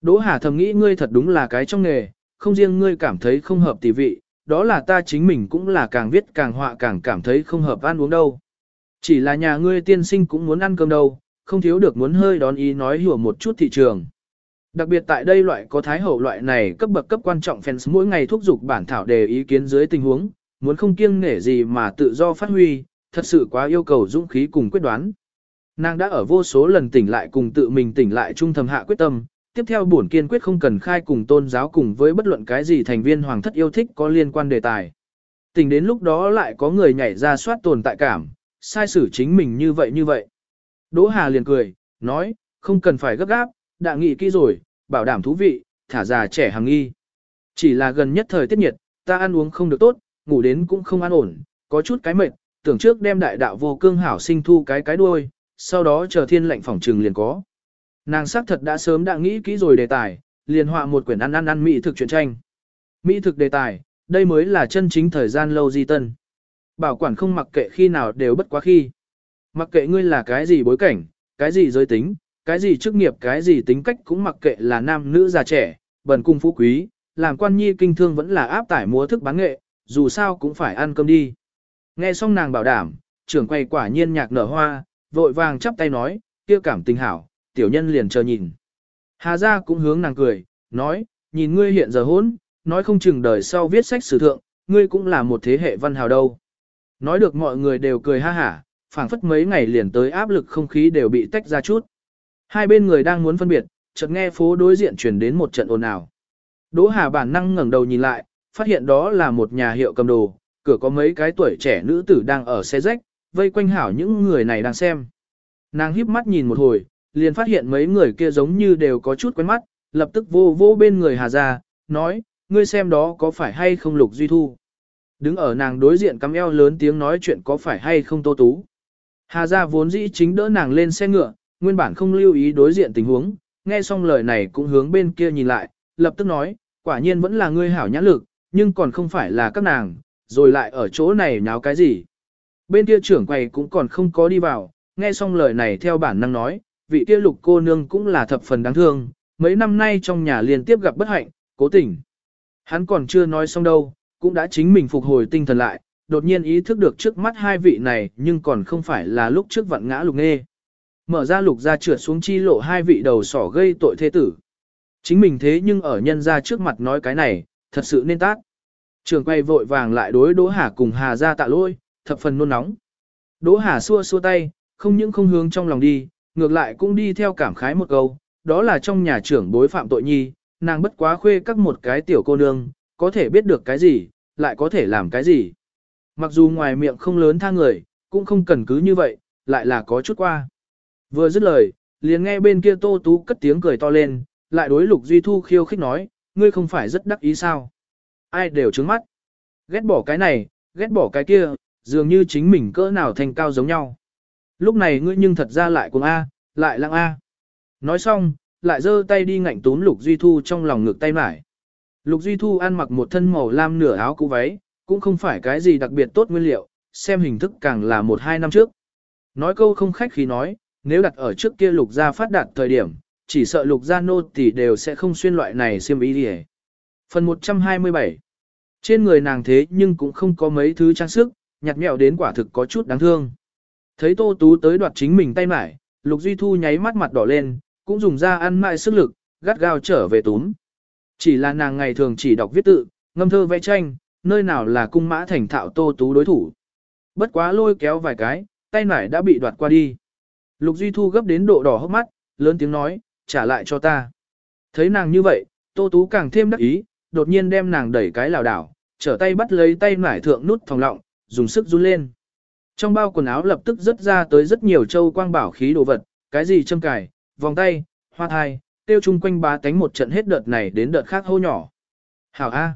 Đỗ Hà thầm nghĩ ngươi thật đúng là cái trong nghề, không riêng ngươi cảm thấy không hợp tỷ vị, đó là ta chính mình cũng là càng viết càng họa càng cảm thấy không hợp ăn uống đâu. Chỉ là nhà ngươi tiên sinh cũng muốn ăn cơm đâu, không thiếu được muốn hơi đón ý nói hiểu một chút thị trường. Đặc biệt tại đây loại có thái hậu loại này cấp bậc cấp quan trọng fans mỗi ngày thúc giục bản thảo đề ý kiến dưới tình huống, muốn không kiêng nể gì mà tự do phát huy, thật sự quá yêu cầu dũng khí cùng quyết đoán. Nàng đã ở vô số lần tỉnh lại cùng tự mình tỉnh lại trung thầm hạ quyết tâm, tiếp theo buồn kiên quyết không cần khai cùng tôn giáo cùng với bất luận cái gì thành viên hoàng thất yêu thích có liên quan đề tài. Tỉnh đến lúc đó lại có người nhảy ra soát tồn tại cảm, sai xử chính mình như vậy như vậy. Đỗ Hà liền cười, nói, không cần phải gấp gáp, đã nghị kỹ rồi, bảo đảm thú vị, thả già trẻ hàng nghi. Chỉ là gần nhất thời tiết nhiệt, ta ăn uống không được tốt, ngủ đến cũng không an ổn, có chút cái mệt, tưởng trước đem đại đạo vô cương hảo sinh thu cái cái đuôi, sau đó chờ thiên lệnh phòng trừng liền có. Nàng xác thật đã sớm đã nghĩ kỹ rồi đề tài, liền họa một quyển ăn ăn ăn mỹ thực truyện tranh. Mỹ thực đề tài, đây mới là chân chính thời gian lâu di tân. Bảo quản không mặc kệ khi nào đều bất quá khi. Mặc kệ ngươi là cái gì bối cảnh, cái gì giới tính, cái gì chức nghiệp, cái gì tính cách cũng mặc kệ là nam nữ già trẻ, bần cung phú quý, làm quan nhi kinh thương vẫn là áp tải múa thức bán nghệ, dù sao cũng phải ăn cơm đi. Nghe xong nàng bảo đảm, trưởng quay quả nhiên nhạc nở hoa, vội vàng chắp tay nói, kia cảm tình hảo, tiểu nhân liền chờ nhìn. Hà gia cũng hướng nàng cười, nói, nhìn ngươi hiện giờ hốn, nói không chừng đời sau viết sách sử thượng, ngươi cũng là một thế hệ văn hào đâu. Nói được mọi người đều cười ha hả, phảng phất mấy ngày liền tới áp lực không khí đều bị tách ra chút. Hai bên người đang muốn phân biệt, chợt nghe phố đối diện truyền đến một trận ồn ào. Đỗ Hà bản năng ngẩng đầu nhìn lại, phát hiện đó là một nhà hiệu cầm đồ, cửa có mấy cái tuổi trẻ nữ tử đang ở xe rách, vây quanh hảo những người này đang xem. Nàng híp mắt nhìn một hồi, liền phát hiện mấy người kia giống như đều có chút quen mắt, lập tức vô vô bên người Hà ra, nói, ngươi xem đó có phải hay không Lục Duy Thu. Đứng ở nàng đối diện cắm eo lớn tiếng nói chuyện có phải hay không Tô Tú. Hà gia vốn dĩ chính đỡ nàng lên xe ngựa, nguyên bản không lưu ý đối diện tình huống, nghe xong lời này cũng hướng bên kia nhìn lại, lập tức nói, quả nhiên vẫn là ngươi hảo nhãn lực, nhưng còn không phải là các nàng, rồi lại ở chỗ này nháo cái gì. Bên kia trưởng quầy cũng còn không có đi vào, nghe xong lời này theo bản năng nói, vị kia lục cô nương cũng là thập phần đáng thương, mấy năm nay trong nhà liên tiếp gặp bất hạnh, cố tình. Hắn còn chưa nói xong đâu, cũng đã chính mình phục hồi tinh thần lại, đột nhiên ý thức được trước mắt hai vị này nhưng còn không phải là lúc trước vặn ngã lục nghe. Mở ra lục ra trượt xuống chi lộ hai vị đầu sỏ gây tội thế tử. Chính mình thế nhưng ở nhân ra trước mặt nói cái này, thật sự nên tác. Trường quay vội vàng lại đối Đỗ Hà cùng Hà ra tạ lôi, thập phần nôn nóng. Đỗ Hà xua xua tay, không những không hướng trong lòng đi, ngược lại cũng đi theo cảm khái một câu, đó là trong nhà trưởng bối phạm tội nhi, nàng bất quá khuê các một cái tiểu cô nương, có thể biết được cái gì, lại có thể làm cái gì. Mặc dù ngoài miệng không lớn tha người, cũng không cần cứ như vậy, lại là có chút qua. Vừa dứt lời, liền nghe bên kia Tô Tú cất tiếng cười to lên, lại đối Lục Duy Thu khiêu khích nói, ngươi không phải rất đắc ý sao? Ai đều trứng mắt. Ghét bỏ cái này, ghét bỏ cái kia, dường như chính mình cỡ nào thành cao giống nhau. Lúc này ngươi nhưng thật ra lại cùng A, lại lặng A. Nói xong, lại giơ tay đi ngạnh túm Lục Duy Thu trong lòng ngược tay mải. Lục Duy Thu ăn mặc một thân màu lam nửa áo cũ váy, cũng không phải cái gì đặc biệt tốt nguyên liệu, xem hình thức càng là một hai năm trước. Nói câu không khách khí nói, nếu đặt ở trước kia lục gia phát đạt thời điểm, chỉ sợ lục gia nô tỷ đều sẽ không xuyên loại này xiêm ý đi Phần 127 Trên người nàng thế nhưng cũng không có mấy thứ trang sức, nhặt mẹo đến quả thực có chút đáng thương. Thấy Tô Tú tới đoạt chính mình tay mải, Lục Duy Thu nháy mắt mặt đỏ lên, cũng dùng ra ăn mại sức lực, gắt gao trở về túm. Chỉ là nàng ngày thường chỉ đọc viết tự, ngâm thơ vẽ tranh, nơi nào là cung mã thành thạo Tô Tú đối thủ. Bất quá lôi kéo vài cái, tay mải đã bị đoạt qua đi. Lục Duy Thu gấp đến độ đỏ hốc mắt, lớn tiếng nói, trả lại cho ta. Thấy nàng như vậy, Tô Tú càng thêm đắc ý, đột nhiên đem nàng đẩy cái lảo đảo, trở tay bắt lấy tay nải thượng nút thòng lọng, dùng sức run lên. Trong bao quần áo lập tức rớt ra tới rất nhiều châu quang bảo khí đồ vật, cái gì châm cài, vòng tay, hoa thai, tiêu chung quanh bá tánh một trận hết đợt này đến đợt khác hô nhỏ. Hảo A.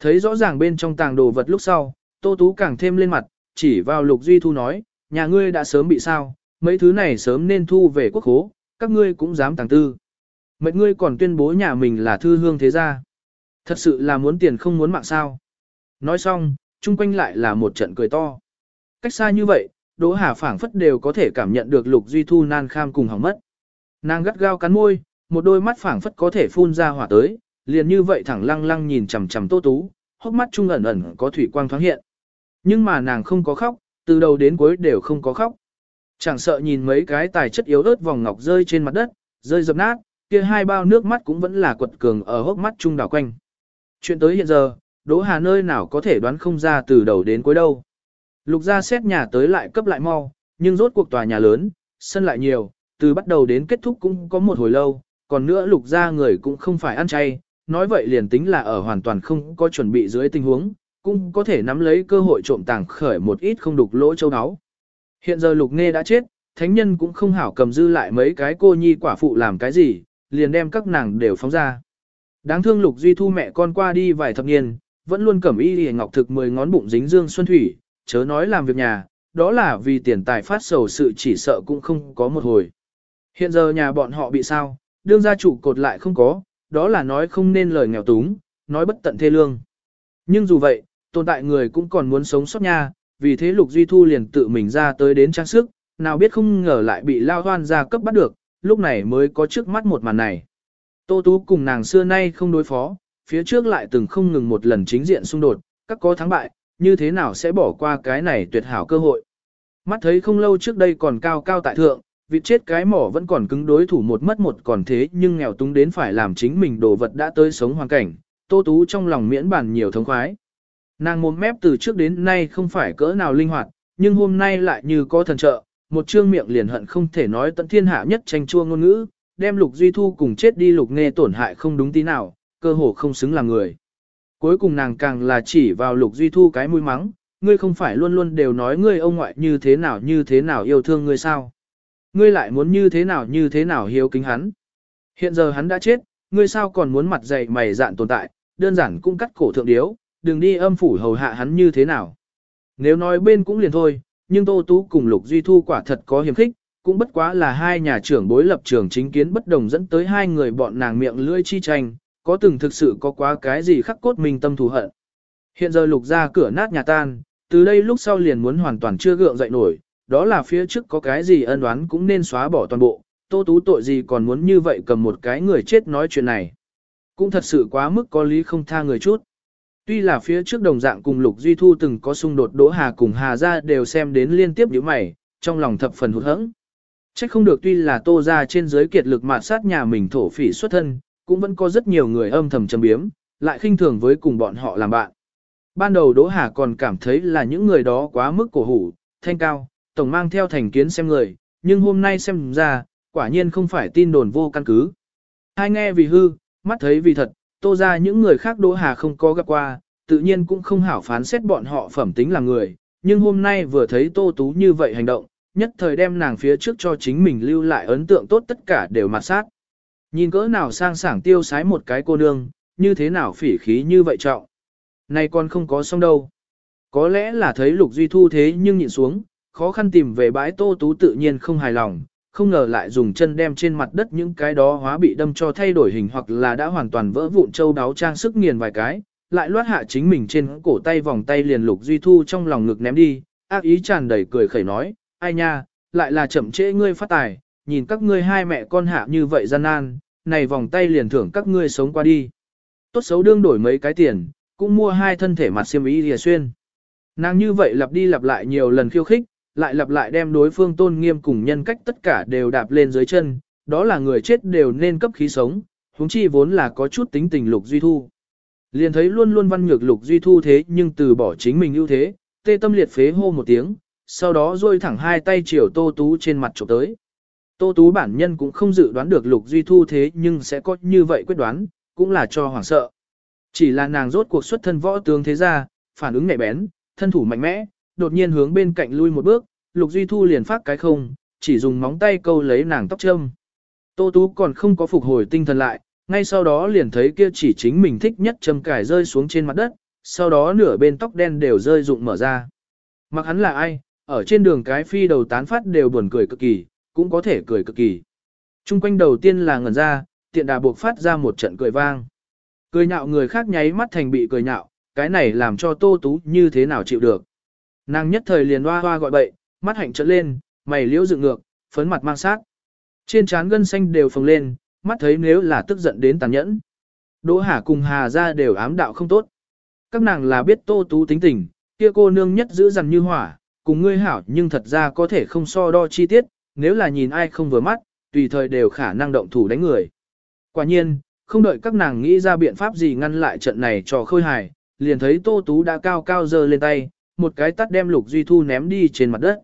Thấy rõ ràng bên trong tàng đồ vật lúc sau, Tô Tú càng thêm lên mặt, chỉ vào Lục Duy Thu nói, nhà ngươi đã sớm bị sao, mấy thứ này sớm nên thu về quốc khố, các ngươi cũng dám tàng tư. Mệnh ngươi còn tuyên bố nhà mình là thư hương thế gia. Thật sự là muốn tiền không muốn mạng sao. Nói xong, chung quanh lại là một trận cười to. Cách xa như vậy, Đỗ Hà phảng phất đều có thể cảm nhận được Lục Duy Thu nan kham cùng hỏng mất. Nàng gắt gao cắn môi, một đôi mắt phảng phất có thể phun ra hỏa tới, liền như vậy thẳng lăng lăng nhìn chằm chằm Tô Tú, hốc mắt trung ẩn ẩn có thủy quang thoáng hiện. Nhưng mà nàng không có khóc, từ đầu đến cuối đều không có khóc. Chẳng sợ nhìn mấy cái tài chất yếu ớt vòng ngọc rơi trên mặt đất, rơi dập nát, kia hai bao nước mắt cũng vẫn là quật cường ở hốc mắt trung đảo quanh. Chuyện tới hiện giờ, Đỗ Hà nơi nào có thể đoán không ra từ đầu đến cuối đâu. Lục gia xét nhà tới lại cấp lại mau, nhưng rốt cuộc tòa nhà lớn, sân lại nhiều, từ bắt đầu đến kết thúc cũng có một hồi lâu, còn nữa lục gia người cũng không phải ăn chay, nói vậy liền tính là ở hoàn toàn không có chuẩn bị dưới tình huống, cũng có thể nắm lấy cơ hội trộm tàng khởi một ít không đục lỗ châu áo. Hiện giờ lục nghe đã chết, thánh nhân cũng không hảo cầm dư lại mấy cái cô nhi quả phụ làm cái gì, liền đem các nàng đều phóng ra. Đáng thương lục duy thu mẹ con qua đi vài thập niên, vẫn luôn cẩm y hề ngọc thực mười ngón bụng dính dương xuân thủy, chớ nói làm việc nhà, đó là vì tiền tài phát sầu sự chỉ sợ cũng không có một hồi. Hiện giờ nhà bọn họ bị sao, đương gia chủ cột lại không có, đó là nói không nên lời nghèo túng, nói bất tận thê lương. Nhưng dù vậy, tồn tại người cũng còn muốn sống sót nha, vì thế Lục Duy Thu liền tự mình ra tới đến trang sức, nào biết không ngờ lại bị lao hoan ra cấp bắt được, lúc này mới có trước mắt một màn này. Tô Tú cùng nàng xưa nay không đối phó, phía trước lại từng không ngừng một lần chính diện xung đột, các có thắng bại, như thế nào sẽ bỏ qua cái này tuyệt hảo cơ hội. Mắt thấy không lâu trước đây còn cao cao tại thượng, vị chết cái mỏ vẫn còn cứng đối thủ một mất một còn thế nhưng nghèo túng đến phải làm chính mình đồ vật đã tới sống hoàn cảnh, Tô Tú trong lòng miễn bàn nhiều thống khoái. Nàng mồm mép từ trước đến nay không phải cỡ nào linh hoạt, nhưng hôm nay lại như có thần trợ, một trương miệng liền hận không thể nói tận thiên hạ nhất tranh chua ngôn ngữ, đem lục duy thu cùng chết đi lục nghe tổn hại không đúng tí nào, cơ hồ không xứng là người. Cuối cùng nàng càng là chỉ vào lục duy thu cái mũi mắng, ngươi không phải luôn luôn đều nói ngươi ông ngoại như thế nào như thế nào yêu thương ngươi sao. Ngươi lại muốn như thế nào như thế nào hiếu kính hắn. Hiện giờ hắn đã chết, ngươi sao còn muốn mặt dày mày dạn tồn tại, đơn giản cũng cắt cổ thượng điếu, đừng đi âm phủ hầu hạ hắn như thế nào. Nếu nói bên cũng liền thôi, nhưng Tô Tú cùng Lục Duy Thu quả thật có hiểm khích, cũng bất quá là hai nhà trưởng bối lập trường chính kiến bất đồng dẫn tới hai người bọn nàng miệng lưỡi chi tranh, có từng thực sự có quá cái gì khắc cốt mình tâm thù hận. Hiện giờ Lục ra cửa nát nhà tan, từ đây lúc sau liền muốn hoàn toàn chưa gượng dậy nổi, đó là phía trước có cái gì ân oán cũng nên xóa bỏ toàn bộ, Tô Tú tội gì còn muốn như vậy cầm một cái người chết nói chuyện này. Cũng thật sự quá mức có lý không tha người chút. Tuy là phía trước đồng dạng cùng Lục Duy Thu từng có xung đột Đỗ Hà cùng Hà ra đều xem đến liên tiếp những mày, trong lòng thập phần hụt hẫng. Trách không được tuy là tô ra trên giới kiệt lực mạt sát nhà mình thổ phỉ xuất thân, cũng vẫn có rất nhiều người âm thầm châm biếm, lại khinh thường với cùng bọn họ làm bạn. Ban đầu Đỗ Hà còn cảm thấy là những người đó quá mức cổ hủ, thanh cao, tổng mang theo thành kiến xem người, nhưng hôm nay xem ra, quả nhiên không phải tin đồn vô căn cứ. Hai nghe vì hư, mắt thấy vì thật, tô ra những người khác Đỗ Hà không có gặp qua, tự nhiên cũng không hảo phán xét bọn họ phẩm tính là người, nhưng hôm nay vừa thấy Tô Tú như vậy hành động, nhất thời đem nàng phía trước cho chính mình lưu lại ấn tượng tốt tất cả đều mặt sát. Nhìn cỡ nào sang sảng tiêu sái một cái cô nương, như thế nào phỉ khí như vậy trọng. Này còn không có xong đâu. Có lẽ là thấy Lục Duy Thu thế nhưng nhịn xuống, khó khăn tìm về bãi Tô Tú tự nhiên không hài lòng, không ngờ lại dùng chân đem trên mặt đất những cái đó hóa bị đâm cho thay đổi hình hoặc là đã hoàn toàn vỡ vụn châu đáo trang sức nghiền vài cái, lại loát hạ chính mình trên cổ tay vòng tay liền Lục Duy Thu trong lòng ngực ném đi, ác ý tràn đầy cười khẩy nói, ai nha, lại là chậm trễ ngươi phát tài, nhìn các ngươi hai mẹ con hạ như vậy gian nan, này vòng tay liền thưởng các ngươi sống qua đi. Tốt xấu đương đổi mấy cái tiền, cũng mua hai thân thể mặt xiêm y lìa xuyên. Nàng như vậy lặp đi lặp lại nhiều lần khiêu khích, lại lặp lại đem đối phương tôn nghiêm cùng nhân cách tất cả đều đạp lên dưới chân, đó là người chết đều nên cấp khí sống, huống chi vốn là có chút tính tình lục duy thu. Liền thấy luôn luôn văn nhược lục duy thu thế nhưng từ bỏ chính mình ưu thế, tê tâm liệt phế hô một tiếng, sau đó duỗi thẳng hai tay chiều Tô Tú trên mặt chụp tới. Tô Tú bản nhân cũng không dự đoán được Lục Duy Thu thế nhưng sẽ có như vậy quyết đoán, cũng là cho hoảng sợ. Chỉ là nàng rốt cuộc xuất thân võ tướng thế gia phản ứng nhạy bén, thân thủ mạnh mẽ, đột nhiên hướng bên cạnh lui một bước, Lục Duy Thu liền phát cái không, chỉ dùng móng tay câu lấy nàng tóc châm. Tô Tú còn không có phục hồi tinh thần lại, ngay sau đó liền thấy kia chỉ chính mình thích nhất châm cải rơi xuống trên mặt đất, sau đó nửa bên tóc đen đều rơi rụng mở ra. Mặc hắn là ai, ở trên đường cái phi đầu tán phát đều buồn cười cực kỳ, cũng có thể cười cực kỳ. Trung quanh đầu tiên là ngẩn ra, tiện đà buộc phát ra một trận cười vang. Cười nhạo người khác nháy mắt thành bị cười nhạo, cái này làm cho tô tú như thế nào chịu được. Nàng nhất thời liền hoa hoa gọi bậy, mắt hạnh trợn lên, mày liễu dựng ngược, phấn mặt mang sát. Trên trán gân xanh đều phồng lên, mắt thấy nếu là tức giận đến tàn nhẫn. Đỗ Hà cùng Hà ra đều ám đạo không tốt. Các nàng là biết tô tú tính tình, kia cô nương nhất giữ dằn như hỏa, cùng ngươi hảo nhưng thật ra có thể không so đo chi tiết, nếu là nhìn ai không vừa mắt, tùy thời đều khả năng động thủ đánh người. Quả nhiên, không đợi các nàng nghĩ ra biện pháp gì ngăn lại trận này cho khôi hài, liền thấy Tô Tú đã cao cao giơ lên tay, một cái tắt đem Lục Duy Thu ném đi trên mặt đất.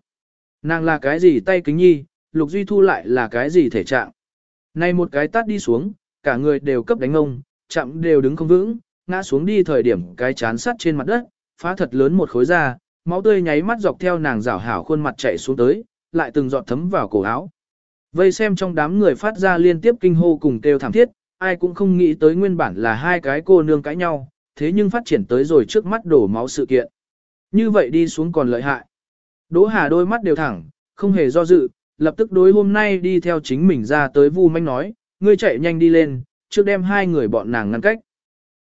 Nàng là cái gì tay kính nhi, Lục Duy Thu lại là cái gì thể trạng. nay một cái tắt đi xuống, cả người đều cấp đánh ông, chạm đều đứng không vững, ngã xuống đi thời điểm cái chán sắt trên mặt đất, phá thật lớn một khối da, máu tươi nháy mắt dọc theo nàng rảo hảo khuôn mặt chạy xuống tới, lại từng giọt thấm vào cổ áo. Vây xem trong đám người phát ra liên tiếp kinh hô cùng kêu thảm thiết, ai cũng không nghĩ tới nguyên bản là hai cái cô nương cãi nhau, thế nhưng phát triển tới rồi trước mắt đổ máu sự kiện. Như vậy đi xuống còn lợi hại. Đỗ Hà đôi mắt đều thẳng, không hề do dự, lập tức đối hôm nay đi theo chính mình ra tới Vu Manh nói, ngươi chạy nhanh đi lên, trước đem hai người bọn nàng ngăn cách.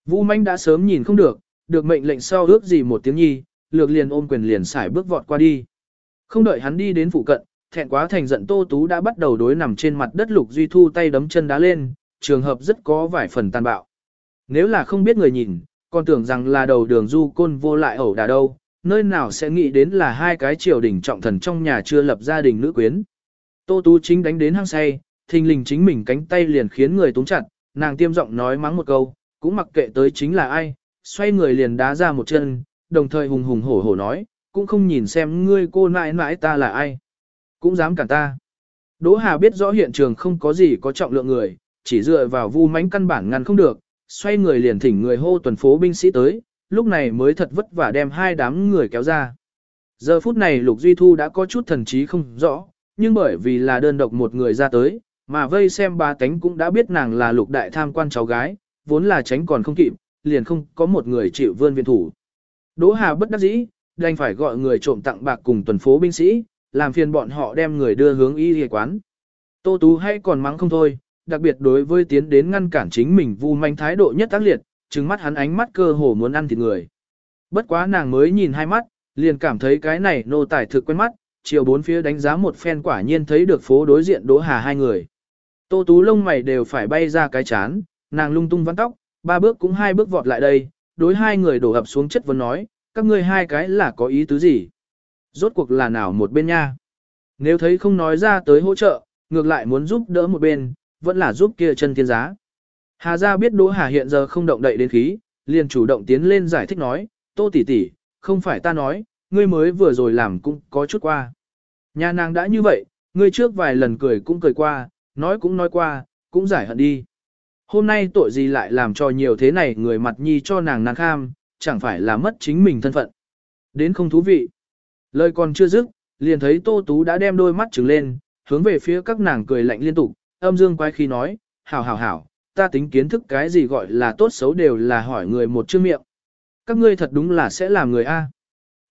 Vu Manh đã sớm nhìn không được, được mệnh lệnh sau ước gì một tiếng nhi, lược liền ôm quyền liền xải bước vọt qua đi. Không đợi hắn đi đến phụ cận, thẹn quá thành giận Tô Tú đã bắt đầu đối nằm trên mặt đất Lục Duy Thu tay đấm chân đá lên, trường hợp rất có vài phần tàn bạo. Nếu là không biết người nhìn, còn tưởng rằng là đầu đường du côn vô lại ẩu đà đâu, nơi nào sẽ nghĩ đến là hai cái triều đình trọng thần trong nhà chưa lập gia đình nữ quyến. Tô Tú chính đánh đến hang say, thình lình chính mình cánh tay liền khiến người túng chặt, nàng tiêm giọng nói mắng một câu, cũng mặc kệ tới chính là ai, xoay người liền đá ra một chân, đồng thời hùng hùng hổ hổ nói, cũng không nhìn xem ngươi cô nãi nãi ta là ai. Cũng dám cản ta. Đỗ Hà biết rõ hiện trường không có gì có trọng lượng người, chỉ dựa vào vu mánh căn bản ngăn không được, xoay người liền thỉnh người hô tuần phố binh sĩ tới, lúc này mới thật vất vả đem hai đám người kéo ra. Giờ phút này Lục Duy Thu đã có chút thần trí không rõ, nhưng bởi vì là đơn độc một người ra tới, mà vây xem ba tánh cũng đã biết nàng là lục đại tham quan cháu gái, vốn là tránh còn không kịp, liền không có một người chịu vươn viện thủ. Đỗ Hà bất đắc dĩ, đành phải gọi người trộm tặng bạc cùng tuần phố binh sĩ, làm phiền bọn họ đem người đưa hướng y y quán. Tô Tú hay còn mắng không thôi, đặc biệt đối với tiến đến ngăn cản chính mình vu manh thái độ nhất tác liệt, trừng mắt hắn ánh mắt cơ hồ muốn ăn thịt người. Bất quá nàng mới nhìn hai mắt, liền cảm thấy cái này nô tài thực quen mắt, chiều bốn phía đánh giá một phen quả nhiên thấy được phố đối diện Đỗ Hà hai người. Tô Tú lông mày đều phải bay ra cái chán, nàng lung tung vắn tóc, ba bước cũng hai bước vọt lại đây, đối hai người đổ ập xuống chất vấn nói, các ngươi hai cái là có ý tứ gì? Rốt cuộc là nào một bên nha? Nếu thấy không nói ra tới hỗ trợ, ngược lại muốn giúp đỡ một bên, vẫn là giúp kia chân thiên giá. Hà gia biết Đỗ Hà hiện giờ không động đậy đến khí, liền chủ động tiến lên giải thích nói, tô tỷ tỷ, không phải ta nói, ngươi mới vừa rồi làm cũng có chút qua. Nhà nàng đã như vậy, ngươi trước vài lần cười cũng cười qua, nói cũng nói qua, cũng giải hận đi. Hôm nay tội gì lại làm cho nhiều thế này người mặt nhi cho nàng nàng kham, chẳng phải là mất chính mình thân phận. Đến không thú vị. Lời còn chưa dứt, liền thấy Tô Tú đã đem đôi mắt trừng lên, hướng về phía các nàng cười lạnh liên tục, âm dương quay khi nói, hảo hảo hảo, ta tính kiến thức cái gì gọi là tốt xấu đều là hỏi người một chữ miệng. Các ngươi thật đúng là sẽ làm người A.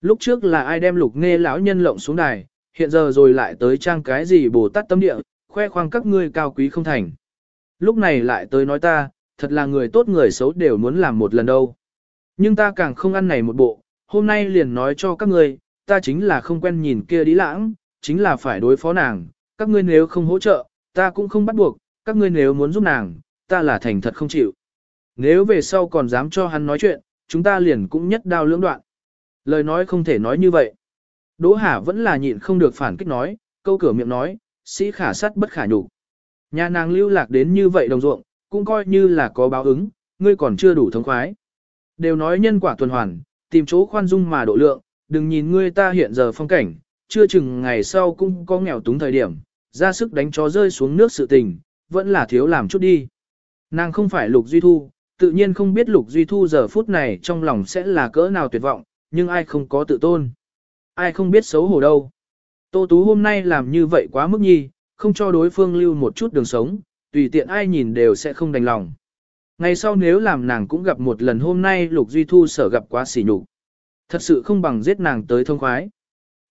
Lúc trước là ai đem lục nghe lão nhân lộng xuống đài, hiện giờ rồi lại tới trang cái gì bồ tát tâm địa, khoe khoang các ngươi cao quý không thành. Lúc này lại tới nói ta, thật là người tốt người xấu đều muốn làm một lần đâu. Nhưng ta càng không ăn này một bộ, hôm nay liền nói cho các ngươi, ta chính là không quen nhìn kia đi lãng, chính là phải đối phó nàng, các ngươi nếu không hỗ trợ, ta cũng không bắt buộc, các ngươi nếu muốn giúp nàng, ta là thành thật không chịu. Nếu về sau còn dám cho hắn nói chuyện, chúng ta liền cũng nhất đao lưỡng đoạn. Lời nói không thể nói như vậy. Đỗ Hà vẫn là nhịn không được phản kích nói, câu cửa miệng nói, sĩ khả sắt bất khả nhục. Nhà nàng lưu lạc đến như vậy đồng ruộng, cũng coi như là có báo ứng, ngươi còn chưa đủ thống khoái. Đều nói nhân quả tuần hoàn, tìm chỗ khoan dung mà độ lượng, đừng nhìn ngươi ta hiện giờ phong cảnh, chưa chừng ngày sau cũng có nghèo túng thời điểm, ra sức đánh chó rơi xuống nước sự tình, vẫn là thiếu làm chút đi. Nàng không phải Lục Duy Thu, tự nhiên không biết Lục Duy Thu giờ phút này trong lòng sẽ là cỡ nào tuyệt vọng, nhưng ai không có tự tôn. Ai không biết xấu hổ đâu. Tô Tú hôm nay làm như vậy quá mức nhi, không cho đối phương lưu một chút đường sống, tùy tiện ai nhìn đều sẽ không đành lòng. Ngày sau nếu làm nàng cũng gặp một lần hôm nay Lục Duy Thu sở gặp quá xỉ nhục, Thật sự không bằng giết nàng tới thông khoái.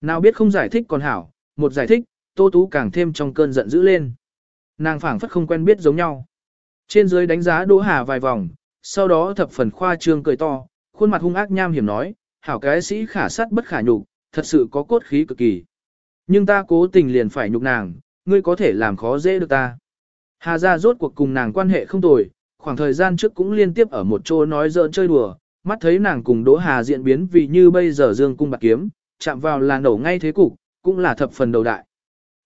Nào biết không giải thích còn hảo, một giải thích, Tô Tú càng thêm trong cơn giận dữ lên. Nàng phảng phất không quen biết giống nhau. Trên dưới đánh giá Đỗ Hà vài vòng, sau đó thập phần khoa trương cười to, khuôn mặt hung ác nham hiểm nói, hảo cái sĩ khả sát bất khả nhục, thật sự có cốt khí cực kỳ. Nhưng ta cố tình liền phải nhục nàng, ngươi có thể làm khó dễ được ta. Hà gia rốt cuộc cùng nàng quan hệ không tồi, khoảng thời gian trước cũng liên tiếp ở một chỗ nói giỡn chơi đùa, mắt thấy nàng cùng Đỗ Hà diễn biến vì như bây giờ dương cung bạc kiếm, chạm vào là nổ ngay thế cục, cũng là thập phần đầu đại.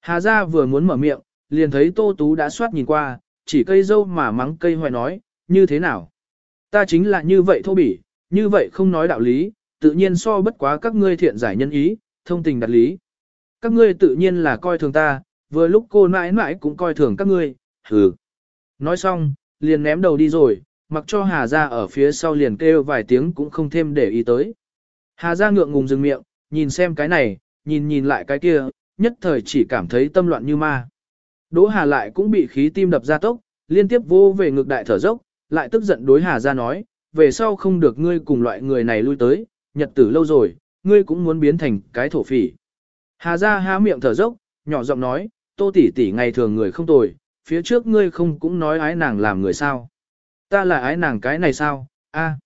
Hà gia vừa muốn mở miệng, liền thấy Tô Tú đã soát nhìn qua, chỉ cây dâu mà mắng cây hoài nói, như thế nào? Ta chính là như vậy thô bỉ, như vậy không nói đạo lý, tự nhiên so bất quá các ngươi thiện giải nhân ý, thông tình đặt lý. Các ngươi tự nhiên là coi thường ta, vừa lúc cô mãi mãi cũng coi thường các ngươi, hừ. Nói xong, liền ném đầu đi rồi, mặc cho Hà Gia ở phía sau liền kêu vài tiếng cũng không thêm để ý tới. Hà Gia ngượng ngùng dừng miệng, nhìn xem cái này, nhìn nhìn lại cái kia, nhất thời chỉ cảm thấy tâm loạn như ma. Đỗ Hà lại cũng bị khí tim đập ra tốc, liên tiếp vô về ngực đại thở dốc, lại tức giận đối Hà Gia nói, về sau không được ngươi cùng loại người này lui tới, nhật tử lâu rồi, ngươi cũng muốn biến thành cái thổ phỉ. Hà Gia há miệng thở dốc, nhỏ giọng nói, tô tỷ tỷ ngày thường người không tồi, phía trước ngươi không cũng nói ái nàng làm người sao. Ta là ái nàng cái này sao, a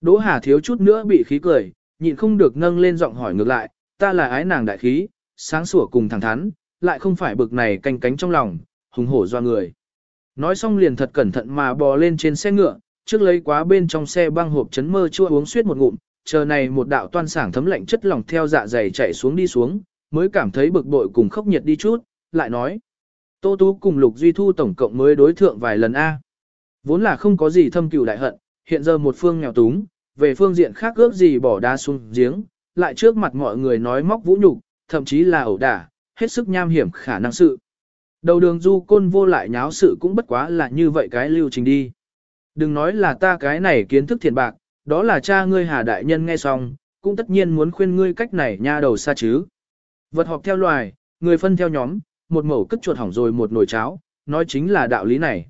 Đỗ Hà thiếu chút nữa bị khí cười, nhịn không được nâng lên giọng hỏi ngược lại, ta là ái nàng đại khí, sáng sủa cùng thẳng thắn, lại không phải bực này canh cánh trong lòng, hùng hổ doa người. Nói xong liền thật cẩn thận mà bò lên trên xe ngựa, trước lấy quá bên trong xe băng hộp chấn mơ chua uống suýt một ngụm, chờ này một đạo toan sảng thấm lạnh chất lỏng theo dạ dày chạy xuống đi xuống, mới cảm thấy bực bội cùng khốc nhiệt đi chút, lại nói. Tô Tú cùng Lục Duy Thu tổng cộng mới đối thượng vài lần A. Vốn là không có gì thâm cừu đại hận, hiện giờ một phương nghèo túng, về phương diện khác ước gì bỏ đá xuống giếng, lại trước mặt mọi người nói móc vũ nhục, thậm chí là ẩu đả, hết sức nham hiểm khả năng sự. Đầu đường du côn vô lại nháo sự cũng bất quá là như vậy cái lưu trình đi. Đừng nói là ta cái này kiến thức thiện bạc, đó là cha ngươi hà đại nhân nghe xong, cũng tất nhiên muốn khuyên ngươi cách này nha đầu xa chứ. Vật họp theo loài, người phân theo nhóm, một mẩu cất chuột hỏng rồi một nồi cháo, nói chính là đạo lý này.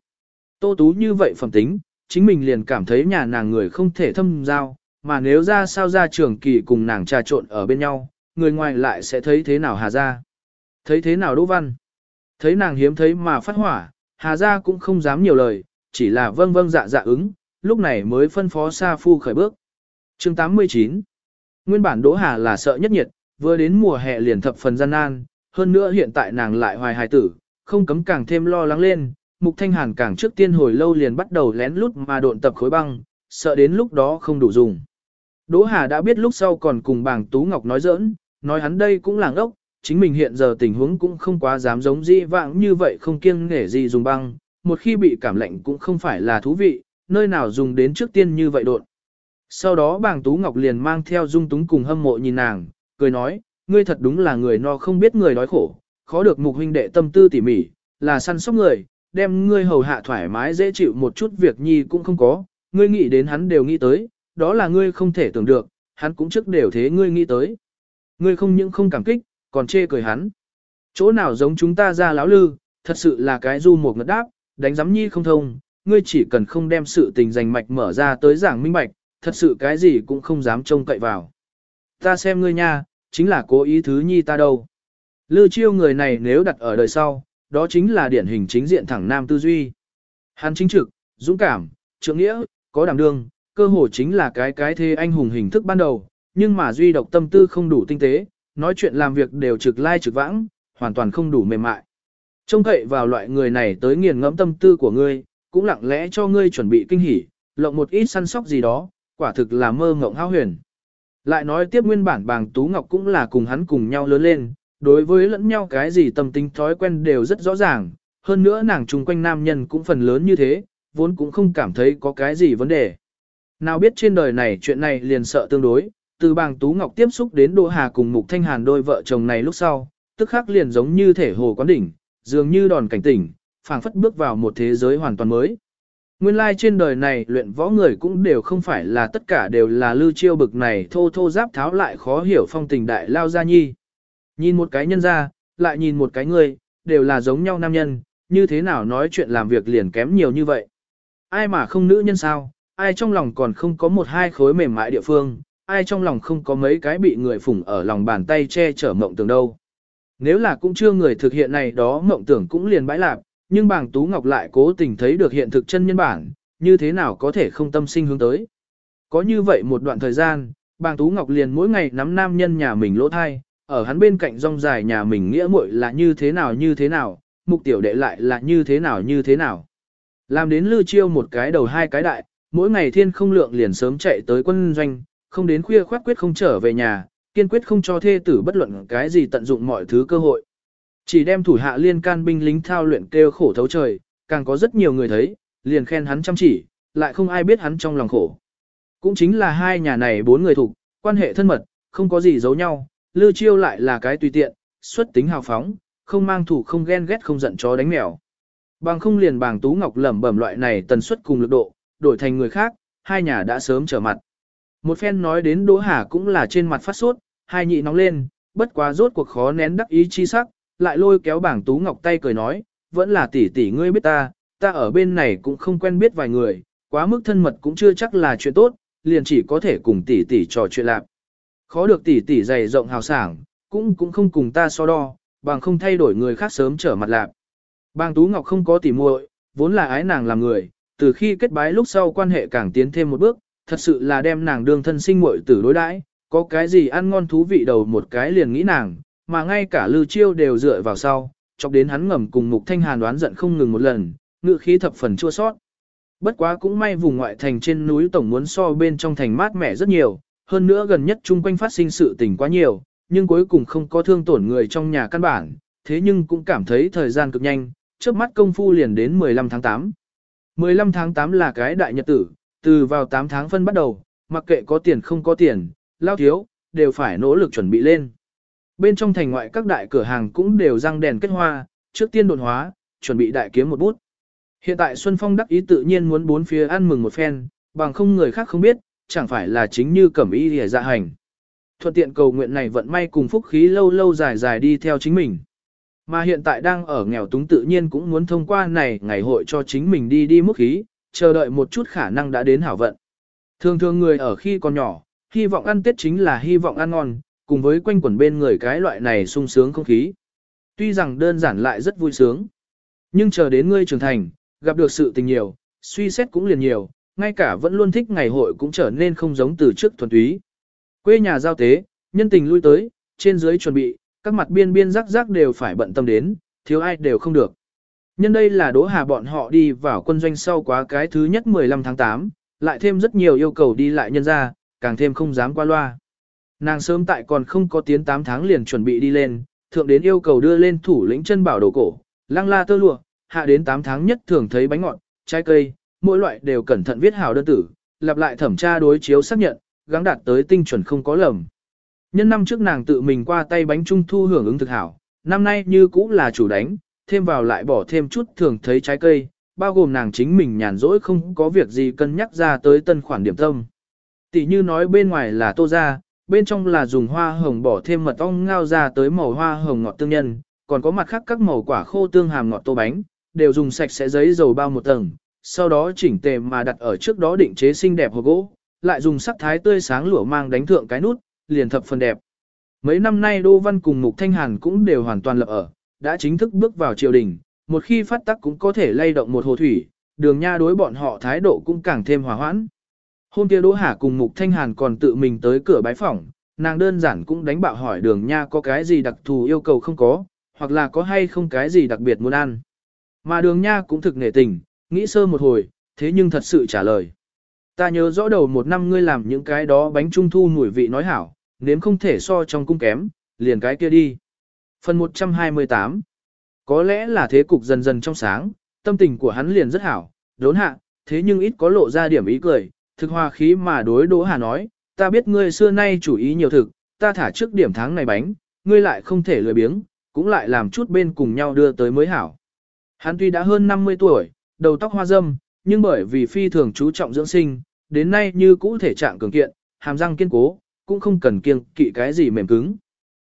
Tô Tú như vậy phẩm tính, chính mình liền cảm thấy nhà nàng người không thể thâm giao, mà nếu ra sao ra trường kỳ cùng nàng trà trộn ở bên nhau, người ngoài lại sẽ thấy thế nào Hà Gia. Thấy thế nào Đỗ Văn. Thấy nàng hiếm thấy mà phát hỏa, Hà Gia cũng không dám nhiều lời, chỉ là vâng vâng dạ dạ ứng, lúc này mới phân phó Sa Phu khởi bước. chương 89 Nguyên bản Đỗ Hà là sợ nhất nhiệt, vừa đến mùa hè liền thập phần gian nan, hơn nữa hiện tại nàng lại hoài hài tử, không cấm càng thêm lo lắng lên, Mục Thanh Hàn càng trước tiên hồi lâu liền bắt đầu lén lút mà độn tập khối băng, sợ đến lúc đó không đủ dùng. Đỗ Hà đã biết lúc sau còn cùng bàng Tú Ngọc nói giỡn, nói hắn đây cũng là ngốc, chính mình hiện giờ tình huống cũng không quá dám giống di vãng như vậy không kiêng nể gì dùng băng, một khi bị cảm lạnh cũng không phải là thú vị, nơi nào dùng đến trước tiên như vậy đột Sau đó bàng Tú Ngọc liền mang theo dung túng cùng hâm mộ nhìn nàng, cười nói, ngươi thật đúng là người no không biết người đói khổ, khó được mục huynh đệ tâm tư tỉ mỉ, là săn sóc người, đem ngươi hầu hạ thoải mái dễ chịu một chút việc nhi cũng không có, ngươi nghĩ đến hắn đều nghĩ tới, đó là ngươi không thể tưởng được, hắn cũng trước đều thế ngươi nghĩ tới. Ngươi không những không cảm kích, còn chê cười hắn. Chỗ nào giống chúng ta ra lão lư, thật sự là cái du một ngất đáp, đánh giám nhi không thông, ngươi chỉ cần không đem sự tình giành mạch mở ra tới giảng minh bạch, thật sự cái gì cũng không dám trông cậy vào. Ta xem ngươi nha, chính là cố ý thứ nhi ta đâu. Lư chiêu người này nếu đặt ở đời sau, đó chính là điển hình chính diện thẳng nam tư duy. Hắn chính trực, dũng cảm, trượng nghĩa, có đảm đương, cơ hồ chính là cái cái thê anh hùng hình thức ban đầu, nhưng mà duy độc tâm tư không đủ tinh tế, nói chuyện làm việc đều trực lai trực vãng, hoàn toàn không đủ mềm mại. Trông cậy vào loại người này tới nghiền ngẫm tâm tư của ngươi, cũng lặng lẽ cho ngươi chuẩn bị kinh hỉ, lộng một ít săn sóc gì đó, quả thực là mơ ngộng hao huyền. Lại nói tiếp nguyên bản bàng Tú Ngọc cũng là cùng hắn cùng nhau lớn lên, đối với lẫn nhau cái gì tâm tính thói quen đều rất rõ ràng, hơn nữa nàng chung quanh nam nhân cũng phần lớn như thế, vốn cũng không cảm thấy có cái gì vấn đề. Nào biết trên đời này chuyện này liền sợ tương đối, từ bàng Tú Ngọc tiếp xúc đến Đỗ Hà cùng Mục Thanh Hàn đôi vợ chồng này lúc sau, tức khắc liền giống như thể hồ quán đỉnh, dường như đòn cảnh tỉnh, phảng phất bước vào một thế giới hoàn toàn mới. Nguyên lai like trên đời này luyện võ người cũng đều không phải là tất cả đều là lưu chiêu bực này thô thô giáp tháo lại khó hiểu phong tình đại lao gia nhi. Nhìn một cái nhân ra, lại nhìn một cái người, đều là giống nhau nam nhân, như thế nào nói chuyện làm việc liền kém nhiều như vậy. Ai mà không nữ nhân sao, ai trong lòng còn không có một hai khối mềm mại địa phương, ai trong lòng không có mấy cái bị người phủng ở lòng bàn tay che chở mộng tưởng đâu. Nếu là cũng chưa người thực hiện này đó mộng tưởng cũng liền bãi lạc, nhưng bàng Tú Ngọc lại cố tình thấy được hiện thực chân nhân bản, như thế nào có thể không tâm sinh hướng tới. Có như vậy một đoạn thời gian, bàng Tú Ngọc liền mỗi ngày nắm nam nhân nhà mình lỗ thai, ở hắn bên cạnh rong dài nhà mình nghĩa muội là như thế nào như thế nào, mục tiểu đệ lại là như thế nào như thế nào. Làm đến lư chiêu một cái đầu hai cái đại, mỗi ngày thiên không lượng liền sớm chạy tới quân doanh, không đến khuya khoát quyết không trở về nhà, kiên quyết không cho thê tử bất luận cái gì tận dụng mọi thứ cơ hội. Chỉ đem thủ hạ liên can binh lính thao luyện kêu khổ thấu trời, càng có rất nhiều người thấy, liền khen hắn chăm chỉ, lại không ai biết hắn trong lòng khổ. Cũng chính là hai nhà này bốn người thuộc, quan hệ thân mật, không có gì giấu nhau, Lư Chiêu lại là cái tùy tiện, xuất tính hào phóng, không mang thủ không ghen ghét không giận chó đánh mèo. Bằng không liền bàng Tú Ngọc lẩm bẩm loại này tần suất cùng lực độ, đổi thành người khác, hai nhà đã sớm trở mặt. Một phen nói đến Đỗ Hà cũng là trên mặt phát sốt, hai nhị nóng lên, bất quá rốt cuộc khó nén đắc ý chi sắc, lại lôi kéo bảng Tú Ngọc tay cười nói, vẫn là tỷ tỷ ngươi biết ta, ta ở bên này cũng không quen biết vài người, quá mức thân mật cũng chưa chắc là chuyện tốt, liền chỉ có thể cùng tỷ tỷ trò chuyện lạc. Khó được tỷ tỷ dày rộng hào sảng, cũng cũng không cùng ta so đo, bằng không thay đổi người khác sớm trở mặt lạc. Bàng Tú Ngọc không có tỉ muội, vốn là ái nàng làm người, từ khi kết bái lúc sau quan hệ càng tiến thêm một bước, thật sự là đem nàng đương thân sinh muội tử đối đãi, có cái gì ăn ngon thú vị đầu một cái liền nghĩ nàng, mà ngay cả Lư Chiêu đều dựa vào sau, chọc đến hắn ngầm cùng Mục Thanh Hàn đoán giận không ngừng một lần, ngựa khí thập phần chua sót. Bất quá cũng may vùng ngoại thành trên núi tổng muốn so bên trong thành mát mẻ rất nhiều, hơn nữa gần nhất chung quanh phát sinh sự tình quá nhiều, nhưng cuối cùng không có thương tổn người trong nhà căn bản, thế nhưng cũng cảm thấy thời gian cực nhanh, trước mắt công phu liền đến 15 tháng 8. 15 tháng 8 là cái đại nhật tử, từ vào 8 tháng phân bắt đầu, mặc kệ có tiền không có tiền, lao thiếu, đều phải nỗ lực chuẩn bị lên. Bên trong thành ngoại các đại cửa hàng cũng đều răng đèn kết hoa, trước tiên đồn hóa, chuẩn bị đại kiếm một bút. Hiện tại Xuân Phong đắc ý tự nhiên muốn bốn phía ăn mừng một phen, bằng không người khác không biết, chẳng phải là chính như cẩm y lìa dạ hành. Thuận tiện cầu nguyện này vận may cùng phúc khí lâu lâu dài dài đi theo chính mình. Mà hiện tại đang ở nghèo túng tự nhiên cũng muốn thông qua này ngày hội cho chính mình đi đi mức khí, chờ đợi một chút khả năng đã đến hảo vận. Thường thường người ở khi còn nhỏ, hy vọng ăn Tết chính là hy vọng ăn ngon, cùng với quanh quẩn bên người cái loại này sung sướng không khí. Tuy rằng đơn giản lại rất vui sướng. Nhưng chờ đến ngươi trưởng thành, gặp được sự tình nhiều, suy xét cũng liền nhiều, ngay cả vẫn luôn thích ngày hội cũng trở nên không giống từ trước thuần túy. Quê nhà giao tế, nhân tình lui tới, trên dưới chuẩn bị, các mặt biên biên rắc rắc đều phải bận tâm đến, thiếu ai đều không được. Nhân đây là Đỗ Hà bọn họ đi vào quân doanh sau quá cái thứ nhất 15 tháng 8, lại thêm rất nhiều yêu cầu đi lại nhân ra, càng thêm không dám qua loa. Nàng sớm tại còn không có tiến 8 tháng liền chuẩn bị đi lên, thượng đến yêu cầu đưa lên thủ lĩnh chân bảo đồ cổ, lăng la tơ lụa, hạ đến 8 tháng nhất thường thấy bánh ngọt, trái cây, mỗi loại đều cẩn thận viết hào đơn tử, lặp lại thẩm tra đối chiếu xác nhận, gắng đạt tới tinh chuẩn không có lầm. Nhân năm trước nàng tự mình qua tay bánh trung thu hưởng ứng thực hảo, năm nay như cũng là chủ đánh, thêm vào lại bỏ thêm chút thường thấy trái cây, bao gồm nàng chính mình nhàn rỗi không có việc gì cân nhắc ra tới tân khoản điểm tâm. Tỷ như nói bên ngoài là tô ra, bên trong là dùng hoa hồng bỏ thêm mật ong ngao ra tới màu hoa hồng ngọt tương nhân, còn có mặt khác các màu quả khô tương hàm ngọt tô bánh, đều dùng sạch sẽ giấy dầu bao một tầng, sau đó chỉnh tề mà đặt ở trước đó định chế xinh đẹp hộp gỗ, lại dùng sắc thái tươi sáng lửa mang đánh thượng cái nút, liền thập phần đẹp. Mấy năm nay Đô Văn cùng Mục Thanh Hàn cũng đều hoàn toàn lập ở, đã chính thức bước vào triều đình, một khi phát tắc cũng có thể lay động một hồ thủy, đường nha đối bọn họ thái độ cũng càng thêm hòa hoãn. Hôm kia Đỗ Hà cùng Mục Thanh Hàn còn tự mình tới cửa bái phỏng, nàng đơn giản cũng đánh bạo hỏi đường nha có cái gì đặc thù yêu cầu không có, hoặc là có hay không cái gì đặc biệt muốn ăn. Mà đường nha cũng thực nể tình, nghĩ sơ một hồi, thế nhưng thật sự trả lời. Ta nhớ rõ đầu một năm ngươi làm những cái đó bánh trung thu mùi vị nói hảo, nếm không thể so trong cung kém, liền cái kia đi. Phần 128 Có lẽ là thế cục dần dần trong sáng, tâm tình của hắn liền rất hảo, đốn hạ, thế nhưng ít có lộ ra điểm ý cười, thực hòa khí mà đối Đỗ Hà nói, ta biết ngươi xưa nay chủ ý nhiều thực, ta thả trước điểm tháng này bánh, ngươi lại không thể lười biếng, cũng lại làm chút bên cùng nhau đưa tới mới hảo. Hắn tuy đã hơn 50 tuổi, đầu tóc hoa râm, nhưng bởi vì phi thường chú trọng dưỡng sinh, đến nay như cũ thể trạng cường kiện, hàm răng kiên cố, cũng không cần kiêng kỵ cái gì mềm cứng.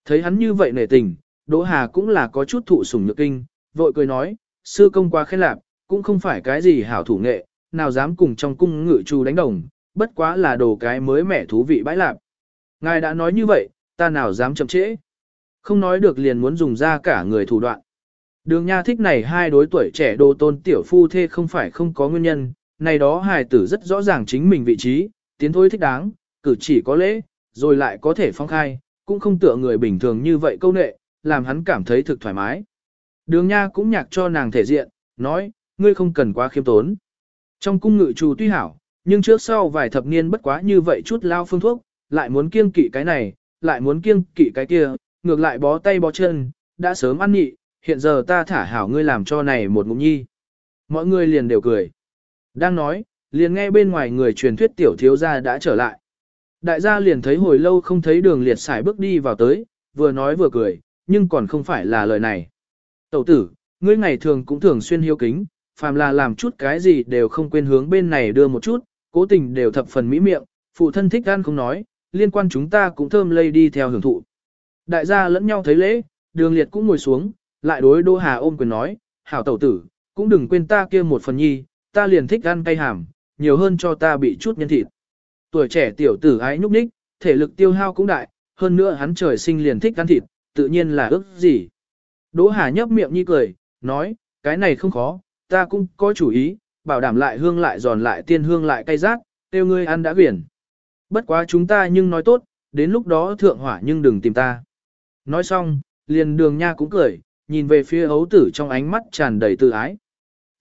Thấy hắn như vậy nể tình, Đỗ Hà cũng là có chút thụ sủng nhược kinh, vội cười nói, sư công quá khen lạc, cũng không phải cái gì hảo thủ nghệ, nào dám cùng trong cung ngự trù đánh đồng, bất quá là đồ cái mới mẻ thú vị bãi lạc. Ngài đã nói như vậy, ta nào dám chậm trễ. Không nói được liền muốn dùng ra cả người thủ đoạn. Đường Nha thích này hai đối tuổi trẻ đồ tôn tiểu phu thê không phải không có nguyên nhân, này đó hài tử rất rõ ràng chính mình vị trí, tiến thôi thích đáng, cử chỉ có lễ, rồi lại có thể phong khai, cũng không tựa người bình thường như vậy câu nệ, làm hắn cảm thấy thực thoải mái. Đường Nha cũng nhạc cho nàng thể diện, nói, ngươi không cần quá khiêm tốn. Trong cung ngự trù tuy hảo, nhưng trước sau vài thập niên bất quá như vậy chút lao phương thuốc, lại muốn kiêng kỵ cái này, lại muốn kiêng kỵ cái kia, ngược lại bó tay bó chân, đã sớm ăn nhị, hiện giờ ta thả hảo ngươi làm cho này một ngụm nhi. Mọi người liền đều cười. Đang nói, liền nghe bên ngoài người truyền thuyết tiểu thiếu gia đã trở lại. Đại gia liền thấy hồi lâu không thấy đường liệt xài bước đi vào tới, vừa nói vừa cười, nhưng còn không phải là lời này. Tẩu tử, ngươi ngày thường cũng thường xuyên hiếu kính, phàm là làm chút cái gì đều không quên hướng bên này đưa một chút, cố tình đều thập phần mỹ miệng, phụ thân thích ăn không nói, liên quan chúng ta cũng thơm lây đi theo hưởng thụ. Đại gia lẫn nhau thấy lễ, đường liệt cũng ngồi xuống, lại đối Đỗ Hà ôm quyền nói, hảo tẩu tử, cũng đừng quên ta kia một phần nhi, ta liền thích ăn cay hàm, nhiều hơn cho ta bị chút nhân thịt. Tuổi trẻ tiểu tử ái nhúc nhích, thể lực tiêu hao cũng đại, hơn nữa hắn trời sinh liền thích ăn thịt, tự nhiên là ước gì. Đỗ Hà nhấp miệng nhi cười, nói, cái này không khó, ta cũng có chủ ý, bảo đảm lại hương lại giòn lại tiên hương lại cay rác, tiêu ngươi ăn đã quyển. Bất quá chúng ta nhưng nói tốt, đến lúc đó thượng hỏa nhưng đừng tìm ta. Nói xong, liền đường nha cũng cười, nhìn về phía ấu tử trong ánh mắt tràn đầy tự ái.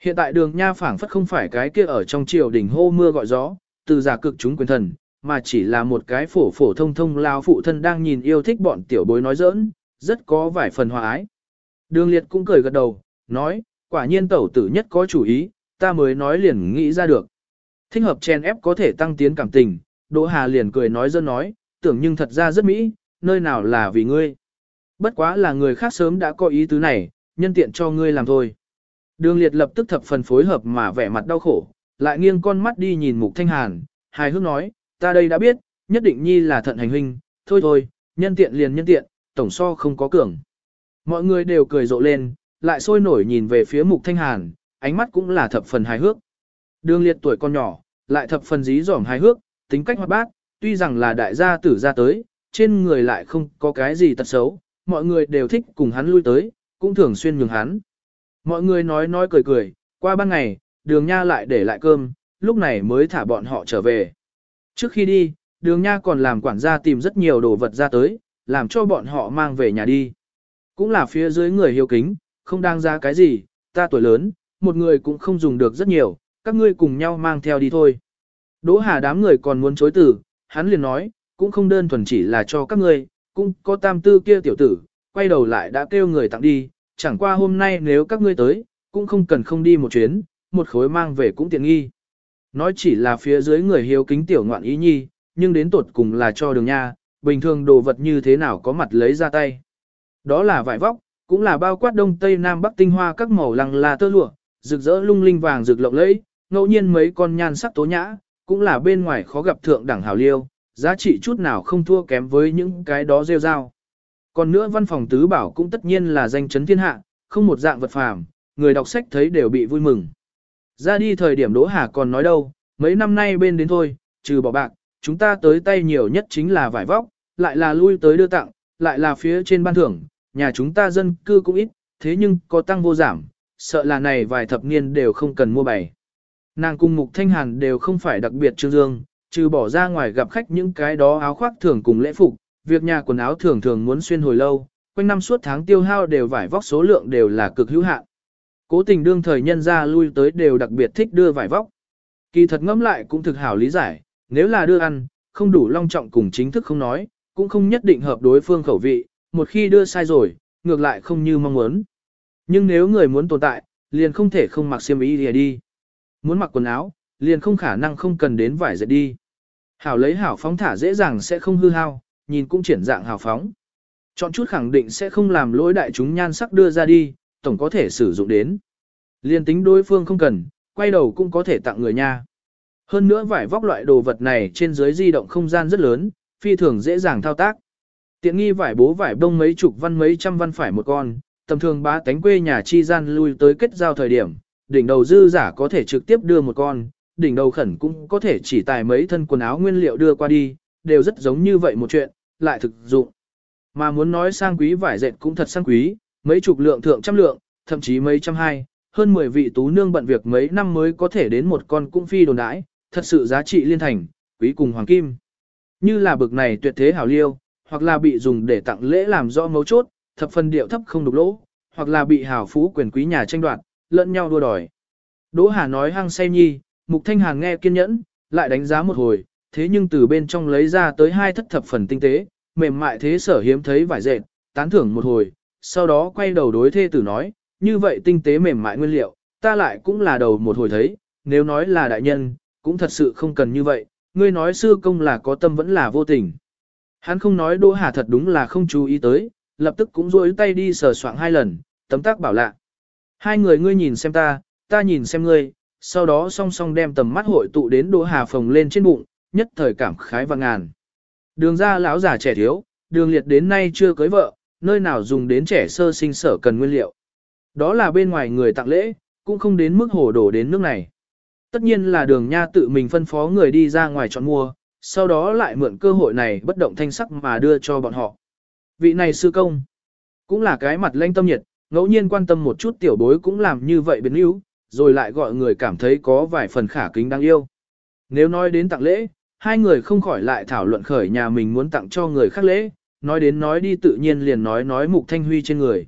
Hiện tại đường nha phảng phất không phải cái kia ở trong triều đỉnh hô mưa gọi gió, từ giả cực chúng quyền thần, mà chỉ là một cái phổ phổ thông thông lao phụ thân đang nhìn yêu thích bọn tiểu bối nói giỡn, rất có vài phần hòa ái. Đường liệt cũng cười gật đầu, nói, quả nhiên tẩu tử nhất có chủ ý, ta mới nói liền nghĩ ra được. Thích hợp chen ép có thể tăng tiến cảm tình, Đỗ Hà liền cười nói dân nói, tưởng nhưng thật ra rất mỹ, nơi nào là vì ngươi. Bất quá là người khác sớm đã có ý tứ này, nhân tiện cho ngươi làm thôi. Đường liệt lập tức thập phần phối hợp mà vẻ mặt đau khổ, lại nghiêng con mắt đi nhìn mục thanh hàn, hài hước nói, ta đây đã biết, nhất định nhi là thận hành huynh, thôi thôi, nhân tiện liền nhân tiện, tổng so không có cường. Mọi người đều cười rộ lên, lại sôi nổi nhìn về phía mục thanh hàn, ánh mắt cũng là thập phần hài hước. Đường liệt tuổi con nhỏ, lại thập phần dí dỏm hài hước, tính cách hoạt bát, tuy rằng là đại gia tử ra tới, trên người lại không có cái gì tật xấu, mọi người đều thích cùng hắn lui tới, cũng thường xuyên nhường hắn. Mọi người nói nói cười cười, qua ban ngày, đường nha lại để lại cơm, lúc này mới thả bọn họ trở về. Trước khi đi, đường nha còn làm quản gia tìm rất nhiều đồ vật ra tới, làm cho bọn họ mang về nhà đi. Cũng là phía dưới người hiếu kính, không đang ra cái gì, ta tuổi lớn, một người cũng không dùng được rất nhiều, các ngươi cùng nhau mang theo đi thôi. Đỗ Hà đám người còn muốn chối từ, hắn liền nói, cũng không đơn thuần chỉ là cho các ngươi, cũng có tam tư kia tiểu tử, quay đầu lại đã kêu người tặng đi, chẳng qua hôm nay nếu các ngươi tới, cũng không cần không đi một chuyến, một khối mang về cũng tiện nghi. Nói chỉ là phía dưới người hiếu kính tiểu ngoạn ý nhi, nhưng đến tuột cùng là cho đường nha, bình thường đồ vật như thế nào có mặt lấy ra tay. Đó là vải vóc, cũng là bao quát đông tây nam bắc tinh hoa các màu lăng la tơ lụa, rực rỡ lung linh vàng rực lộng lẫy, ngẫu nhiên mấy con nhan sắc tố nhã, cũng là bên ngoài khó gặp thượng đẳng hào liêu, giá trị chút nào không thua kém với những cái đó rêu rao. Còn nữa văn phòng tứ bảo cũng tất nhiên là danh chấn thiên hạ, không một dạng vật phàm, người đọc sách thấy đều bị vui mừng. Ra đi thời điểm Đỗ Hà còn nói đâu, mấy năm nay bên đến thôi, trừ bỏ bạc, chúng ta tới tay nhiều nhất chính là vải vóc, lại là lui tới đưa tặng, lại là phía trên ban thưởng, nhà chúng ta dân cư cũng ít, thế nhưng có tăng vô giảm, sợ là này vài thập niên đều không cần mua bày. Nàng cùng Mục Thanh Hàn đều không phải đặc biệt trương dương, trừ bỏ ra ngoài gặp khách những cái đó áo khoác thường cùng lễ phục, việc nhà quần áo thường thường muốn xuyên hồi lâu, quanh năm suốt tháng tiêu hao đều vải vóc số lượng đều là cực hữu hạn. Cố tình đương thời nhân ra lui tới đều đặc biệt thích đưa vải vóc. Kỳ thật ngẫm lại cũng thực hảo lý giải, nếu là đưa ăn, không đủ long trọng cùng chính thức không nói, cũng không nhất định hợp đối phương khẩu vị, một khi đưa sai rồi, ngược lại không như mong muốn. Nhưng nếu người muốn tồn tại, liền không thể không mặc xiêm y đi, đi. Muốn mặc quần áo, liền không khả năng không cần đến vải dệt đi. Hảo lấy hảo phóng thả dễ dàng sẽ không hư hao, nhìn cũng triển dạng hảo phóng. Chọn chút khẳng định sẽ không làm lỗi đại chúng nhan sắc đưa ra đi, tổng có thể sử dụng đến. Liên tính đối phương không cần, quay đầu cũng có thể tặng người nha. Hơn nữa vải vóc loại đồ vật này trên dưới di động không gian rất lớn, phi thường dễ dàng thao tác. Tiện nghi vải bố vải bông mấy chục văn mấy trăm văn phải một con, tầm thường bá tánh quê nhà chi gian lui tới kết giao thời điểm, đỉnh đầu dư giả có thể trực tiếp đưa một con, đỉnh đầu khẩn cũng có thể chỉ tài mấy thân quần áo nguyên liệu đưa qua đi, đều rất giống như vậy một chuyện, lại thực dụng. Mà muốn nói sang quý vải dệt cũng thật sang quý, mấy chục lượng thượng trăm lượng, thậm chí mấy trăm hai, hơn 10 vị tú nương bận việc mấy năm mới có thể đến một con cung phi đồn đãi, thật sự giá trị liên thành, quý cùng hoàng kim. Như là bực này tuyệt thế hảo liêu, hoặc là bị dùng để tặng lễ làm do mấu chốt, thập phần điệu thấp không đục lỗ, hoặc là bị hảo phú quyền quý nhà tranh đoạt, lẫn nhau đua đòi. Đỗ Hà nói hăng say nhi, Mục Thanh Hàn nghe kiên nhẫn, lại đánh giá một hồi, thế nhưng từ bên trong lấy ra tới hai thất thập phần tinh tế, mềm mại thế sở hiếm thấy vải dệt, tán thưởng một hồi, sau đó quay đầu đối thê tử nói, như vậy tinh tế mềm mại nguyên liệu, ta lại cũng là đầu một hồi thấy, nếu nói là đại nhân, cũng thật sự không cần như vậy, ngươi nói sư công là có tâm vẫn là vô tình. Hắn không nói Đỗ Hà thật đúng là không chú ý tới, lập tức cũng rối tay đi sờ soạng hai lần, tấm tác bảo lạ. Hai người ngươi nhìn xem ta, ta nhìn xem ngươi, sau đó song song đem tầm mắt hội tụ đến Đỗ Hà phồng lên trên bụng, nhất thời cảm khái và ngàn. Đường ra lão già trẻ thiếu, đường liệt đến nay chưa cưới vợ, nơi nào dùng đến trẻ sơ sinh sở cần nguyên liệu. Đó là bên ngoài người tặng lễ, cũng không đến mức hổ đổ đến nước này. Tất nhiên là đường nha tự mình phân phó người đi ra ngoài chọn mua, sau đó lại mượn cơ hội này bất động thanh sắc mà đưa cho bọn họ. Vị này sư công, cũng là cái mặt lanh tâm nhiệt, ngẫu nhiên quan tâm một chút tiểu bối cũng làm như vậy biến yếu, rồi lại gọi người cảm thấy có vài phần khả kính đáng yêu. Nếu nói đến tặng lễ, hai người không khỏi lại thảo luận khởi nhà mình muốn tặng cho người khác lễ, nói đến nói đi tự nhiên liền nói nói Mục Thanh Huy trên người.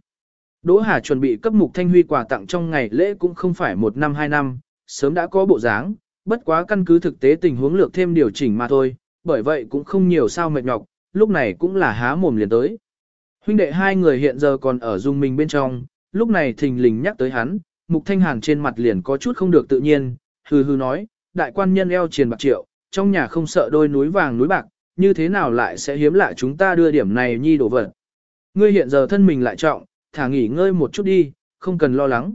Đỗ Hà chuẩn bị cấp Mục Thanh Huy quà tặng trong ngày lễ cũng không phải một năm hai năm, sớm đã có bộ dáng, bất quá căn cứ thực tế tình huống lược thêm điều chỉnh mà thôi, bởi vậy cũng không nhiều sao mệt nhọc, lúc này cũng là há mồm liền tới. Huynh đệ hai người hiện giờ còn ở dung mình bên trong, lúc này thình lình nhắc tới hắn, Mục Thanh Hàn trên mặt liền có chút không được tự nhiên, hừ hừ nói, đại quan nhân eo triền bạc triệu, trong nhà không sợ đôi núi vàng núi bạc, như thế nào lại sẽ hiếm lạ chúng ta đưa điểm này nhi đổ vật. Ngươi hiện giờ thân mình lại trọng, thả nghỉ ngơi một chút đi, không cần lo lắng.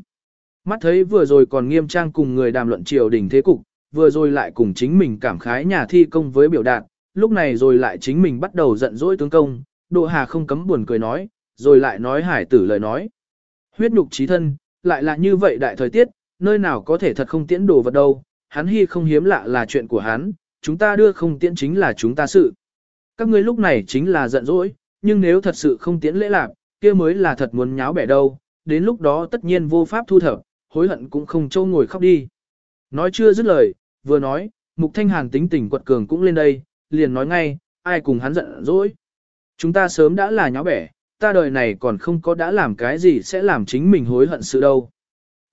Mắt thấy vừa rồi còn nghiêm trang cùng người đàm luận triều đình thế cục, vừa rồi lại cùng chính mình cảm khái nhà thi công với biểu đạt, lúc này rồi lại chính mình bắt đầu giận dỗi tướng công, Độ Hà không cấm buồn cười nói, rồi lại nói hải tử lời nói. Huyết nhục trí thân, lại là như vậy đại thời tiết, nơi nào có thể thật không tiễn đồ vật đâu, hắn hy không hiếm lạ là chuyện của hắn, chúng ta đưa không tiễn chính là chúng ta sự. Các ngươi lúc này chính là giận dỗi, nhưng nếu thật sự không tiễn lễ lạc, kia mới là thật muốn nháo bẻ đâu, đến lúc đó tất nhiên vô pháp thu thập, hối hận cũng không châu ngồi khóc đi. Nói chưa dứt lời, vừa nói, Mục Thanh Hàn tính tình quật cường cũng lên đây, liền nói ngay, ai cùng hắn giận dỗi. Chúng ta sớm đã là nháo bẻ, ta đời này còn không có đã làm cái gì sẽ làm chính mình hối hận sự đâu.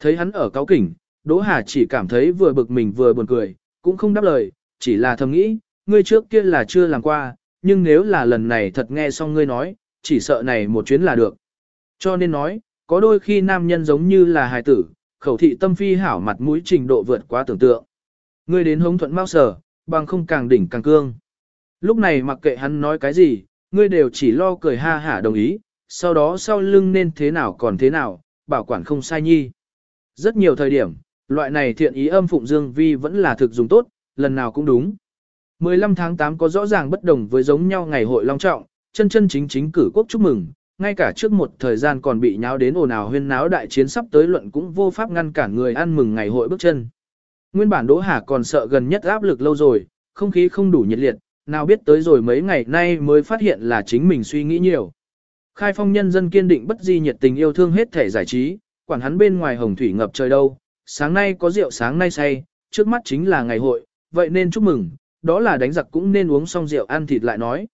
Thấy hắn ở cáo kỉnh, Đỗ Hà chỉ cảm thấy vừa bực mình vừa buồn cười, cũng không đáp lời, chỉ là thầm nghĩ, ngươi trước kia là chưa làm qua, nhưng nếu là lần này thật nghe xong ngươi nói, chỉ sợ này một chuyến là được. Cho nên nói, có đôi khi nam nhân giống như là hài tử, khẩu thị tâm phi hảo mặt mũi trình độ vượt quá tưởng tượng. Ngươi đến hống thuận mau sở, bằng không càng đỉnh càng cương. Lúc này mặc kệ hắn nói cái gì, ngươi đều chỉ lo cười ha hả đồng ý, sau đó sau lưng nên thế nào còn thế nào, bảo quản không sai nhi. Rất nhiều thời điểm, loại này thiện ý âm phụng dương vi vẫn là thực dùng tốt, lần nào cũng đúng. 15 tháng 8 có rõ ràng bất đồng với giống nhau ngày hội long trọng, chân chân chính chính cử quốc chúc mừng, ngay cả trước một thời gian còn bị nháo đến ồn ào huyên náo đại chiến sắp tới luận cũng vô pháp ngăn cản người ăn mừng ngày hội bước chân. Nguyên bản Đỗ Hà còn sợ gần nhất áp lực lâu rồi, không khí không đủ nhiệt liệt, nào biết tới rồi mấy ngày nay mới phát hiện là chính mình suy nghĩ nhiều. Khai phong nhân dân kiên định bất di nhiệt tình yêu thương hết thể giải trí, quản hắn bên ngoài hồng thủy ngập trời đâu, sáng nay có rượu sáng nay say, trước mắt chính là ngày hội, vậy nên chúc mừng, đó là đánh giặc cũng nên uống xong rượu ăn thịt lại nói.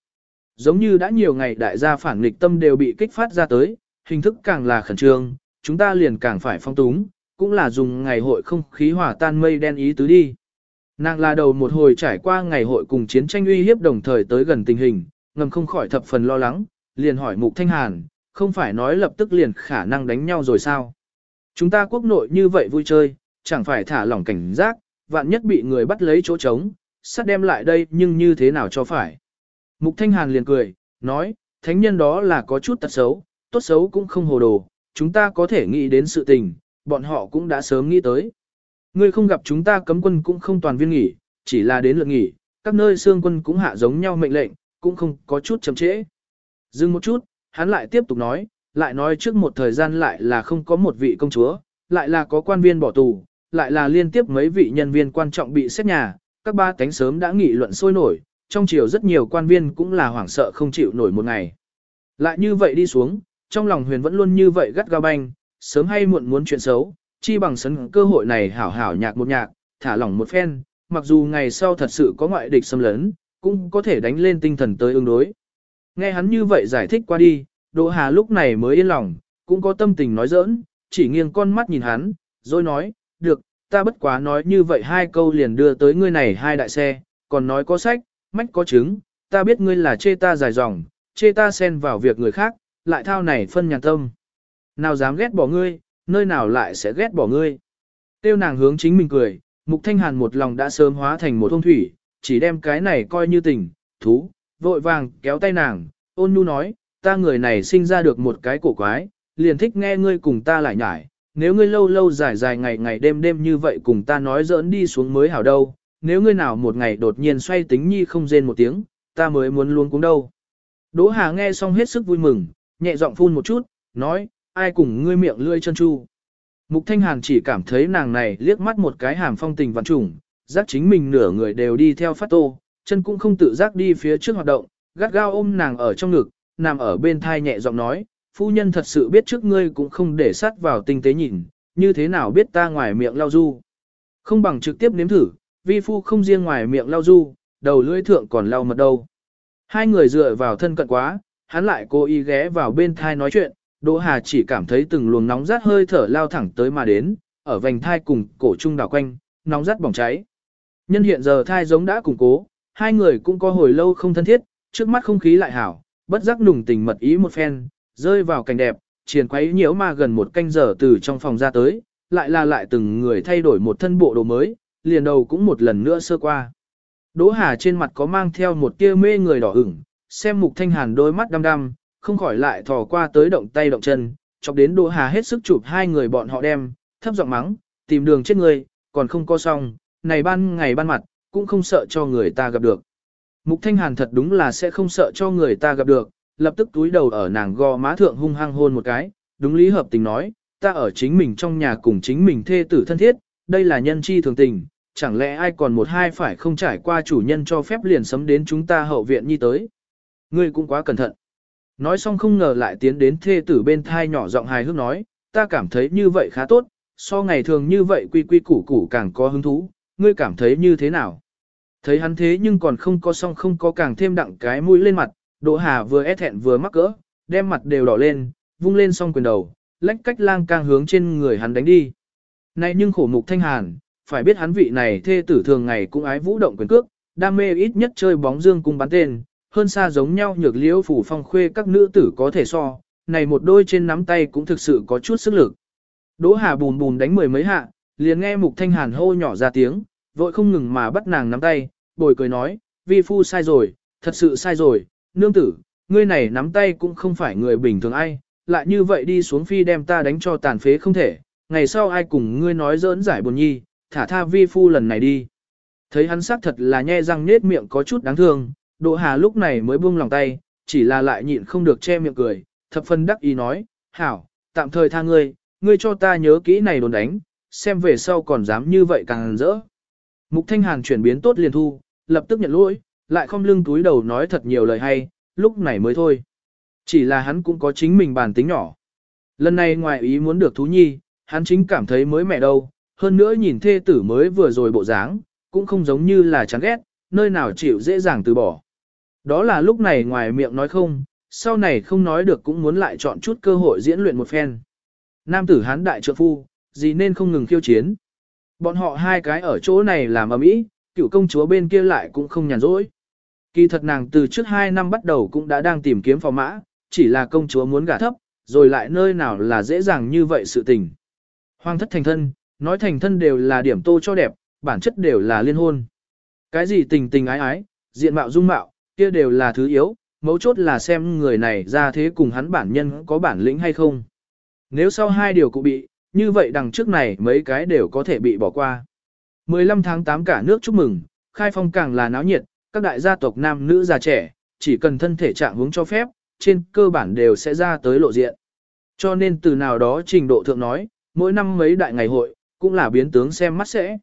Giống như đã nhiều ngày đại gia phản nghịch tâm đều bị kích phát ra tới, hình thức càng là khẩn trương, chúng ta liền càng phải phong túng, cũng là dùng ngày hội không khí hỏa tan mây đen ý tứ đi. Nàng là đầu một hồi trải qua ngày hội cùng chiến tranh uy hiếp đồng thời tới gần tình hình, ngầm không khỏi thập phần lo lắng, liền hỏi Mục Thanh Hàn, không phải nói lập tức liền khả năng đánh nhau rồi sao? Chúng ta quốc nội như vậy vui chơi, chẳng phải thả lỏng cảnh giác, vạn nhất bị người bắt lấy chỗ trống, sát đem lại đây nhưng như thế nào cho phải. Mục Thanh Hàn liền cười, nói, thánh nhân đó là có chút tật xấu, tốt xấu cũng không hồ đồ, chúng ta có thể nghĩ đến sự tình, bọn họ cũng đã sớm nghĩ tới. Ngươi không gặp chúng ta cấm quân cũng không toàn viên nghỉ, chỉ là đến lượt nghỉ, các nơi xương quân cũng hạ giống nhau mệnh lệnh, cũng không có chút chậm trễ. Dừng một chút, hắn lại tiếp tục nói, lại nói trước một thời gian lại là không có một vị công chúa, lại là có quan viên bỏ tù, lại là liên tiếp mấy vị nhân viên quan trọng bị xét nhà, các ba cánh sớm đã nghị luận sôi nổi, trong chiều rất nhiều quan viên cũng là hoảng sợ không chịu nổi một ngày. Lại như vậy đi xuống, trong lòng huyền vẫn luôn như vậy gắt gao banh, sớm hay muộn muốn chuyện xấu, chi bằng sấn cơ hội này hảo hảo nhạc một nhạc, thả lỏng một phen, mặc dù ngày sau thật sự có ngoại địch xâm lấn, cũng có thể đánh lên tinh thần tới ứng đối. Nghe hắn như vậy giải thích qua đi, Đỗ Hà lúc này mới yên lòng, cũng có tâm tình nói giỡn, chỉ nghiêng con mắt nhìn hắn, rồi nói, được, ta bất quá nói như vậy hai câu liền đưa tới ngươi này hai đại xe, còn nói có sách, mách có chứng, ta biết ngươi là chê ta dài dòng, chê ta xen vào việc người khác, lại thao này phân nhàn tâm. Nào dám ghét bỏ ngươi, nơi nào lại sẽ ghét bỏ ngươi. Tiêu nàng hướng chính mình cười, Mục Thanh Hàn một lòng đã sớm hóa thành một thông thủy, chỉ đem cái này coi như tình, thú, vội vàng kéo tay nàng, ôn nhu nói, ta người này sinh ra được một cái cổ quái, liền thích nghe ngươi cùng ta lại nhải, nếu ngươi lâu lâu dài dài ngày ngày đêm đêm như vậy cùng ta nói giỡn đi xuống mới hảo đâu, nếu ngươi nào một ngày đột nhiên xoay tính nhi không rên một tiếng, ta mới muốn luôn cũng đâu. Đỗ Hà nghe xong hết sức vui mừng, nhẹ giọng phun một chút, nói, ai cùng ngươi miệng lươi chân chu. Mục Thanh Hàn chỉ cảm thấy nàng này liếc mắt một cái hàm phong tình vạn trùng, giác chính mình nửa người đều đi theo phát tô, chân cũng không tự giác đi phía trước hoạt động, gắt gao ôm nàng ở trong ngực, nằm ở bên thai nhẹ giọng nói, phu nhân thật sự biết trước ngươi cũng không để sát vào tinh tế nhìn, như thế nào biết ta ngoài miệng lau du. Không bằng trực tiếp nếm thử, vi phu không riêng ngoài miệng lau du, đầu lưỡi thượng còn lau mật đâu. Hai người dựa vào thân cận quá, hắn lại cố ý ghé vào bên thai nói chuyện, Đỗ Hà chỉ cảm thấy từng luồng nóng rát hơi thở lao thẳng tới mà đến, ở vành thai cùng cổ trung đảo quanh, nóng rát bỏng cháy. Nhân hiện giờ thai giống đã củng cố, hai người cũng có hồi lâu không thân thiết, trước mắt không khí lại hảo, bất giác nùng tình mật ý một phen, rơi vào cảnh đẹp, triền quấy nhiễu mà gần một canh giờ từ trong phòng ra tới, lại là lại từng người thay đổi một thân bộ đồ mới, liền đầu cũng một lần nữa sơ qua. Đỗ Hà trên mặt có mang theo một tia mê người đỏ ửng, xem Mục Thanh Hàn đôi mắt đăm đăm, không khỏi lại thò qua tới động tay động chân, chọc đến Đỗ Hà hết sức chụp hai người bọn họ đem, thấp giọng mắng, tìm đường chết người, còn không có xong, này ban ngày ban mặt, cũng không sợ cho người ta gặp được. Mục Thanh Hàn thật đúng là sẽ không sợ cho người ta gặp được, lập tức túi đầu ở nàng gò má thượng hung hăng hôn một cái, đúng lý hợp tình nói, ta ở chính mình trong nhà cùng chính mình thê tử thân thiết, đây là nhân chi thường tình, chẳng lẽ ai còn một hai phải không trải qua chủ nhân cho phép liền sấm đến chúng ta hậu viện nhi tới. Ngươi cũng quá cẩn thận. Nói xong không ngờ lại tiến đến thê tử bên thai nhỏ giọng hài hước nói, ta cảm thấy như vậy khá tốt, so ngày thường như vậy quy quy củ củ càng có hứng thú, ngươi cảm thấy như thế nào? Thấy hắn thế nhưng còn không có xong không có càng thêm đặng cái mũi lên mặt, Đỗ Hà vừa é thẹn vừa mắc cỡ, đem mặt đều đỏ lên, vung lên song quyền đầu, lách cách lang càng hướng trên người hắn đánh đi. Này nhưng khổ mục thanh hàn, phải biết hắn vị này thê tử thường ngày cũng ái vũ động quyền cước, đam mê ít nhất chơi bóng dương cung bắn tên, hơn xa giống nhau nhược liễu phủ phong khuê các nữ tử có thể so, này một đôi trên nắm tay cũng thực sự có chút sức lực. Đỗ Hà bùn bùn đánh mười mấy hạ, liền nghe Mục Thanh Hàn hô nhỏ ra tiếng, vội không ngừng mà bắt nàng nắm tay, bồi cười nói, vi phu sai rồi, thật sự sai rồi, nương tử, ngươi này nắm tay cũng không phải người bình thường ai, lại như vậy đi xuống phi đem ta đánh cho tàn phế không thể, ngày sau ai cùng ngươi nói giỡn giải buồn nhi, thả tha vi phu lần này đi. Thấy hắn xác thật là nhe răng nết miệng có chút đáng thương, Đỗ Hà lúc này mới buông lòng tay, chỉ là lại nhịn không được che miệng cười, thập phân đắc ý nói, hảo, tạm thời tha ngươi, ngươi cho ta nhớ kỹ này đồn đánh, xem về sau còn dám như vậy càng rỡ. Mục Thanh Hàn chuyển biến tốt liền thu, lập tức nhận lỗi, lại không lưng túi đầu nói thật nhiều lời hay, lúc này mới thôi. Chỉ là hắn cũng có chính mình bản tính nhỏ. Lần này ngoài ý muốn được thú nhi, hắn chính cảm thấy mới mẹ đâu, hơn nữa nhìn thê tử mới vừa rồi bộ dáng, cũng không giống như là chán ghét, nơi nào chịu dễ dàng từ bỏ. Đó là lúc này ngoài miệng nói không, sau này không nói được cũng muốn lại chọn chút cơ hội diễn luyện một phen. Nam tử hán đại trợ phu, gì nên không ngừng khiêu chiến. Bọn họ hai cái ở chỗ này làm ầm ĩ, cựu công chúa bên kia lại cũng không nhàn rỗi. Kỳ thật nàng từ trước hai năm bắt đầu cũng đã đang tìm kiếm phò mã, chỉ là công chúa muốn gả thấp, rồi lại nơi nào là dễ dàng như vậy sự tình. Hoàng thất thành thân, nói thành thân đều là điểm tô cho đẹp, bản chất đều là liên hôn. Cái gì tình tình ái ái, diện mạo dung mạo, kia đều là thứ yếu, mấu chốt là xem người này ra thế cùng hắn bản nhân có bản lĩnh hay không. Nếu sau hai điều cụ bị, như vậy đằng trước này mấy cái đều có thể bị bỏ qua. 15 tháng 8 cả nước chúc mừng, khai phong càng là náo nhiệt, các đại gia tộc nam nữ già trẻ, chỉ cần thân thể trạng hướng cho phép, trên cơ bản đều sẽ ra tới lộ diện. Cho nên từ nào đó trình độ thượng nói, mỗi năm mấy đại ngày hội, cũng là biến tướng xem mắt sẽ.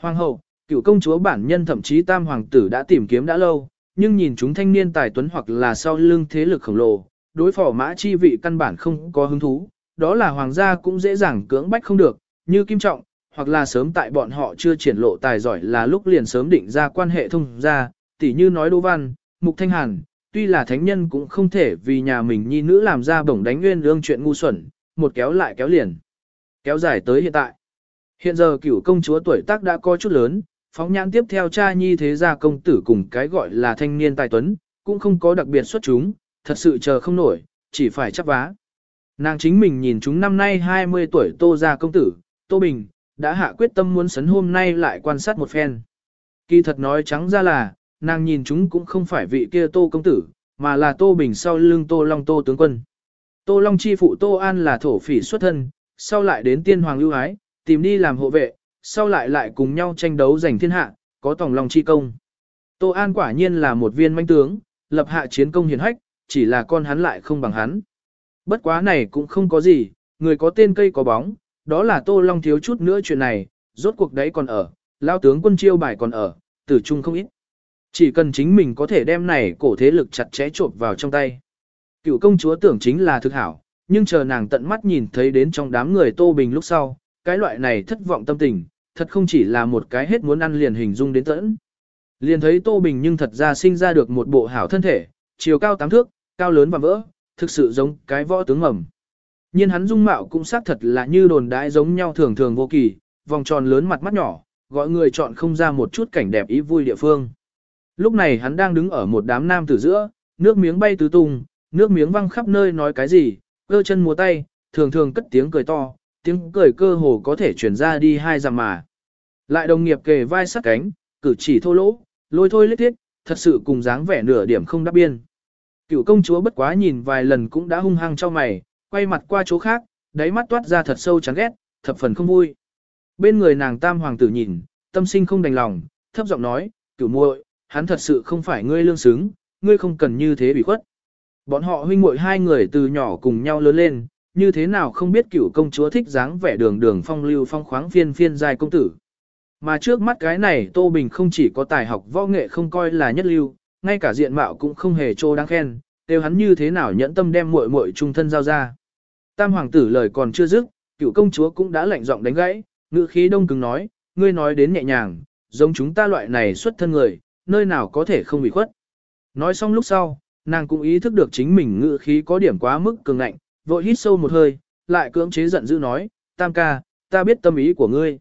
Hoàng hậu, cựu công chúa bản nhân thậm chí tam hoàng tử đã tìm kiếm đã lâu, nhưng nhìn chúng thanh niên tài tuấn hoặc là sau lưng thế lực khổng lồ, đối phỏ mã chi vị căn bản không có hứng thú, đó là hoàng gia cũng dễ dàng cưỡng bách không được, như kim trọng, hoặc là sớm tại bọn họ chưa triển lộ tài giỏi là lúc liền sớm định ra quan hệ thông ra, tỉ như nói Đỗ Văn, Mục Thanh Hàn, tuy là thánh nhân cũng không thể vì nhà mình nhi nữ làm ra bổng đánh nguyên lương chuyện ngu xuẩn, một kéo lại kéo liền. Kéo dài tới hiện tại. Hiện giờ cửu công chúa tuổi tác đã có chút lớn, phóng nhãn tiếp theo cha nhi thế gia công tử cùng cái gọi là thanh niên tài tuấn, cũng không có đặc biệt xuất chúng, thật sự chờ không nổi, chỉ phải chấp vá. Nàng chính mình nhìn chúng năm nay 20 tuổi tô gia công tử, tô bình, đã hạ quyết tâm muốn sấn hôm nay lại quan sát một phen. Kỳ thật nói trắng ra là, nàng nhìn chúng cũng không phải vị kia tô công tử, mà là tô bình sau lưng tô long tô tướng quân. Tô long chi phụ tô an là thổ phỉ xuất thân, sau lại đến tiên hoàng lưu ái, tìm đi làm hộ vệ, sau lại lại cùng nhau tranh đấu giành thiên hạ, có tổng lòng chi công. Tô An quả nhiên là một viên manh tướng, lập hạ chiến công hiển hách, chỉ là con hắn lại không bằng hắn. Bất quá này cũng không có gì, người có tên cây có bóng, đó là Tô Long thiếu chút nữa chuyện này, rốt cuộc đấy còn ở, lao tướng quân chiêu bài còn ở, tử trung không ít. Chỉ cần chính mình có thể đem này cổ thế lực chặt chẽ trộn vào trong tay. Cựu công chúa tưởng chính là thực hảo, nhưng chờ nàng tận mắt nhìn thấy đến trong đám người Tô Bình lúc sau, cái loại này thất vọng tâm tình, thật không chỉ là một cái hết muốn ăn liền hình dung đến tẫn. Liền thấy Tô Bình nhưng thật ra sinh ra được một bộ hảo thân thể, chiều cao tám thước, cao lớn và vỡ, thực sự giống cái võ tướng mầm. nhiên hắn dung mạo cũng xác thật là như đồn đãi giống nhau thường thường vô kỳ, vòng tròn lớn mặt mắt nhỏ, gọi người chọn không ra một chút cảnh đẹp ý vui địa phương. Lúc này hắn đang đứng ở một đám nam tử giữa, nước miếng bay tứ tung, nước miếng văng khắp nơi nói cái gì, cơ chân múa tay, thường thường cất tiếng cười to, tiếng cười cơ hồ có thể chuyển ra đi hai dặm mà. Lại đồng nghiệp kề vai sát cánh, cử chỉ thô lỗ, lôi thôi lết thiết, thật sự cùng dáng vẻ nửa điểm không đáp biên. Cựu công chúa bất quá nhìn vài lần cũng đã hung hăng cho mày, quay mặt qua chỗ khác, đáy mắt toát ra thật sâu chán ghét, thập phần không vui. Bên người nàng tam hoàng tử nhìn, tâm sinh không đành lòng, thấp giọng nói, cửu muội, hắn thật sự không phải ngươi lương xứng, ngươi không cần như thế bị khuất. Bọn họ huynh muội hai người từ nhỏ cùng nhau lớn lên, như thế nào không biết cựu công chúa thích dáng vẻ đường đường phong lưu phong khoáng phiên phiên dài công tử. Mà trước mắt cái này Tô Bình không chỉ có tài học võ nghệ không coi là nhất lưu, ngay cả diện mạo cũng không hề trô đáng khen, đều hắn như thế nào nhẫn tâm đem muội muội trung thân giao ra. Tam hoàng tử lời còn chưa dứt, cựu công chúa cũng đã lạnh giọng đánh gãy, ngữ khí đông cứng nói, ngươi nói đến nhẹ nhàng, giống chúng ta loại này xuất thân người, nơi nào có thể không bị khuất. Nói xong lúc sau, nàng cũng ý thức được chính mình ngữ khí có điểm quá mức cường ngạnh, vội hít sâu một hơi, lại cưỡng chế giận dữ nói, tam ca, ta biết tâm ý của ngươi.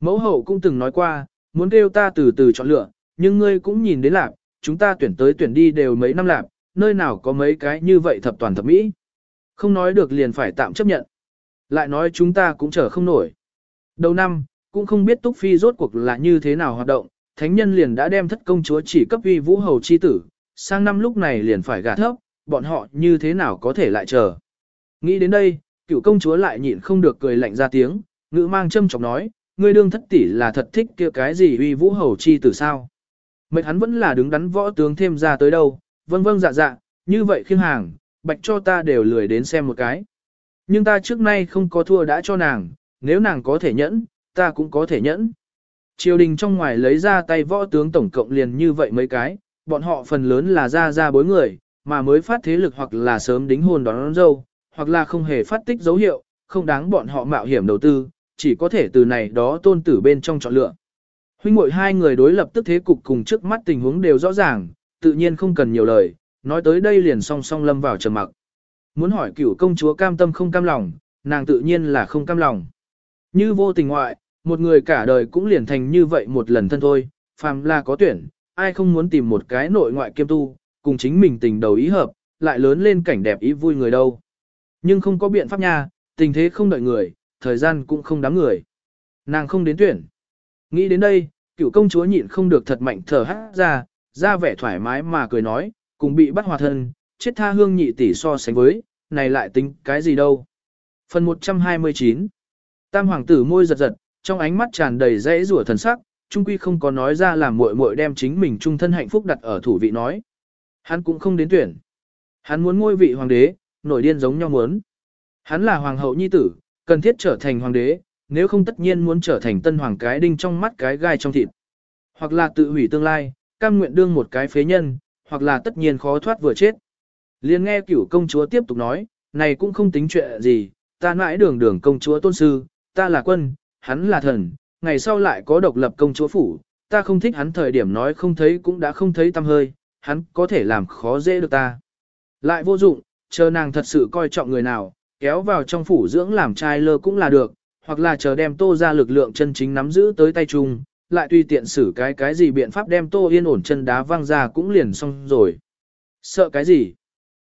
Mẫu hậu cũng từng nói qua, muốn kêu ta từ từ chọn lựa, nhưng ngươi cũng nhìn đến lạc, chúng ta tuyển tới tuyển đi đều mấy năm lạc, nơi nào có mấy cái như vậy thập toàn thập mỹ. Không nói được liền phải tạm chấp nhận. Lại nói chúng ta cũng chờ không nổi. Đầu năm, cũng không biết Túc Phi rốt cuộc là như thế nào hoạt động, thánh nhân liền đã đem thất công chúa chỉ cấp uy vũ hầu chi tử, sang năm lúc này liền phải gả thấp, bọn họ như thế nào có thể lại chờ. Nghĩ đến đây, cựu công chúa lại nhịn không được cười lạnh ra tiếng, ngữ mang châm chọc nói, ngươi đương thất tỷ là thật thích kia cái gì uy vũ hầu chi tử sao. Mệnh hắn vẫn là đứng đắn võ tướng thêm ra tới đâu, vâng vâng dạ dạ, như vậy khiêm hàng, bạch cho ta đều lười đến xem một cái. Nhưng ta trước nay không có thua đã cho nàng, nếu nàng có thể nhẫn, ta cũng có thể nhẫn. Triều đình trong ngoài lấy ra tay võ tướng tổng cộng liền như vậy mấy cái, bọn họ phần lớn là ra ra bối người, mà mới phát thế lực hoặc là sớm đính hôn đón, đón dâu, hoặc là không hề phát tích dấu hiệu, không đáng bọn họ mạo hiểm đầu tư, chỉ có thể từ này đó tôn tử bên trong chọn lựa. Huynh muội hai người đối lập tức thế cục cùng trước mắt tình huống đều rõ ràng, tự nhiên không cần nhiều lời, nói tới đây liền song song lâm vào trầm mặc. Muốn hỏi cửu công chúa cam tâm không cam lòng, nàng tự nhiên là không cam lòng. Như vô tình ngoại, một người cả đời cũng liền thành như vậy một lần thân thôi, phàm là có tuyển, ai không muốn tìm một cái nội ngoại kiêm tu, cùng chính mình tình đầu ý hợp, lại lớn lên cảnh đẹp ý vui người đâu. Nhưng không có biện pháp nha, tình thế không đợi người, thời gian cũng không đáng người. Nàng không đến tuyển. Nghĩ đến đây, cựu công chúa nhịn không được thật mạnh thở hát ra, ra vẻ thoải mái mà cười nói, cùng bị bắt hòa thân, chết tha hương nhị tỷ so sánh với, này lại tính cái gì đâu. Phần 129 Tam hoàng tử môi giật giật, trong ánh mắt tràn đầy dãy rủa thần sắc, trung quy không có nói ra làm muội muội đem chính mình trung thân hạnh phúc đặt ở thủ vị nói. Hắn cũng không đến tuyển. Hắn muốn ngôi vị hoàng đế, nổi điên giống nhau muốn. Hắn là hoàng hậu nhi tử, cần thiết trở thành hoàng đế, nếu không tất nhiên muốn trở thành tân hoàng cái đinh trong mắt cái gai trong thịt. Hoặc là tự hủy tương lai, cam nguyện đương một cái phế nhân, hoặc là tất nhiên khó thoát vừa chết. Liên nghe cửu công chúa tiếp tục nói, này cũng không tính chuyện gì, ta mãi đường đường công chúa tôn sư, ta là quân, hắn là thần, ngày sau lại có độc lập công chúa phủ, ta không thích hắn thời điểm nói không thấy cũng đã không thấy tâm hơi, hắn có thể làm khó dễ được ta. Lại vô dụng, chờ nàng thật sự coi trọng người nào, kéo vào trong phủ dưỡng làm trai lơ cũng là được, hoặc là chờ đem tô ra lực lượng chân chính nắm giữ tới tay chung, lại tùy tiện xử cái cái gì biện pháp đem tô yên ổn chân đá văng ra cũng liền xong rồi. Sợ cái gì?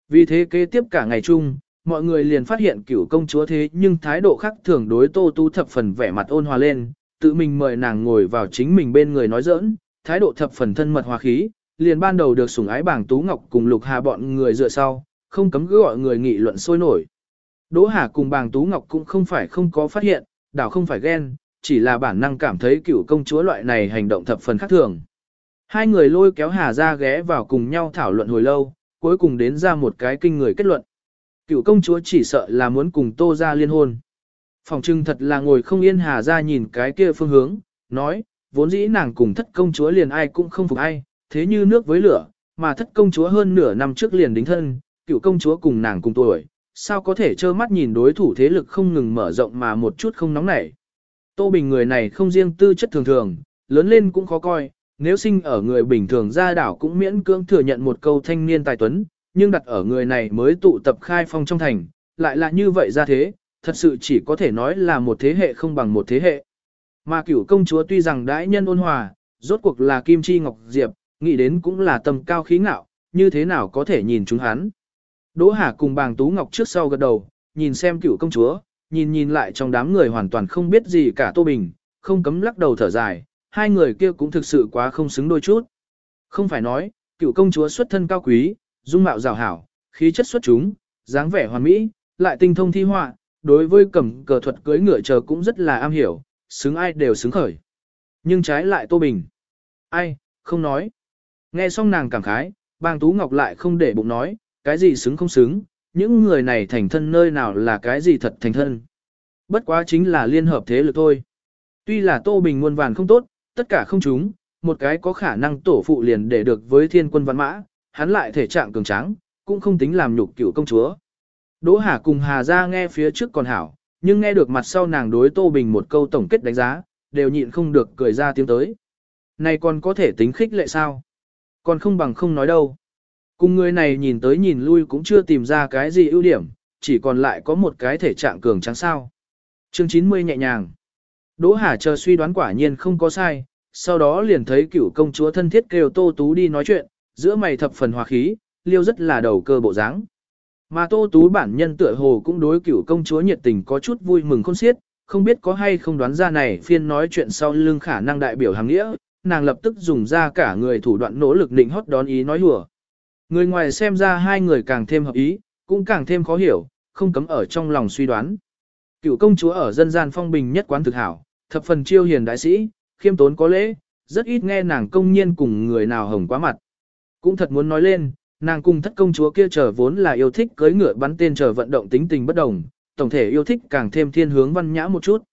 Vì thế kế tiếp cả ngày chung, mọi người liền phát hiện cửu công chúa thế nhưng thái độ khác thường đối tô tu thập phần vẻ mặt ôn hòa lên, tự mình mời nàng ngồi vào chính mình bên người nói giỡn, thái độ thập phần thân mật hòa khí, liền ban đầu được sủng ái bảng Tú Ngọc cùng Lục Hà bọn người dựa sau, không cấm cứ gọi người nghị luận sôi nổi. Đỗ Hà cùng bàng Tú Ngọc cũng không phải không có phát hiện, đảo không phải ghen, chỉ là bản năng cảm thấy cựu công chúa loại này hành động thập phần khác thường. Hai người lôi kéo Hà ra ghé vào cùng nhau thảo luận hồi lâu, cuối cùng đến ra một cái kinh người kết luận. Cựu công chúa chỉ sợ là muốn cùng Tô ra liên hôn. Phòng trưng thật là ngồi không yên Hà ra nhìn cái kia phương hướng, nói, vốn dĩ nàng cùng thất công chúa liền ai cũng không phục ai, thế như nước với lửa, mà thất công chúa hơn nửa năm trước liền đính thân, cựu công chúa cùng nàng cùng tuổi, sao có thể trơ mắt nhìn đối thủ thế lực không ngừng mở rộng mà một chút không nóng nảy. Tô Bình người này không riêng tư chất thường thường, lớn lên cũng khó coi, nếu sinh ở người bình thường ra đảo cũng miễn cưỡng thừa nhận một câu thanh niên tài tuấn, nhưng đặt ở người này mới tụ tập khai phong trong thành, lại là như vậy ra thế, thật sự chỉ có thể nói là một thế hệ không bằng một thế hệ. Mà cửu công chúa tuy rằng đãi nhân ôn hòa, rốt cuộc là Kim Chi Ngọc Diệp, nghĩ đến cũng là tầm cao khí ngạo, như thế nào có thể nhìn chúng hắn. Đỗ Hà cùng bàng Tú Ngọc trước sau gật đầu, nhìn xem cựu công chúa, nhìn nhìn lại trong đám người hoàn toàn không biết gì cả Tô Bình, không cấm lắc đầu thở dài, hai người kia cũng thực sự quá không xứng đôi chút. Không phải nói, cựu công chúa xuất thân cao quý, dung mạo rào hảo, khí chất xuất chúng, dáng vẻ hoàn mỹ, lại tinh thông thi họa, đối với cầm cờ thuật cưới ngựa chờ cũng rất là am hiểu, xứng ai đều xứng khởi. Nhưng trái lại Tô Bình. Ai, không nói. Nghe xong nàng cảm khái, Bàng Tú Ngọc lại không để bụng nói, cái gì xứng không xứng, những người này thành thân nơi nào là cái gì thật thành thân. Bất quá chính là liên hợp thế lực thôi. Tuy là Tô Bình muôn vàn không tốt, tất cả không chúng, một cái có khả năng tổ phụ liền để được với thiên quân văn mã, hắn lại thể trạng cường tráng, cũng không tính làm nhục cựu công chúa. Đỗ Hà cùng Hà ra nghe phía trước còn hảo, nhưng nghe được mặt sau nàng đối Tô Bình một câu tổng kết đánh giá, đều nhịn không được cười ra tiếng tới. Này còn có thể tính khích lệ sao? Còn không bằng không nói đâu. Cùng người này nhìn tới nhìn lui cũng chưa tìm ra cái gì ưu điểm, chỉ còn lại có một cái thể trạng cường trắng sao. Chương 90 nhẹ nhàng. Đỗ Hà chờ suy đoán quả nhiên không có sai, sau đó liền thấy cựu công chúa thân thiết kêu Tô Tú đi nói chuyện, giữa mày thập phần hòa khí, liêu rất là đầu cơ bộ dáng. Mà Tô Tú bản nhân tựa hồ cũng đối cựu công chúa nhiệt tình có chút vui mừng khôn xiết, không biết có hay không đoán ra này phiên nói chuyện sau lưng khả năng đại biểu hàng nghĩa, nàng lập tức dùng ra cả người thủ đoạn nỗ lực định hót đón ý nói hùa. Người ngoài xem ra hai người càng thêm hợp ý, cũng càng thêm khó hiểu, không cấm ở trong lòng suy đoán. Cựu công chúa ở dân gian phong bình nhất quán thực hảo, thập phần chiêu hiền đại sĩ, khiêm tốn có lễ, rất ít nghe nàng công nhiên cùng người nào hồng quá mặt. Cũng thật muốn nói lên, nàng cùng thất công chúa kia trở vốn là yêu thích cưới ngựa bắn tên chờ vận động tính tình bất đồng, tổng thể yêu thích càng thêm thiên hướng văn nhã một chút.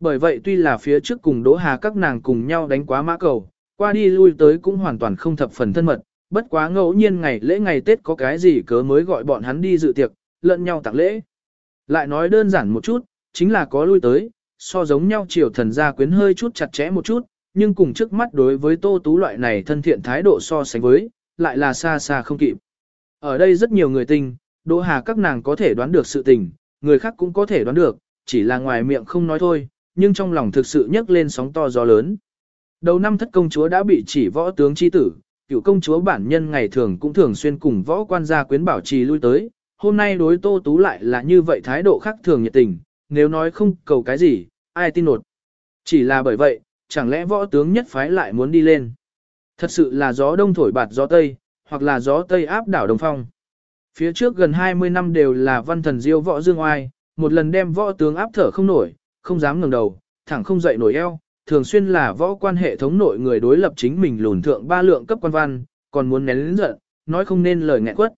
Bởi vậy tuy là phía trước cùng Đỗ Hà các nàng cùng nhau đánh quá mã cầu, qua đi lui tới cũng hoàn toàn không thập phần thân mật, bất quá ngẫu nhiên ngày lễ ngày Tết có cái gì cớ mới gọi bọn hắn đi dự tiệc, lẫn nhau tặng lễ. Lại nói đơn giản một chút, chính là có lui tới, so giống nhau triều thần gia quyến hơi chút chặt chẽ một chút, nhưng cùng trước mắt đối với tô tú loại này thân thiện thái độ so sánh với, lại là xa xa không kịp. Ở đây rất nhiều người tình, Đỗ Hà các nàng có thể đoán được sự tình, người khác cũng có thể đoán được, chỉ là ngoài miệng không nói thôi, nhưng trong lòng thực sự nhấc lên sóng to gió lớn. Đầu năm thất công chúa đã bị chỉ võ tướng chi tử, cựu công chúa bản nhân ngày thường cũng thường xuyên cùng võ quan gia quyến bảo trì lui tới, hôm nay đối tô tú lại là như vậy thái độ khác thường nhiệt tình, nếu nói không cầu cái gì, ai tin nột. Chỉ là bởi vậy, chẳng lẽ võ tướng nhất phái lại muốn đi lên. Thật sự là gió đông thổi bạt gió tây, hoặc là gió tây áp đảo đồng phong. Phía trước gần 20 năm đều là văn thần diêu võ dương oai, một lần đem võ tướng áp thở không nổi, không dám ngẩng đầu, thẳng không dậy nổi eo, thường xuyên là võ quan hệ thống nội người đối lập chính mình lùn thượng ba lượng cấp quan văn, còn muốn nén lĩnh giận, nói không nên lời nghẹn quất.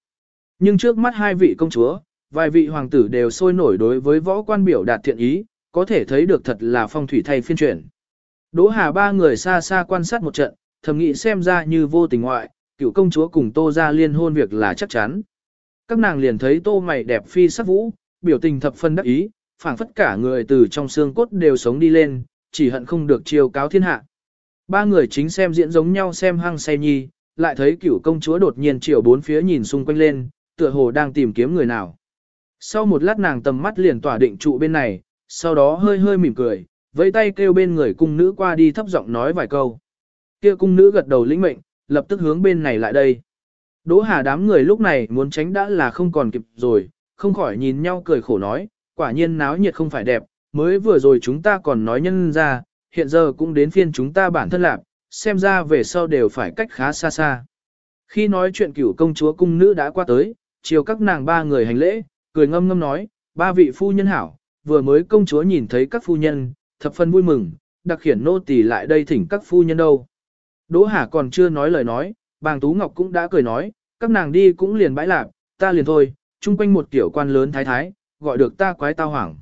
Nhưng trước mắt hai vị công chúa, vài vị hoàng tử đều sôi nổi đối với võ quan biểu đạt thiện ý, có thể thấy được thật là phong thủy thay phiên chuyển. Đỗ Hà ba người xa xa quan sát một trận, thầm nghĩ xem ra như vô tình ngoại, cựu công chúa cùng Tô ra liên hôn việc là chắc chắn. Các nàng liền thấy Tô mày đẹp phi sắc vũ, biểu tình thập phân đắc ý, phảng phất cả người từ trong xương cốt đều sống đi lên, chỉ hận không được chiều cáo thiên hạ. Ba người chính xem diễn giống nhau xem hăng say nhi, lại thấy cựu công chúa đột nhiên chiều bốn phía nhìn xung quanh lên, tựa hồ đang tìm kiếm người nào. Sau một lát nàng tầm mắt liền tỏa định trụ bên này, sau đó hơi hơi mỉm cười, vẫy tay kêu bên người cung nữ qua đi thấp giọng nói vài câu. Kia cung nữ gật đầu lĩnh mệnh, lập tức hướng bên này lại đây. Đỗ Hà đám người lúc này muốn tránh đã là không còn kịp rồi, không khỏi nhìn nhau cười khổ nói, quả nhiên náo nhiệt không phải đẹp, mới vừa rồi chúng ta còn nói nhân ra, hiện giờ cũng đến phiên chúng ta bản thân lạc, xem ra về sau đều phải cách khá xa xa. Khi nói chuyện cửu công chúa cung nữ đã qua tới, chiều các nàng ba người hành lễ, cười ngâm ngâm nói, ba vị phu nhân hảo, vừa mới công chúa nhìn thấy các phu nhân, thập phân vui mừng, đặc khiển nô tỳ lại đây thỉnh các phu nhân đâu. Đỗ Hà còn chưa nói lời nói, bàng Tú Ngọc cũng đã cười nói, các nàng đi cũng liền bãi lạc, ta liền thôi, chung quanh một tiểu quan lớn thái thái, gọi được ta quái tao hoảng.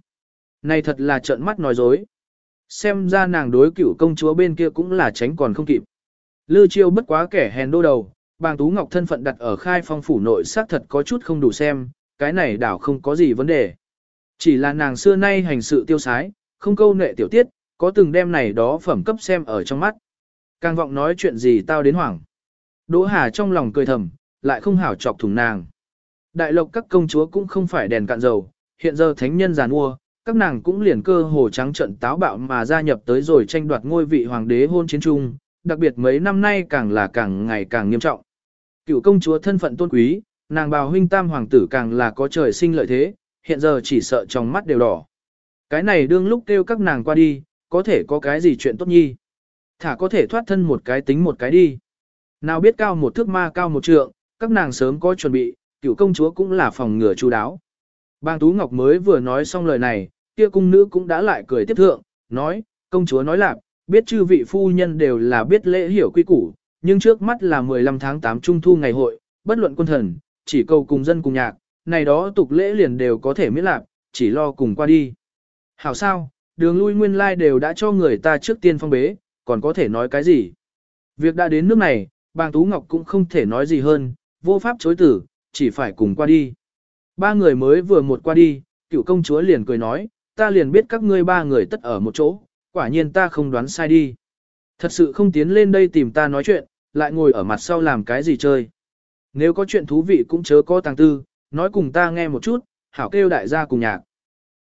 Này thật là trợn mắt nói dối. Xem ra nàng đối cựu công chúa bên kia cũng là tránh còn không kịp. Lư chiêu bất quá kẻ hèn đô đầu, bàng Tú Ngọc thân phận đặt ở khai phong phủ nội xác thật có chút không đủ xem, cái này đảo không có gì vấn đề. Chỉ là nàng xưa nay hành sự tiêu sái, không câu nệ tiểu tiết, có từng đem này đó phẩm cấp xem ở trong mắt. Càng vọng nói chuyện gì tao đến hoảng. Đỗ Hà trong lòng cười thầm, lại không hảo chọc thủng nàng. Đại lộc các công chúa cũng không phải đèn cạn dầu, hiện giờ thánh nhân giàn mua, các nàng cũng liền cơ hồ trắng trận táo bạo mà gia nhập tới rồi tranh đoạt ngôi vị hoàng đế hôn chiến trung, đặc biệt mấy năm nay càng là càng ngày càng nghiêm trọng. Cựu công chúa thân phận tôn quý, nàng bào huynh tam hoàng tử càng là có trời sinh lợi thế, hiện giờ chỉ sợ trong mắt đều đỏ. Cái này đương lúc kêu các nàng qua đi, có thể có cái gì chuyện tốt nhi. Thả có thể thoát thân một cái tính một cái đi. Nào biết cao một thước ma cao một trượng, các nàng sớm có chuẩn bị, cựu công chúa cũng là phòng ngừa chú đáo. Bang Tú Ngọc mới vừa nói xong lời này, kia cung nữ cũng đã lại cười tiếp thượng, nói, công chúa nói lạc, biết chư vị phu nhân đều là biết lễ hiểu quy củ, nhưng trước mắt là 15 tháng 8 trung thu ngày hội, bất luận quân thần, chỉ cầu cùng dân cùng nhạc, này đó tục lễ liền đều có thể miễn lạc, chỉ lo cùng qua đi. Hảo sao, đường lui nguyên lai like đều đã cho người ta trước tiên phong bế, còn có thể nói cái gì. Việc đã đến nước này, bàng Tú Ngọc cũng không thể nói gì hơn, vô pháp chối tử, chỉ phải cùng qua đi. Ba người mới vừa một qua đi, cựu công chúa liền cười nói, ta liền biết các ngươi ba người tất ở một chỗ, quả nhiên ta không đoán sai đi. Thật sự không tiến lên đây tìm ta nói chuyện, lại ngồi ở mặt sau làm cái gì chơi. Nếu có chuyện thú vị cũng chớ có tàng tư, nói cùng ta nghe một chút, hảo kêu đại gia cùng nhạc.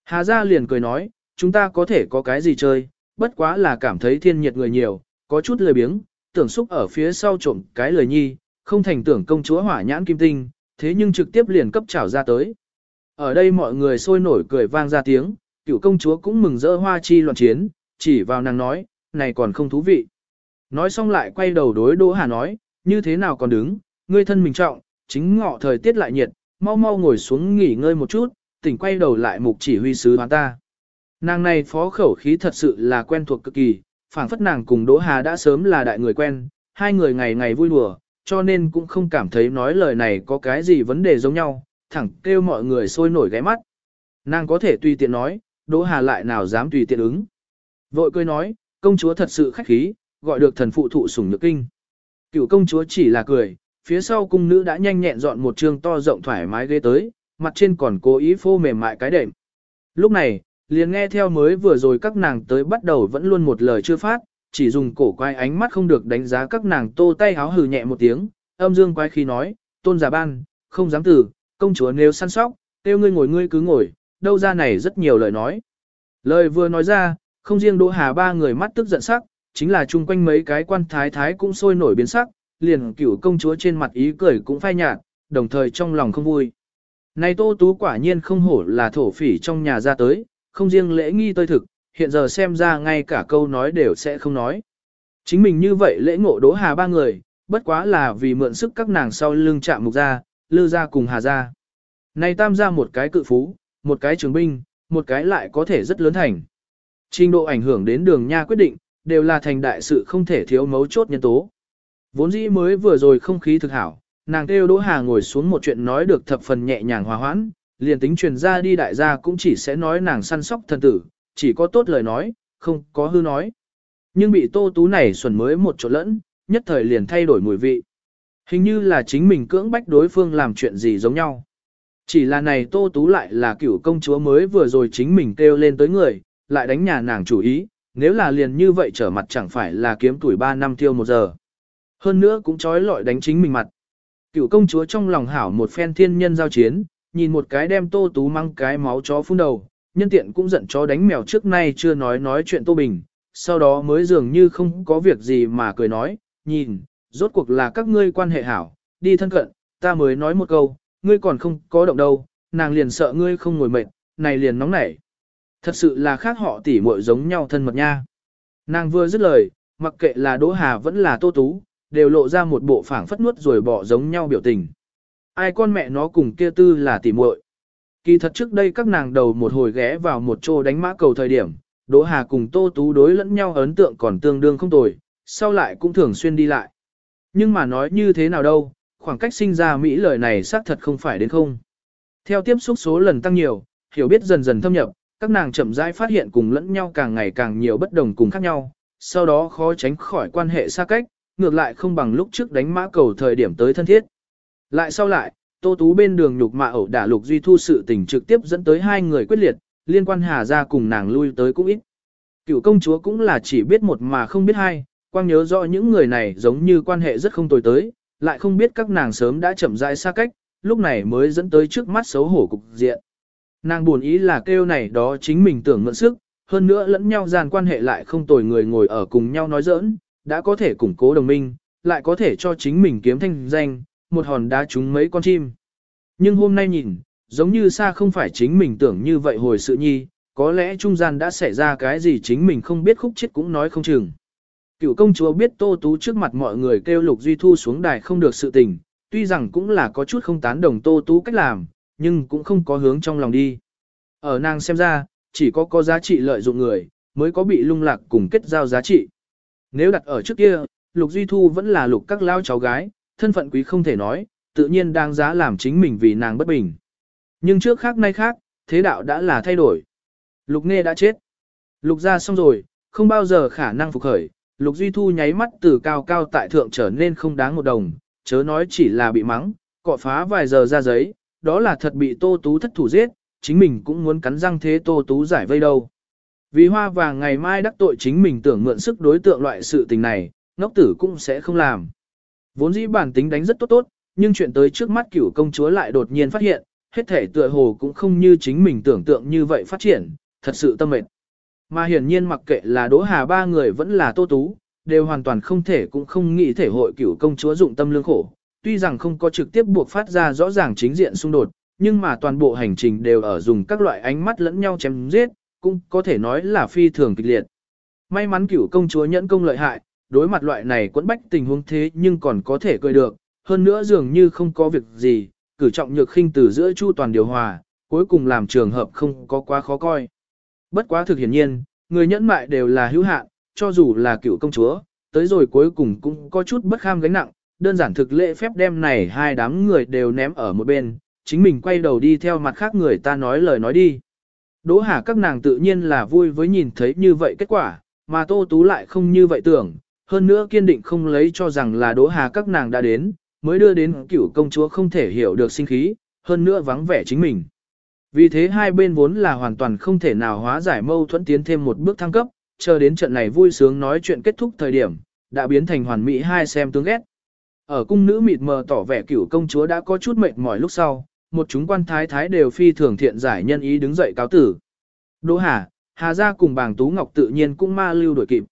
Hà gia liền cười nói, chúng ta có thể có cái gì chơi, bất quá là cảm thấy thiên nhiệt người nhiều, có chút lười biếng, tưởng xúc ở phía sau trộm cái lời nhi, không thành tưởng công chúa hỏa nhãn kim tinh, thế nhưng trực tiếp liền cấp trảo ra tới. Ở đây mọi người sôi nổi cười vang ra tiếng, cựu công chúa cũng mừng rỡ hoa chi loạn chiến, chỉ vào nàng nói, này còn không thú vị. Nói xong lại quay đầu đối Đỗ Hà nói, như thế nào còn đứng, ngươi thân mình trọng, chính ngọ thời tiết lại nhiệt, mau mau ngồi xuống nghỉ ngơi một chút, tỉnh quay đầu lại mục chỉ huy sứ hoán ta. Nàng này phó khẩu khí thật sự là quen thuộc cực kỳ, phảng phất nàng cùng Đỗ Hà đã sớm là đại người quen, hai người ngày ngày vui đùa, cho nên cũng không cảm thấy nói lời này có cái gì vấn đề giống nhau, thẳng kêu mọi người sôi nổi ghé mắt. Nàng có thể tùy tiện nói, Đỗ Hà lại nào dám tùy tiện ứng. Vội cười nói, công chúa thật sự khách khí, gọi được thần phụ thụ sủng nhược kinh. Cựu công chúa chỉ là cười, phía sau cung nữ đã nhanh nhẹn dọn một trường to rộng thoải mái ghế tới, mặt trên còn cố ý phô mềm mại cái đệm. Lúc này, liền nghe theo mới vừa rồi các nàng tới bắt đầu vẫn luôn một lời chưa phát, chỉ dùng cổ quay ánh mắt không được đánh giá các nàng tô tay háo hừ nhẹ một tiếng, âm dương quay khi nói, tôn giả ban, không dám tử, công chúa nếu săn sóc, kêu ngươi ngồi ngươi cứ ngồi, đâu ra này rất nhiều lời nói. Lời vừa nói ra, không riêng Đỗ Hà ba người mắt tức giận sắc, chính là chung quanh mấy cái quan thái thái cũng sôi nổi biến sắc, liền cửu công chúa trên mặt ý cười cũng phai nhạt, đồng thời trong lòng không vui. Này Tô Tú quả nhiên không hổ là thổ phỉ trong nhà ra tới, không riêng lễ nghi tôi thực, hiện giờ xem ra ngay cả câu nói đều sẽ không nói. Chính mình như vậy lễ ngộ đỗ hà ba người, bất quá là vì mượn sức các nàng sau lưng chạm mục ra, lư ra cùng hà ra. Này tam ra một cái cự phú, một cái trường binh, một cái lại có thể rất lớn thành. Trình độ ảnh hưởng đến đường nha quyết định, đều là thành đại sự không thể thiếu mấu chốt nhân tố. Vốn dĩ mới vừa rồi không khí thực hảo, nàng kêu Đỗ Hà ngồi xuống một chuyện nói được thập phần nhẹ nhàng hòa hoãn, liền tính truyền ra đi đại gia cũng chỉ sẽ nói nàng săn sóc thần tử, chỉ có tốt lời nói, không có hư nói. Nhưng bị tô tú này xuẩn mới một chỗ lẫn, nhất thời liền thay đổi mùi vị. Hình như là chính mình cưỡng bách đối phương làm chuyện gì giống nhau. Chỉ là này tô tú lại là cựu công chúa mới vừa rồi chính mình kêu lên tới người, lại đánh nhà nàng chủ ý, nếu là liền như vậy trở mặt chẳng phải là kiếm tuổi 3 năm tiêu một giờ. Hơn nữa cũng trói lọi đánh chính mình mặt. Cựu công chúa trong lòng hảo một phen thiên nhân giao chiến, nhìn một cái đem tô tú mang cái máu chó phun đầu, nhân tiện cũng giận chó đánh mèo trước nay chưa nói nói chuyện tô bình, sau đó mới dường như không có việc gì mà cười nói, nhìn, rốt cuộc là các ngươi quan hệ hảo, đi thân cận, ta mới nói một câu, ngươi còn không có động đâu, nàng liền sợ ngươi không ngồi mệt, này liền nóng nảy. Thật sự là khác họ tỉ muội giống nhau thân mật nha. Nàng vừa dứt lời, mặc kệ là Đỗ Hà vẫn là Tô Tú, đều lộ ra một bộ phảng phất nuốt rồi bỏ giống nhau biểu tình. Ai con mẹ nó cùng kia tư là tỉ muội. Kỳ thật trước đây các nàng đầu một hồi ghé vào một chỗ đánh mã cầu thời điểm, Đỗ Hà cùng Tô Tú đối lẫn nhau ấn tượng còn tương đương không tồi, sau lại cũng thường xuyên đi lại. Nhưng mà nói như thế nào đâu, khoảng cách sinh ra Mỹ lời này xác thật không phải đến không. Theo tiếp xúc số lần tăng nhiều, hiểu biết dần dần thâm nhập, các nàng chậm rãi phát hiện cùng lẫn nhau càng ngày càng nhiều bất đồng cùng khác nhau, sau đó khó tránh khỏi quan hệ xa cách, ngược lại không bằng lúc trước đánh mã cầu thời điểm tới thân thiết. Lại sau lại, Tô Tú bên đường nhục mạ ẩu đả Lục Duy Thu sự tình trực tiếp dẫn tới hai người quyết liệt, liên quan Hà ra cùng nàng lui tới cũng ít. Cựu công chúa cũng là chỉ biết một mà không biết hai, quang nhớ rõ những người này giống như quan hệ rất không tồi tới, lại không biết các nàng sớm đã chậm rãi xa cách, lúc này mới dẫn tới trước mắt xấu hổ cục diện. Nàng buồn ý là kêu này đó chính mình tưởng mượn sức, hơn nữa lẫn nhau gian quan hệ lại không tồi người ngồi ở cùng nhau nói giỡn, đã có thể củng cố đồng minh, lại có thể cho chính mình kiếm thanh danh, một hòn đá trúng mấy con chim. Nhưng hôm nay nhìn, giống như xa không phải chính mình tưởng như vậy hồi sự nhi, có lẽ trung gian đã xảy ra cái gì chính mình không biết khúc chết cũng nói không chừng. Cựu công chúa biết Tô Tú trước mặt mọi người kêu Lục Duy Thu xuống đài không được sự tình, tuy rằng cũng là có chút không tán đồng Tô Tú cách làm, nhưng cũng không có hướng trong lòng đi. Ở nàng xem ra, chỉ có có giá trị lợi dụng người, mới có bị lung lạc cùng kết giao giá trị. Nếu đặt ở trước kia, Lục Duy Thu vẫn là lục các lao cháu gái, thân phận quý không thể nói, tự nhiên đang giá làm chính mình vì nàng bất bình. Nhưng trước khác nay khác, thế đạo đã là thay đổi. Lục Nghê đã chết. Lục ra xong rồi, không bao giờ khả năng phục khởi, Lục Duy Thu nháy mắt từ cao cao tại thượng trở nên không đáng một đồng, chớ nói chỉ là bị mắng, cọ phá vài giờ ra giấy, đó là thật bị Tô Tú thất thủ giết, chính mình cũng muốn cắn răng thế Tô Tú giải vây đâu. Vì hoa vàng ngày mai đắc tội chính mình tưởng mượn sức đối tượng loại sự tình này, ngốc tử cũng sẽ không làm. Vốn dĩ bản tính đánh rất tốt tốt, nhưng chuyện tới trước mắt cửu công chúa lại đột nhiên phát hiện, hết thể tựa hồ cũng không như chính mình tưởng tượng như vậy phát triển, thật sự tâm mệt. Mà hiển nhiên mặc kệ là Đỗ Hà ba người vẫn là Tô Tú, đều hoàn toàn không thể cũng không nghĩ thể hội cửu công chúa dụng tâm lương khổ. Tuy rằng không có trực tiếp buộc phát ra rõ ràng chính diện xung đột, nhưng mà toàn bộ hành trình đều ở dùng các loại ánh mắt lẫn nhau chém giết, cũng có thể nói là phi thường kịch liệt. May mắn cửu công chúa nhẫn công lợi hại, đối mặt loại này quẫn bách tình huống thế nhưng còn có thể cười được, hơn nữa dường như không có việc gì, cử trọng nhược khinh từ giữa chu toàn điều hòa, cuối cùng làm trường hợp không có quá khó coi. Bất quá thực hiển nhiên, người nhẫn mại đều là hữu hạn, cho dù là cựu công chúa, tới rồi cuối cùng cũng có chút bất kham gánh nặng, đơn giản thực lễ phép đem này hai đám người đều ném ở một bên, chính mình quay đầu đi theo mặt khác người ta nói lời nói đi. Đỗ Hà các nàng tự nhiên là vui với nhìn thấy như vậy kết quả, mà Tô Tú lại không như vậy tưởng, hơn nữa kiên định không lấy cho rằng là Đỗ Hà các nàng đã đến, mới đưa đến cửu công chúa không thể hiểu được sinh khí, hơn nữa vắng vẻ chính mình. Vì thế hai bên vốn là hoàn toàn không thể nào hóa giải mâu thuẫn tiến thêm một bước thăng cấp, chờ đến trận này vui sướng nói chuyện kết thúc thời điểm, đã biến thành hoàn mỹ hai xem tướng ghét. Ở cung nữ mịt mờ tỏ vẻ cửu công chúa đã có chút mệt mỏi lúc sau, một chúng quan thái thái đều phi thường thiện giải nhân ý đứng dậy cáo tử. Đỗ Hà, Hà gia cùng bàng Tú Ngọc tự nhiên cũng ma lưu đổi kịp.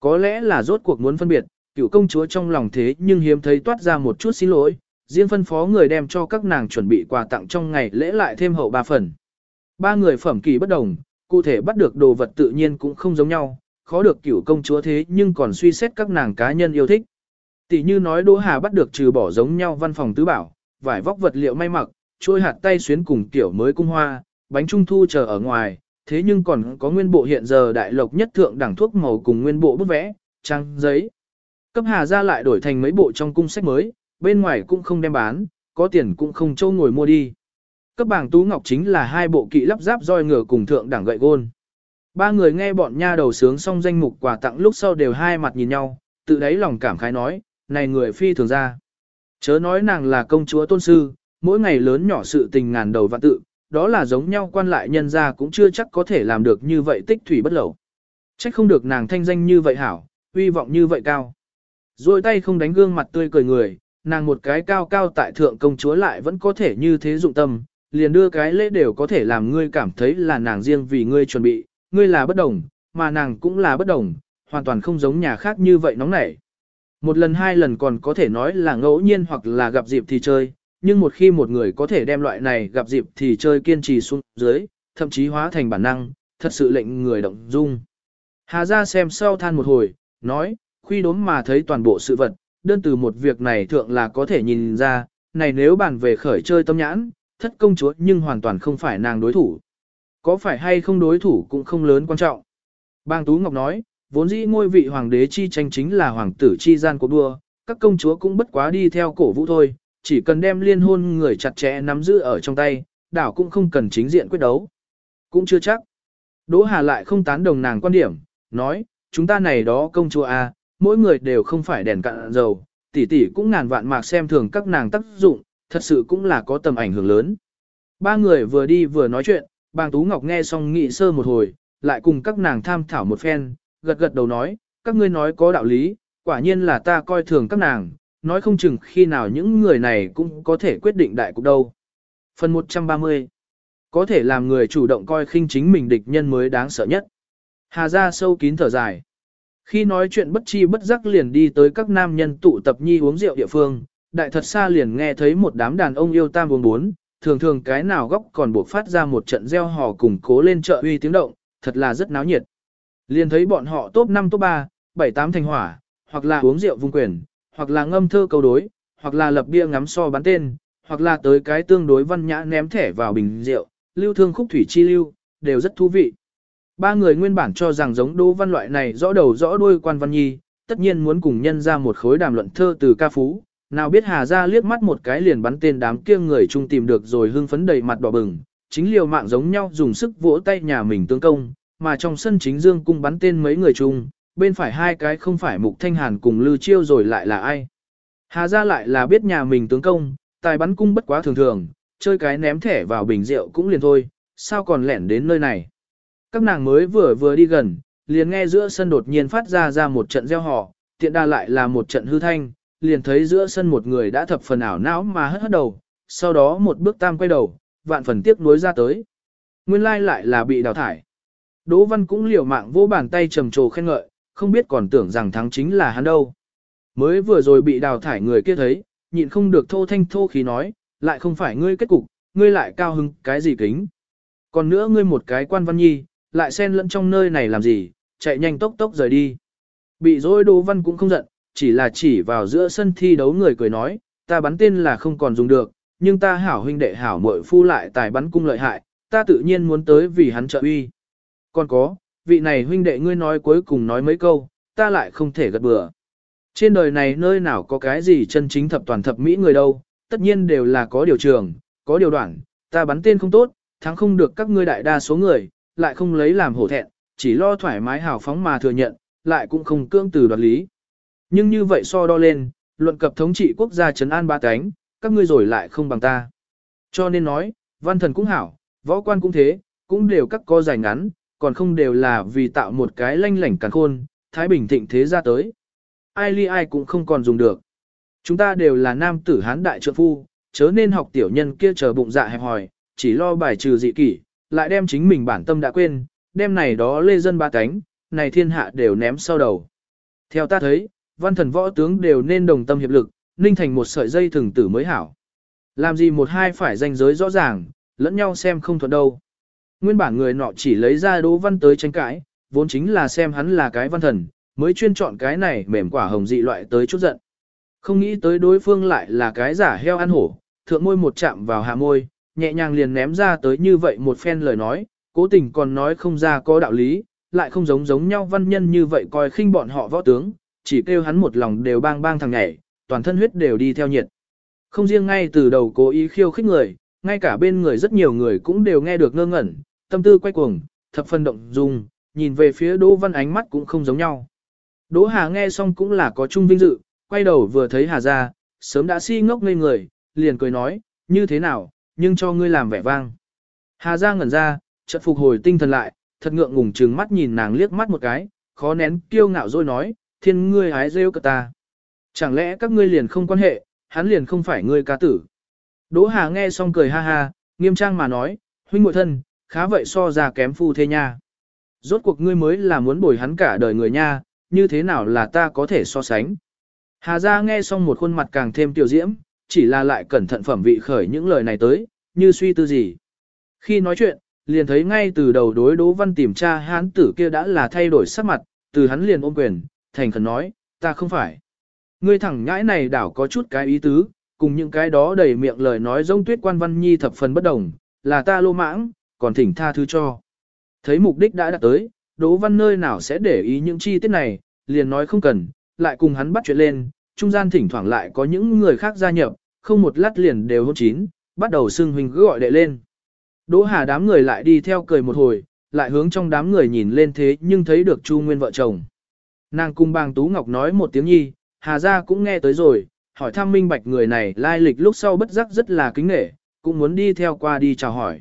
Có lẽ là rốt cuộc muốn phân biệt, cựu công chúa trong lòng thế nhưng hiếm thấy toát ra một chút xin lỗi, riêng phân phó người đem cho các nàng chuẩn bị quà tặng trong ngày lễ lại thêm hậu ba phần. Ba người phẩm kỳ bất đồng, cụ thể bắt được đồ vật tự nhiên cũng không giống nhau, khó được cửu công chúa thế nhưng còn suy xét các nàng cá nhân yêu thích. Tỷ như nói Đỗ Hà bắt được trừ bỏ giống nhau văn phòng tứ bảo, vải vóc vật liệu may mặc, trôi hạt tay xuyến cùng tiểu mới cung hoa, bánh trung thu chờ ở ngoài, thế nhưng còn có nguyên bộ hiện giờ đại lộc nhất thượng đẳng thuốc màu cùng nguyên bộ bút vẽ, trang, giấy. Cấp Hà ra lại đổi thành mấy bộ trong cung sách mới, bên ngoài cũng không đem bán, có tiền cũng không châu ngồi mua đi. Cấp bảng tú ngọc chính là hai bộ kỵ lắp ráp roi ngựa cùng thượng đẳng gậy gôn. Ba người nghe bọn nha đầu sướng xong danh mục quà tặng lúc sau đều hai mặt nhìn nhau, tự đáy lòng cảm khái nói, này người phi thường ra. Chớ nói nàng là công chúa tôn sư, mỗi ngày lớn nhỏ sự tình ngàn đầu vạn tự, đó là giống nhau quan lại nhân ra cũng chưa chắc có thể làm được như vậy tích thủy bất lẩu. Trách không được nàng thanh danh như vậy hảo, uy vọng như vậy cao. Rồi tay không đánh gương mặt tươi cười người, nàng một cái cao cao tại thượng công chúa lại vẫn có thể như thế dụng tâm, liền đưa cái lễ đều có thể làm ngươi cảm thấy là nàng riêng vì ngươi chuẩn bị, ngươi là bất đồng, mà nàng cũng là bất đồng, hoàn toàn không giống nhà khác như vậy nóng nảy. Một lần hai lần còn có thể nói là ngẫu nhiên hoặc là gặp dịp thì chơi, nhưng một khi một người có thể đem loại này gặp dịp thì chơi kiên trì xuống dưới, thậm chí hóa thành bản năng, thật sự lệnh người động dung. Hà ra xem sau than một hồi, nói, khuy đốm mà thấy toàn bộ sự vật, đơn từ một việc này thượng là có thể nhìn ra, này nếu bàn về khởi chơi tâm nhãn, thất công chúa nhưng hoàn toàn không phải nàng đối thủ. Có phải hay không đối thủ cũng không lớn quan trọng. Bang Tú Ngọc nói, vốn dĩ ngôi vị hoàng đế chi tranh chính là hoàng tử chi gian của đua, các công chúa cũng bất quá đi theo cổ vũ thôi, chỉ cần đem liên hôn người chặt chẽ nắm giữ ở trong tay, đảo cũng không cần chính diện quyết đấu. Cũng chưa chắc. Đỗ Hà lại không tán đồng nàng quan điểm, nói, chúng ta này đó công chúa à mỗi người đều không phải đèn cạn dầu, tỷ tỷ cũng ngàn vạn mạc xem thường các nàng tác dụng, thật sự cũng là có tầm ảnh hưởng lớn. Ba người vừa đi vừa nói chuyện, bàng Tú Ngọc nghe xong nghị sơ một hồi, lại cùng các nàng tham thảo một phen, gật gật đầu nói, các ngươi nói có đạo lý, quả nhiên là ta coi thường các nàng, nói không chừng khi nào những người này cũng có thể quyết định đại cục đâu. Phần 130 Có thể làm người chủ động coi khinh chính mình địch nhân mới đáng sợ nhất. Hà ra sâu kín thở dài. Khi nói chuyện bất chi bất giác liền đi tới các nam nhân tụ tập nhi uống rượu địa phương, đại thật xa liền nghe thấy một đám đàn ông yêu tam uống bốn, thường thường cái nào góc còn buộc phát ra một trận gieo hò cùng cố lên chợ uy tiếng động, thật là rất náo nhiệt. Liền thấy bọn họ top 5 top 3, 7 8 thành hỏa, hoặc là uống rượu vung quyền, hoặc là ngâm thơ câu đối, hoặc là lập bia ngắm so bắn tên, hoặc là tới cái tương đối văn nhã ném thẻ vào bình rượu, lưu thương khúc thủy chi lưu, đều rất thú vị. Ba người nguyên bản cho rằng giống Đỗ Văn loại này rõ đầu rõ đuôi quan văn nhi, tất nhiên muốn cùng nhân ra một khối đàm luận thơ từ ca phú, nào biết Hà ra liếc mắt một cái liền bắn tên đám kia người chung tìm được rồi hưng phấn đầy mặt đỏ bừng, chính liều mạng giống nhau dùng sức vỗ tay nhà mình tương công, mà trong sân chính dương cung bắn tên mấy người chung, bên phải hai cái không phải Mục Thanh Hàn cùng Lư Chiêu rồi lại là ai. Hà ra lại là biết nhà mình tướng công, tài bắn cung bất quá thường thường, chơi cái ném thẻ vào bình rượu cũng liền thôi, sao còn lẻn đến nơi này. Các nàng mới vừa vừa đi gần, liền nghe giữa sân đột nhiên phát ra ra một trận gieo họ, tiện đa lại là một trận hư thanh, liền thấy giữa sân một người đã thập phần ảo não mà hất hất đầu, sau đó một bước tam quay đầu, vạn phần tiếc nuối ra tới. Nguyên lai lại là bị đào thải. Đỗ Văn cũng liều mạng vô bàn tay trầm trồ khen ngợi, không biết còn tưởng rằng thắng chính là hắn đâu. Mới vừa rồi bị đào thải người kia thấy, nhịn không được thô thanh thô khí nói, lại không phải ngươi kết cục, ngươi lại cao hứng cái gì kính. Còn nữa ngươi một cái quan văn nhi, lại xen lẫn trong nơi này làm gì, chạy nhanh tốc tốc rời đi. Bị dối Đỗ Văn cũng không giận, chỉ là chỉ vào giữa sân thi đấu người cười nói, ta bắn tên là không còn dùng được, nhưng ta hảo huynh đệ hảo muội phu lại tài bắn cung lợi hại, ta tự nhiên muốn tới vì hắn trợ uy. Còn có, vị này huynh đệ ngươi nói cuối cùng nói mấy câu, ta lại không thể gật bừa. Trên đời này nơi nào có cái gì chân chính thập toàn thập mỹ người đâu, tất nhiên đều là có điều trường, có điều đoạn, ta bắn tên không tốt, thắng không được các ngươi đại đa số người, lại không lấy làm hổ thẹn, chỉ lo thoải mái hào phóng mà thừa nhận, lại cũng không cưỡng từ đoạt lý. Nhưng như vậy so đo lên, luận cập thống trị quốc gia trấn an ba cánh, các ngươi rồi lại không bằng ta. Cho nên nói, văn thần cũng hảo, võ quan cũng thế, cũng đều các co dài ngắn, còn không đều là vì tạo một cái lanh lảnh càng khôn, thái bình thịnh thế ra tới. Ai ly ai cũng không còn dùng được. Chúng ta đều là nam tử hán đại trượng phu, chớ nên học tiểu nhân kia chờ bụng dạ hẹp hòi, chỉ lo bài trừ dị kỷ, lại đem chính mình bản tâm đã quên, đem này đó lê dân ba cánh, này thiên hạ đều ném sau đầu. Theo ta thấy, văn thần võ tướng đều nên đồng tâm hiệp lực, ninh thành một sợi dây thường tử mới hảo. Làm gì một hai phải danh giới rõ ràng, lẫn nhau xem không thuận đâu. Nguyên bản người nọ chỉ lấy ra Đỗ Văn tới tranh cãi, vốn chính là xem hắn là cái văn thần, mới chuyên chọn cái này mềm quả hồng dị loại tới chút giận. Không nghĩ tới đối phương lại là cái giả heo ăn hổ, thượng môi một chạm vào hạ môi, nhẹ nhàng liền ném ra tới như vậy một phen lời nói, cố tình còn nói không ra có đạo lý, lại không giống giống nhau văn nhân như vậy coi khinh bọn họ võ tướng, chỉ kêu hắn một lòng đều bang bang thằng nhảy, toàn thân huyết đều đi theo nhiệt. Không riêng ngay từ đầu cố ý khiêu khích người, ngay cả bên người rất nhiều người cũng đều nghe được ngơ ngẩn, tâm tư quay cuồng, thập phân động dung, nhìn về phía Đỗ Văn ánh mắt cũng không giống nhau. Đỗ Hà nghe xong cũng là có chung vinh dự, quay đầu vừa thấy Hà ra, sớm đã si ngốc ngây người, liền cười nói, như thế nào, nhưng cho ngươi làm vẻ vang. Hà ra ngẩn ra, chợt phục hồi tinh thần lại, thật ngượng ngùng trừng mắt nhìn nàng liếc mắt một cái, khó nén kiêu ngạo rồi nói, thiên ngươi hái rêu cả ta. Chẳng lẽ các ngươi liền không quan hệ, hắn liền không phải ngươi ca tử. Đỗ Hà nghe xong cười ha ha, nghiêm trang mà nói, huynh muội thân, khá vậy so ra kém phu thế nha. Rốt cuộc ngươi mới là muốn bồi hắn cả đời người nha, như thế nào là ta có thể so sánh. Hà ra nghe xong một khuôn mặt càng thêm tiểu diễm, chỉ là lại cẩn thận phẩm vị khởi những lời này tới, như suy tư gì. Khi nói chuyện, liền thấy ngay từ đầu đối Đỗ Văn tìm tra hán tử kia đã là thay đổi sắc mặt, từ hắn liền ôm quyền, thành khẩn nói, ta không phải. Ngươi thẳng nhãi này đảo có chút cái ý tứ, cùng những cái đó đầy miệng lời nói rông tuyết quan văn nhi thập phần bất đồng, là ta lô mãng, còn thỉnh tha thứ cho. Thấy mục đích đã đạt tới, Đỗ Văn nơi nào sẽ để ý những chi tiết này, liền nói không cần, lại cùng hắn bắt chuyện lên, trung gian thỉnh thoảng lại có những người khác gia nhập, không một lát liền đều hôn chín, bắt đầu xưng huynh cứ gọi đệ lên. Đỗ Hà đám người lại đi theo cười một hồi, lại hướng trong đám người nhìn lên thế nhưng thấy được Chu Nguyên vợ chồng. Nàng cung bang Tú Ngọc nói một tiếng nhi, Hà gia cũng nghe tới rồi, hỏi thăm minh bạch người này lai lịch lúc sau bất giác rất là kính nể, cũng muốn đi theo qua đi chào hỏi.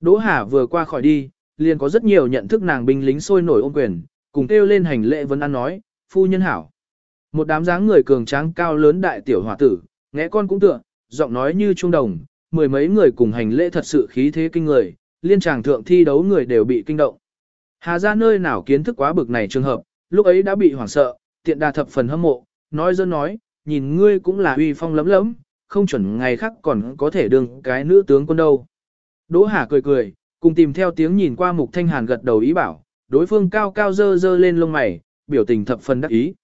Đỗ Hà vừa qua khỏi đi, liền có rất nhiều nhận thức nàng binh lính sôi nổi ôm quyền, cùng kêu lên hành lễ vấn ăn nói, phu nhân hảo. Một đám dáng người cường tráng cao lớn đại tiểu hòa tử, nghe con cũng tựa, giọng nói như trung đồng, mười mấy người cùng hành lễ thật sự khí thế kinh người, liên tràng thượng thi đấu người đều bị kinh động. Hà ra nơi nào kiến thức quá bực này trường hợp, lúc ấy đã bị hoảng sợ, tiện đà thập phần hâm mộ, nói dân nói, nhìn ngươi cũng là uy phong lấm lấm, không chuẩn ngày khác còn có thể đương cái nữ tướng quân đâu. Đỗ Hà cười cười, cùng tìm theo tiếng nhìn qua Mục Thanh Hàn gật đầu ý bảo, đối phương cao cao dơ dơ lên lông mày, biểu tình thập phần đắc ý.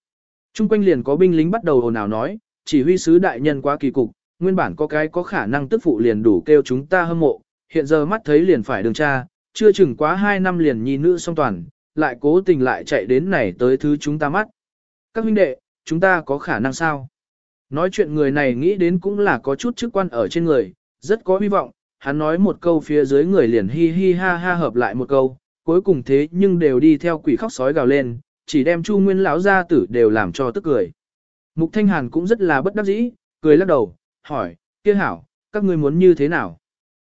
Trung quanh liền có binh lính bắt đầu ồn ào nói, chỉ huy sứ đại nhân quá kỳ cục, nguyên bản có cái có khả năng tức phụ liền đủ kêu chúng ta hâm mộ, hiện giờ mắt thấy liền phải đường cha, chưa chừng quá 2 năm liền nhi nữ song toàn, lại cố tình lại chạy đến này tới thứ chúng ta mắt. Các huynh đệ, chúng ta có khả năng sao? Nói chuyện người này nghĩ đến cũng là có chút chức quan ở trên người, rất có hy vọng, hắn nói một câu phía dưới người liền hi hi ha ha hợp lại một câu, cuối cùng thế nhưng đều đi theo quỷ khóc sói gào lên, chỉ đem Chu Nguyên lão gia tử đều làm cho tức cười. Mục Thanh Hàn cũng rất là bất đắc dĩ, cười lắc đầu, hỏi, kia hảo, các ngươi muốn như thế nào?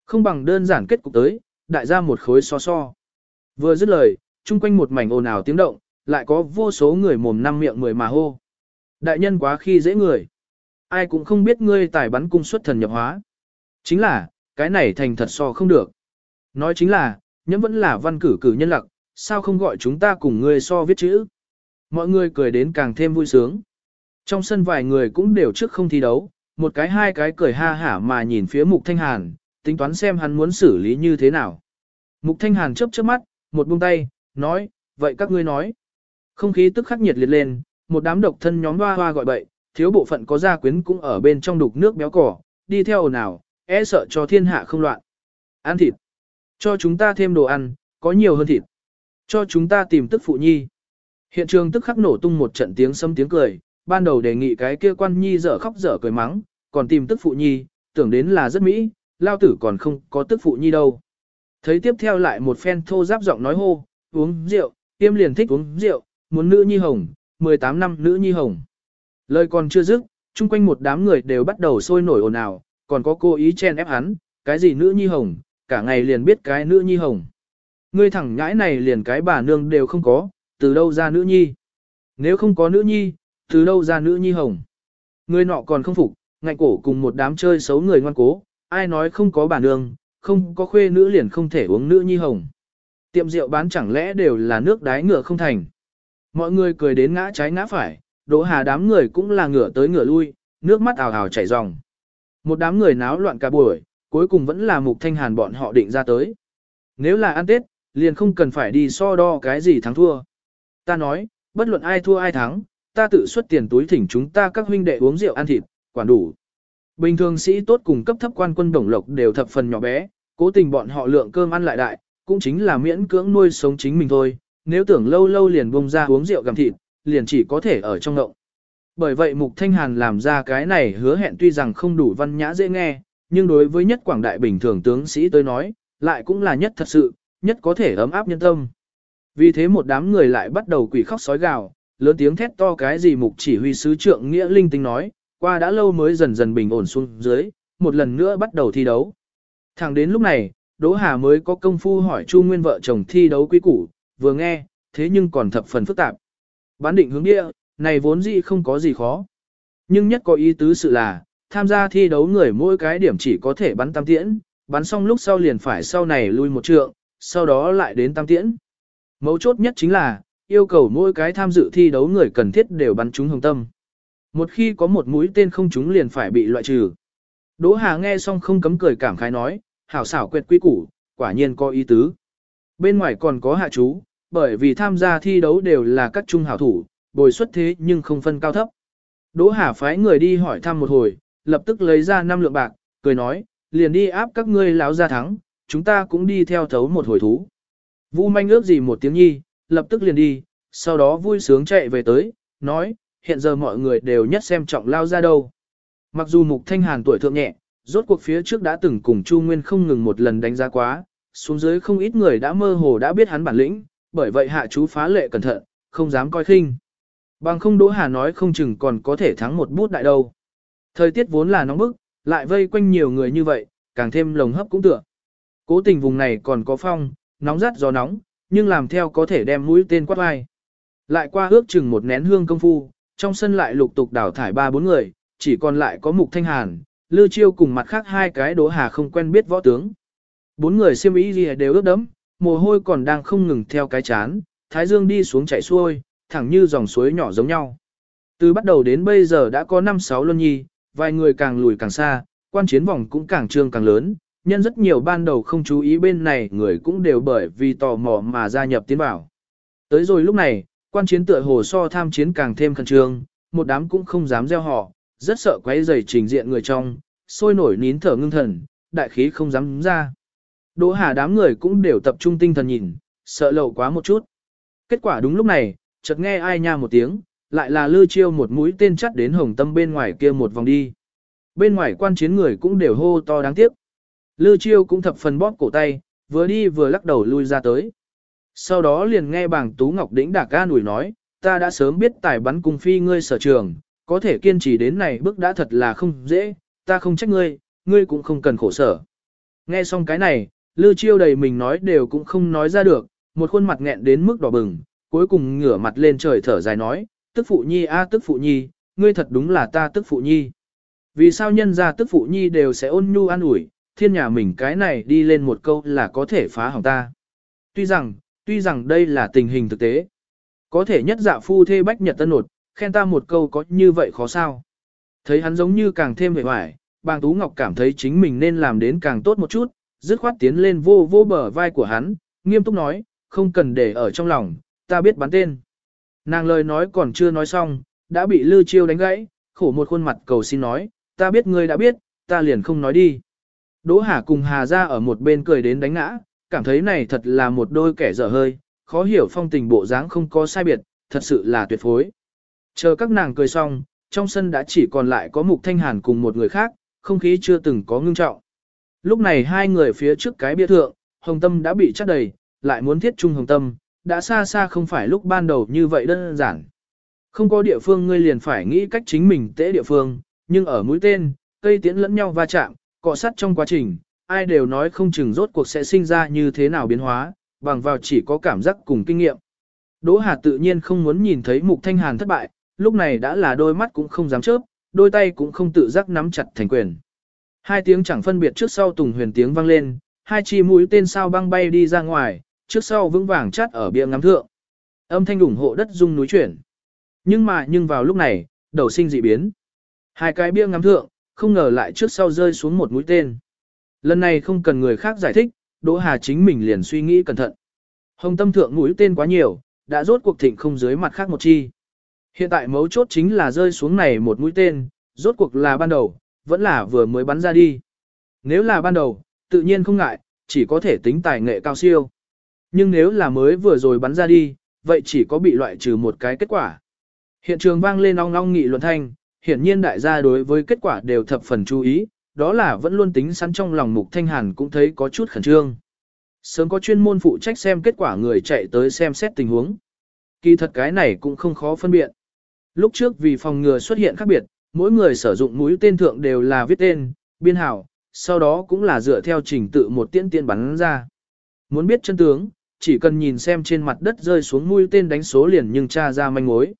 Không bằng đơn giản kết cục tới, đại ra một khối so so. Vừa dứt lời, chung quanh một mảnh ồn ào tiếng động, lại có vô số người mồm năm miệng mười mà hô. Đại nhân quá khi dễ người. Ai cũng không biết ngươi tài bắn cung xuất thần nhập hóa. Chính là, cái này thành thật so không được. Nói chính là, nhẫm vẫn là văn cử cử nhân lặc, sao không gọi chúng ta cùng ngươi so viết chữ. Mọi người cười đến càng thêm vui sướng. Trong sân vài người cũng đều trước không thi đấu, một cái hai cái cười ha hả mà nhìn phía Mục Thanh Hàn, tính toán xem hắn muốn xử lý như thế nào. Mục Thanh Hàn chớp chớp mắt, một buông tay, nói, vậy các ngươi nói. Không khí tức khắc nhiệt liệt lên, một đám độc thân nhóm hoa hoa gọi bậy, thiếu bộ phận có gia quyến cũng ở bên trong đục nước béo cỏ, đi theo ồn ào, e sợ cho thiên hạ không loạn. Ăn thịt. Cho chúng ta thêm đồ ăn, có nhiều hơn thịt. Cho chúng ta tìm tức phụ nhi. Hiện trường tức khắc nổ tung một trận tiếng sấm tiếng cười, ban đầu đề nghị cái kia quan nhi dở khóc dở cười mắng, còn tìm tức phụ nhi, tưởng đến là rất mỹ, lao tử còn không có tức phụ nhi đâu. Thấy tiếp theo lại một phen thô giáp giọng nói hô, uống rượu, tiêm liền thích uống rượu, muốn nữ nhi hồng, 18 năm nữ nhi hồng. Lời còn chưa dứt, chung quanh một đám người đều bắt đầu sôi nổi ồn ào, còn có cô ý chen ép hắn, cái gì nữ nhi hồng, cả ngày liền biết cái nữ nhi hồng. Ngươi thẳng nhãi này liền cái bà nương đều không có, từ đâu ra nữ nhi. Nếu không có nữ nhi, từ đâu ra nữ nhi hồng. Người nọ còn không phục, ngạnh cổ cùng một đám chơi xấu người ngoan cố, ai nói không có bà nương, không có khuê nữ liền không thể uống nữ nhi hồng. Tiệm rượu bán chẳng lẽ đều là nước đái ngựa không thành. Mọi người cười đến ngã trái ngã phải, đỗ hà đám người cũng là ngửa tới ngửa lui, nước mắt ào ào chảy ròng. Một đám người náo loạn cả buổi, cuối cùng vẫn là mục thanh hàn bọn họ định ra tới. Nếu là ăn Tết, liền không cần phải đi so đo cái gì thắng thua. Ta nói, bất luận ai thua ai thắng, ta tự xuất tiền túi thỉnh chúng ta các huynh đệ uống rượu ăn thịt, quản đủ. Bình thường sĩ tốt cùng cấp thấp quan quân đồng lộc đều thập phần nhỏ bé, cố tình bọn họ lượng cơm ăn lại đại, cũng chính là miễn cưỡng nuôi sống chính mình thôi, nếu tưởng lâu lâu liền bông ra uống rượu gặm thịt, liền chỉ có thể ở trong ngộng. Bởi vậy Mục Thanh Hàn làm ra cái này hứa hẹn tuy rằng không đủ văn nhã dễ nghe, nhưng đối với nhất quảng đại bình thường tướng sĩ tôi nói, lại cũng là nhất thật sự, nhất có thể ấm áp nhân tâm. Vì thế một đám người lại bắt đầu quỷ khóc sói gào, lớn tiếng thét to cái gì mục chỉ huy sứ trượng nghĩa linh tinh nói, qua đã lâu mới dần dần bình ổn xuống dưới, một lần nữa bắt đầu thi đấu. Thẳng đến lúc này, Đỗ Hà mới có công phu hỏi Chu Nguyên vợ chồng thi đấu quý củ, vừa nghe, thế nhưng còn thập phần phức tạp. Bán định hướng địa, này vốn dĩ không có gì khó. Nhưng nhất có ý tứ sự là, tham gia thi đấu người mỗi cái điểm chỉ có thể bắn tam tiễn, bắn xong lúc sau liền phải sau này lui một trượng, sau đó lại đến tam tiễn. Mấu chốt nhất chính là, yêu cầu mỗi cái tham dự thi đấu người cần thiết đều bắn trúng hồng tâm. Một khi có một mũi tên không trúng liền phải bị loại trừ. Đỗ Hà nghe xong không cấm cười cảm khái nói, hảo xảo quyệt quy củ, quả nhiên có ý tứ. Bên ngoài còn có hạ chú, bởi vì tham gia thi đấu đều là các trung hảo thủ, bồi xuất thế nhưng không phân cao thấp. Đỗ Hà phái người đi hỏi thăm một hồi, lập tức lấy ra năm lượng bạc, cười nói, liền đi áp các ngươi láo ra thắng, chúng ta cũng đi theo thấu một hồi thú. Vu manh ước gì một tiếng nhi, lập tức liền đi, sau đó vui sướng chạy về tới, nói, hiện giờ mọi người đều nhất xem trọng lao ra đâu. Mặc dù Mục Thanh Hàn tuổi thượng nhẹ, rốt cuộc phía trước đã từng cùng Chu Nguyên không ngừng một lần đánh giá quá, xuống dưới không ít người đã mơ hồ đã biết hắn bản lĩnh, bởi vậy hạ chú phá lệ cẩn thận, không dám coi khinh. Bằng không Đỗ Hà nói không chừng còn có thể thắng một bút đại đâu. Thời tiết vốn là nóng bức, lại vây quanh nhiều người như vậy, càng thêm lồng hấp cũng tựa. Cố tình vùng này còn có phong, nóng rát gió nóng, nhưng làm theo có thể đem mũi tên quát vai. Lại qua ước chừng một nén hương công phu, trong sân lại lục tục đào thải ba bốn người, chỉ còn lại có Mục Thanh Hàn, Lư Chiêu cùng mặt khác hai cái đố hà không quen biết võ tướng. Bốn người xiêm y gì đều ướt đẫm, mồ hôi còn đang không ngừng theo cái chán, thái dương đi xuống chảy xuôi, thẳng như dòng suối nhỏ giống nhau. Từ bắt đầu đến bây giờ đã có 5-6 luân nhi, vài người càng lùi càng xa, quan chiến vòng cũng càng trương càng lớn, nhân rất nhiều ban đầu không chú ý bên này người cũng đều bởi vì tò mò mà gia nhập tiến bảo. Tới rồi lúc này, quan chiến tựa hồ so tham chiến càng thêm khẩn trương, một đám cũng không dám gieo họ, rất sợ quấy rầy trình diện người trong, sôi nổi nín thở ngưng thần, đại khí không dám ra. Đỗ Hà đám người cũng đều tập trung tinh thần nhìn, sợ lậu quá một chút. Kết quả đúng lúc này, chợt nghe ai nha một tiếng, lại là lư chiêu một mũi tên chắt đến hồng tâm bên ngoài kia một vòng đi. Bên ngoài quan chiến người cũng đều hô to đáng tiếc. Lư chiêu cũng thập phần bóp cổ tay, vừa đi vừa lắc đầu lui ra tới. Sau đó liền nghe bảng Tú Ngọc đĩnh đạc ga nủi nói, ta đã sớm biết tài bắn cung phi ngươi sở trường, có thể kiên trì đến này bước đã thật là không dễ, ta không trách ngươi, ngươi cũng không cần khổ sở. Nghe xong cái này, Lư Chiêu đầy mình nói đều cũng không nói ra được, một khuôn mặt nghẹn đến mức đỏ bừng, cuối cùng ngửa mặt lên trời thở dài nói, tức phụ nhi a tức phụ nhi, ngươi thật đúng là ta tức phụ nhi. Vì sao nhân gia tức phụ nhi đều sẽ ôn nhu an ủi, thiên nhà mình cái này đi lên một câu là có thể phá hỏng ta. Tuy rằng, tuy rằng đây là tình hình thực tế. Có thể nhất dạ phu thê bách nhật tân nột, khen ta một câu có như vậy khó sao. Thấy hắn giống như càng thêm vệ hoài, bàng Tú Ngọc cảm thấy chính mình nên làm đến càng tốt một chút, dứt khoát tiến lên vô vô bờ vai của hắn, nghiêm túc nói, không cần để ở trong lòng, ta biết bắn tên. Nàng lời nói còn chưa nói xong, đã bị Lư Chiêu đánh gãy, khổ một khuôn mặt cầu xin nói, ta biết ngươi đã biết, ta liền không nói đi. Đỗ Hà cùng Hà ra ở một bên cười đến đánh ngã, cảm thấy này thật là một đôi kẻ dở hơi, khó hiểu phong tình bộ dáng không có sai biệt, thật sự là tuyệt phối. Chờ các nàng cười xong, trong sân đã chỉ còn lại có Mục Thanh Hàn cùng một người khác, không khí chưa từng có ngưng trọng. Lúc này hai người phía trước cái bia thượng, Hồng Tâm đã bị chắc đầy, lại muốn thiết trung Hồng Tâm, đã xa xa không phải lúc ban đầu như vậy đơn giản. Không có địa phương ngươi liền phải nghĩ cách chính mình tễ địa phương, nhưng ở mũi tên, cây tiễn lẫn nhau va chạm, cọ sát trong quá trình, ai đều nói không chừng rốt cuộc sẽ sinh ra như thế nào biến hóa, bằng vào chỉ có cảm giác cùng kinh nghiệm. Đỗ Hà tự nhiên không muốn nhìn thấy Mục Thanh Hàn thất bại, lúc này đã là đôi mắt cũng không dám chớp, đôi tay cũng không tự giác nắm chặt thành quyền. Hai tiếng chẳng phân biệt trước sau tùng huyền tiếng vang lên, hai chi mũi tên sao băng bay đi ra ngoài, trước sau vững vàng chắt ở bia ngắm thượng. Âm thanh ủng hộ đất rung núi chuyển. Nhưng mà nhưng vào lúc này, đầu sinh dị biến. Hai cái bia ngắm thượng, không ngờ lại trước sau rơi xuống một mũi tên. Lần này không cần người khác giải thích, Đỗ Hà chính mình liền suy nghĩ cẩn thận. Hồng tâm thượng mũi tên quá nhiều, đã rốt cuộc thịnh không dưới mặt khác một chi. Hiện tại mấu chốt chính là rơi xuống này một mũi tên, rốt cuộc là ban đầu, vẫn là vừa mới bắn ra đi. Nếu là ban đầu, tự nhiên không ngại, chỉ có thể tính tài nghệ cao siêu. Nhưng nếu là mới vừa rồi bắn ra đi, vậy chỉ có bị loại trừ một cái kết quả. Hiện trường vang lên ong ong nghị luận thanh, hiển nhiên đại gia đối với kết quả đều thập phần chú ý, đó là vẫn luôn tính sẵn trong lòng mục thanh hàn cũng thấy có chút khẩn trương. Sớm có chuyên môn phụ trách xem kết quả người chạy tới xem xét tình huống. Kỳ thật cái này cũng không khó phân biệt. Lúc trước vì phòng ngừa xuất hiện khác biệt, mỗi người sử dụng mũi tên thượng đều là viết tên, biên hảo, sau đó cũng là dựa theo trình tự một tiên tiên bắn ra. Muốn biết chân tướng, chỉ cần nhìn xem trên mặt đất rơi xuống mũi tên đánh số liền nhưng tra ra manh mối.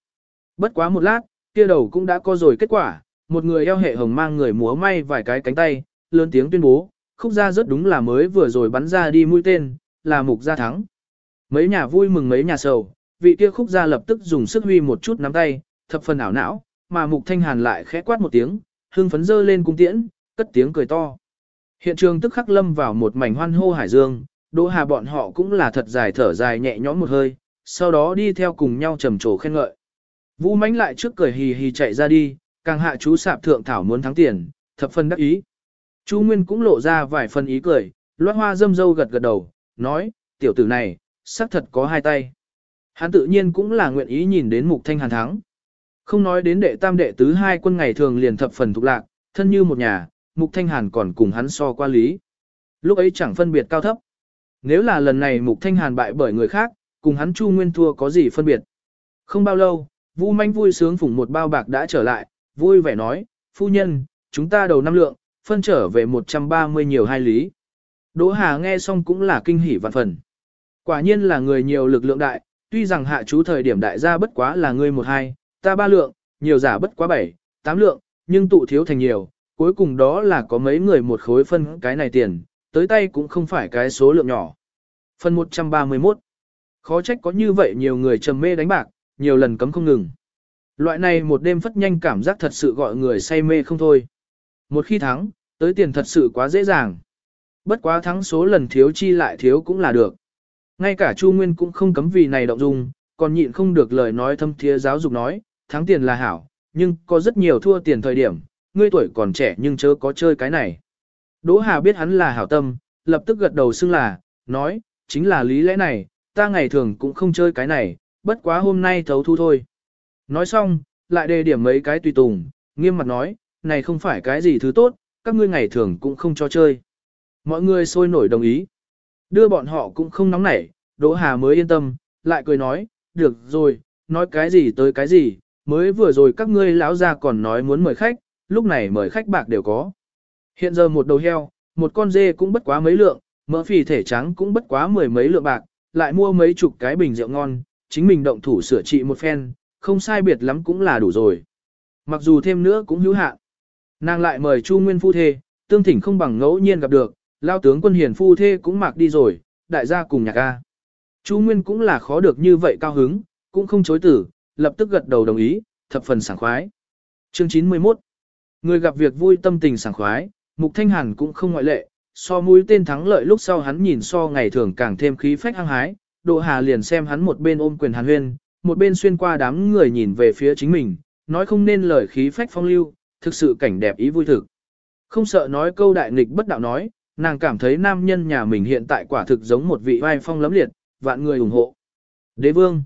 Bất quá một lát, kia đầu cũng đã có rồi kết quả, một người eo hệ hồng mang người múa may vài cái cánh tay, lớn tiếng tuyên bố, khúc gia rất đúng là mới vừa rồi bắn ra đi mũi tên, là mục gia thắng. Mấy nhà vui mừng mấy nhà sầu, vị kia khúc gia lập tức dùng sức huy một chút nắm tay, thập phần ảo não, mà mục thanh hàn lại khẽ quát một tiếng, hưng phấn dơ lên cung tiễn, cất tiếng cười to. Hiện trường tức khắc lâm vào một mảnh hoan hô hải dương, đỗ hà bọn họ cũng là thật dài thở dài nhẹ nhõm một hơi, sau đó đi theo cùng nhau trầm trồ khen ngợi. Vũ mánh lại trước cười hì hì chạy ra đi, càng hạ chú sạp thượng thảo muốn thắng tiền, thập phân đắc ý. Chú Nguyên cũng lộ ra vài phần ý cười, loát hoa dâm dâu gật gật đầu, nói, tiểu tử này, xác thật có hai tay. Hắn tự nhiên cũng là nguyện ý nhìn đến mục thanh hàn thắng. Không nói đến đệ tam đệ tứ hai quân ngày thường liền thập phần thuộc lạc, thân như một nhà, mục thanh hàn còn cùng hắn so qua lý. Lúc ấy chẳng phân biệt cao thấp. Nếu là lần này mục thanh hàn bại bởi người khác, cùng hắn chu nguyên thua có gì phân biệt. Không bao lâu, Vu manh vui sướng phủng một bao bạc đã trở lại, vui vẻ nói, phu nhân, chúng ta đầu năm lượng, phân trở về 130 nhiều hai lý. Đỗ Hà nghe xong cũng là kinh hỉ vạn phần. Quả nhiên là người nhiều lực lượng đại, tuy rằng hạ chú thời điểm đại gia bất quá là ngươi một hai, ta ba lượng, nhiều giả bất quá bảy, tám lượng, nhưng tụ thiếu thành nhiều, cuối cùng đó là có mấy người một khối phân cái này tiền, tới tay cũng không phải cái số lượng nhỏ. Phần 131 Khó trách có như vậy nhiều người trầm mê đánh bạc, nhiều lần cấm không ngừng. Loại này một đêm phất nhanh cảm giác thật sự gọi người say mê không thôi. Một khi thắng, tới tiền thật sự quá dễ dàng. Bất quá thắng số lần thiếu chi lại thiếu cũng là được. Ngay cả Chu Nguyên cũng không cấm vì này động dung, còn nhịn không được lời nói thâm thiế giáo dục nói, thắng tiền là hảo, nhưng có rất nhiều thua tiền thời điểm, ngươi tuổi còn trẻ nhưng chớ có chơi cái này. Đỗ Hà biết hắn là hảo tâm, lập tức gật đầu xưng là, nói, chính là lý lẽ này, ta ngày thường cũng không chơi cái này, bất quá hôm nay thấu thu thôi. Nói xong, lại đề điểm mấy cái tùy tùng, nghiêm mặt nói, này không phải cái gì thứ tốt, các ngươi ngày thường cũng không cho chơi. Mọi người sôi nổi đồng ý. Đưa bọn họ cũng không nóng nảy, Đỗ Hà mới yên tâm, lại cười nói, được rồi, nói cái gì tới cái gì, mới vừa rồi các ngươi lão ra còn nói muốn mời khách, lúc này mời khách bạc đều có. Hiện giờ một đầu heo, một con dê cũng bất quá mấy lượng, mỡ phì thể trắng cũng bất quá mười mấy lượng bạc, lại mua mấy chục cái bình rượu ngon, chính mình động thủ sửa trị một phen, không sai biệt lắm cũng là đủ rồi. Mặc dù thêm nữa cũng hữu hạn. Nàng lại mời Chu Nguyên phu thê, tương thỉnh không bằng ngẫu nhiên gặp được, lao tướng quân hiền phu thê cũng mặc đi rồi, đại gia cùng nhạc ca. Chu Nguyên cũng là khó được như vậy cao hứng, cũng không chối tử, lập tức gật đầu đồng ý, thập phần sảng khoái. Chương 91 Người gặp việc vui tâm tình sảng khoái, Mục Thanh Hàn cũng không ngoại lệ, so mũi tên thắng lợi lúc sau hắn nhìn so ngày thường càng thêm khí phách hăng hái, Đỗ Hà liền xem hắn một bên ôm quyền hàn huyên, một bên xuyên qua đám người nhìn về phía chính mình, nói không nên lời khí phách phong lưu, thực sự cảnh đẹp ý vui thực. Không sợ nói câu đại nghịch bất đạo nói, nàng cảm thấy nam nhân nhà mình hiện tại quả thực giống một vị vai phong lấm liệt, vạn người ủng hộ. Đế vương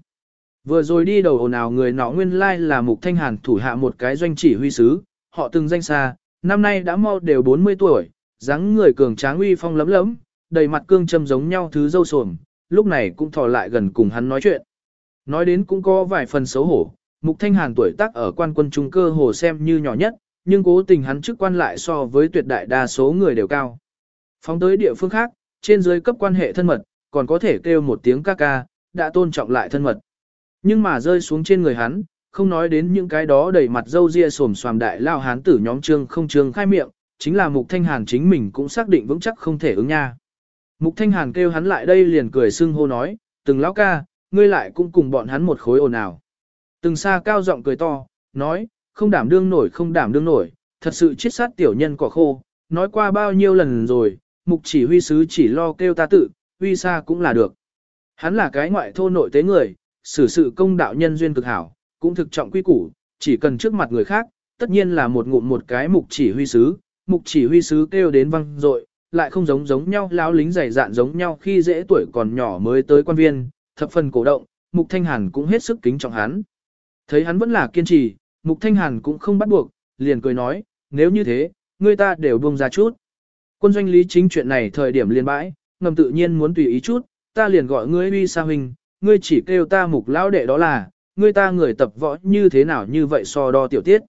Vừa rồi đi đầu ồn ào người nọ nguyên lai là Mục Thanh Hàn thủ hạ một cái doanh chỉ huy sứ, họ từng danh xa, năm nay đã mau đều 40 tuổi, dáng người cường tráng uy phong lấm lấm, đầy mặt cương châm giống nhau thứ dâu sồm, lúc này cũng thò lại gần cùng hắn nói chuyện. Nói đến cũng có vài phần xấu hổ, Mục Thanh Hàn tuổi tác ở quan quân trung cơ hồ xem như nhỏ nhất, nhưng cố tình hắn chức quan lại so với tuyệt đại đa số người đều cao. Phóng tới địa phương khác, trên dưới cấp quan hệ thân mật, còn có thể kêu một tiếng ca ca, đã tôn trọng lại thân mật. Nhưng mà rơi xuống trên người hắn, không nói đến những cái đó đầy mặt dâu ria sồm xoàm đại lao hán tử nhóm trương không trương khai miệng, chính là Mục Thanh Hàn chính mình cũng xác định vững chắc không thể ứng nha. Mục Thanh Hàn kêu hắn lại đây liền cười sưng hô nói, từng lão ca, ngươi lại cũng cùng bọn hắn một khối ồn ào. Từng xa cao giọng cười to, nói, không đảm đương nổi không đảm đương nổi, thật sự chết sát tiểu nhân cỏ khô, nói qua bao nhiêu lần rồi, mục chỉ huy sứ chỉ lo kêu ta tự, huy xa cũng là được. Hắn là cái ngoại thô nội tế người, xử sự công đạo nhân duyên cực hảo, cũng thực trọng quy củ, chỉ cần trước mặt người khác, tất nhiên là một ngụm một cái mục chỉ huy sứ, mục chỉ huy sứ kêu đến văng rồi lại không giống giống nhau lão lính dày dạn giống nhau khi dễ tuổi còn nhỏ mới tới quan viên, thập phần cổ động, mục thanh hàn cũng hết sức kính trọng hắn. Thấy hắn vẫn là kiên trì, mục thanh hàn cũng không bắt buộc, liền cười nói, nếu như thế, người ta đều buông ra chút. Quân doanh lý chính chuyện này thời điểm liên bãi, ngầm tự nhiên muốn tùy ý chút, ta liền gọi ngươi uy sa huynh, ngươi chỉ kêu ta mục lão đệ đó là, ngươi ta người tập võ như thế nào như vậy so đo tiểu tiết.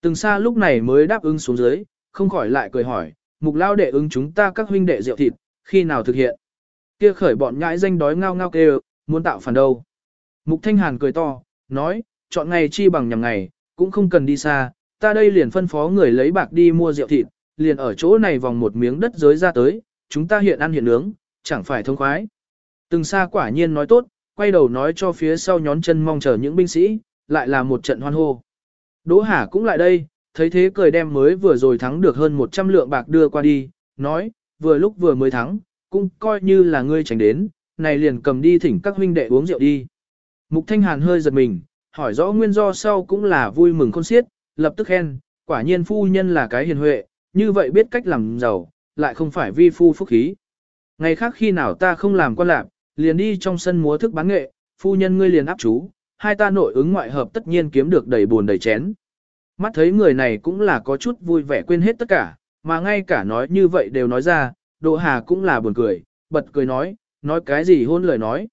Từng xa lúc này mới đáp ứng xuống dưới, không khỏi lại cười hỏi, mục lao đệ ứng chúng ta các huynh đệ rượu thịt, khi nào thực hiện. Kia khởi bọn nhãi danh đói ngao ngao kêu, muốn tạo phản đâu. Mục Thanh Hàn cười to, nói, chọn ngày chi bằng nhằm ngày, cũng không cần đi xa, ta đây liền phân phó người lấy bạc đi mua rượu thịt, liền ở chỗ này vòng một miếng đất giới ra tới, chúng ta hiện ăn hiện nướng, chẳng phải thông khoái. Từng xa quả nhiên nói tốt, quay đầu nói cho phía sau nhón chân mong chờ những binh sĩ, lại là một trận hoan hô. Đỗ Hà cũng lại đây, thấy thế cười đem mới vừa rồi thắng được hơn 100 lượng bạc đưa qua đi, nói, vừa lúc vừa mới thắng, cũng coi như là ngươi tránh đến, này liền cầm đi thỉnh các huynh đệ uống rượu đi. Mục Thanh Hàn hơi giật mình, hỏi rõ nguyên do sau cũng là vui mừng khôn xiết, lập tức khen, quả nhiên phu nhân là cái hiền huệ, như vậy biết cách làm giàu, lại không phải vi phu phúc khí. Ngày khác khi nào ta không làm quan lạc, liền đi trong sân múa thức bán nghệ, phu nhân ngươi liền áp chú, hai ta nội ứng ngoại hợp tất nhiên kiếm được đầy buồn đầy chén. Mắt thấy người này cũng là có chút vui vẻ quên hết tất cả, mà ngay cả nói như vậy đều nói ra, Đỗ Hà cũng là buồn cười, bật cười nói, nói cái gì hôn lời nói.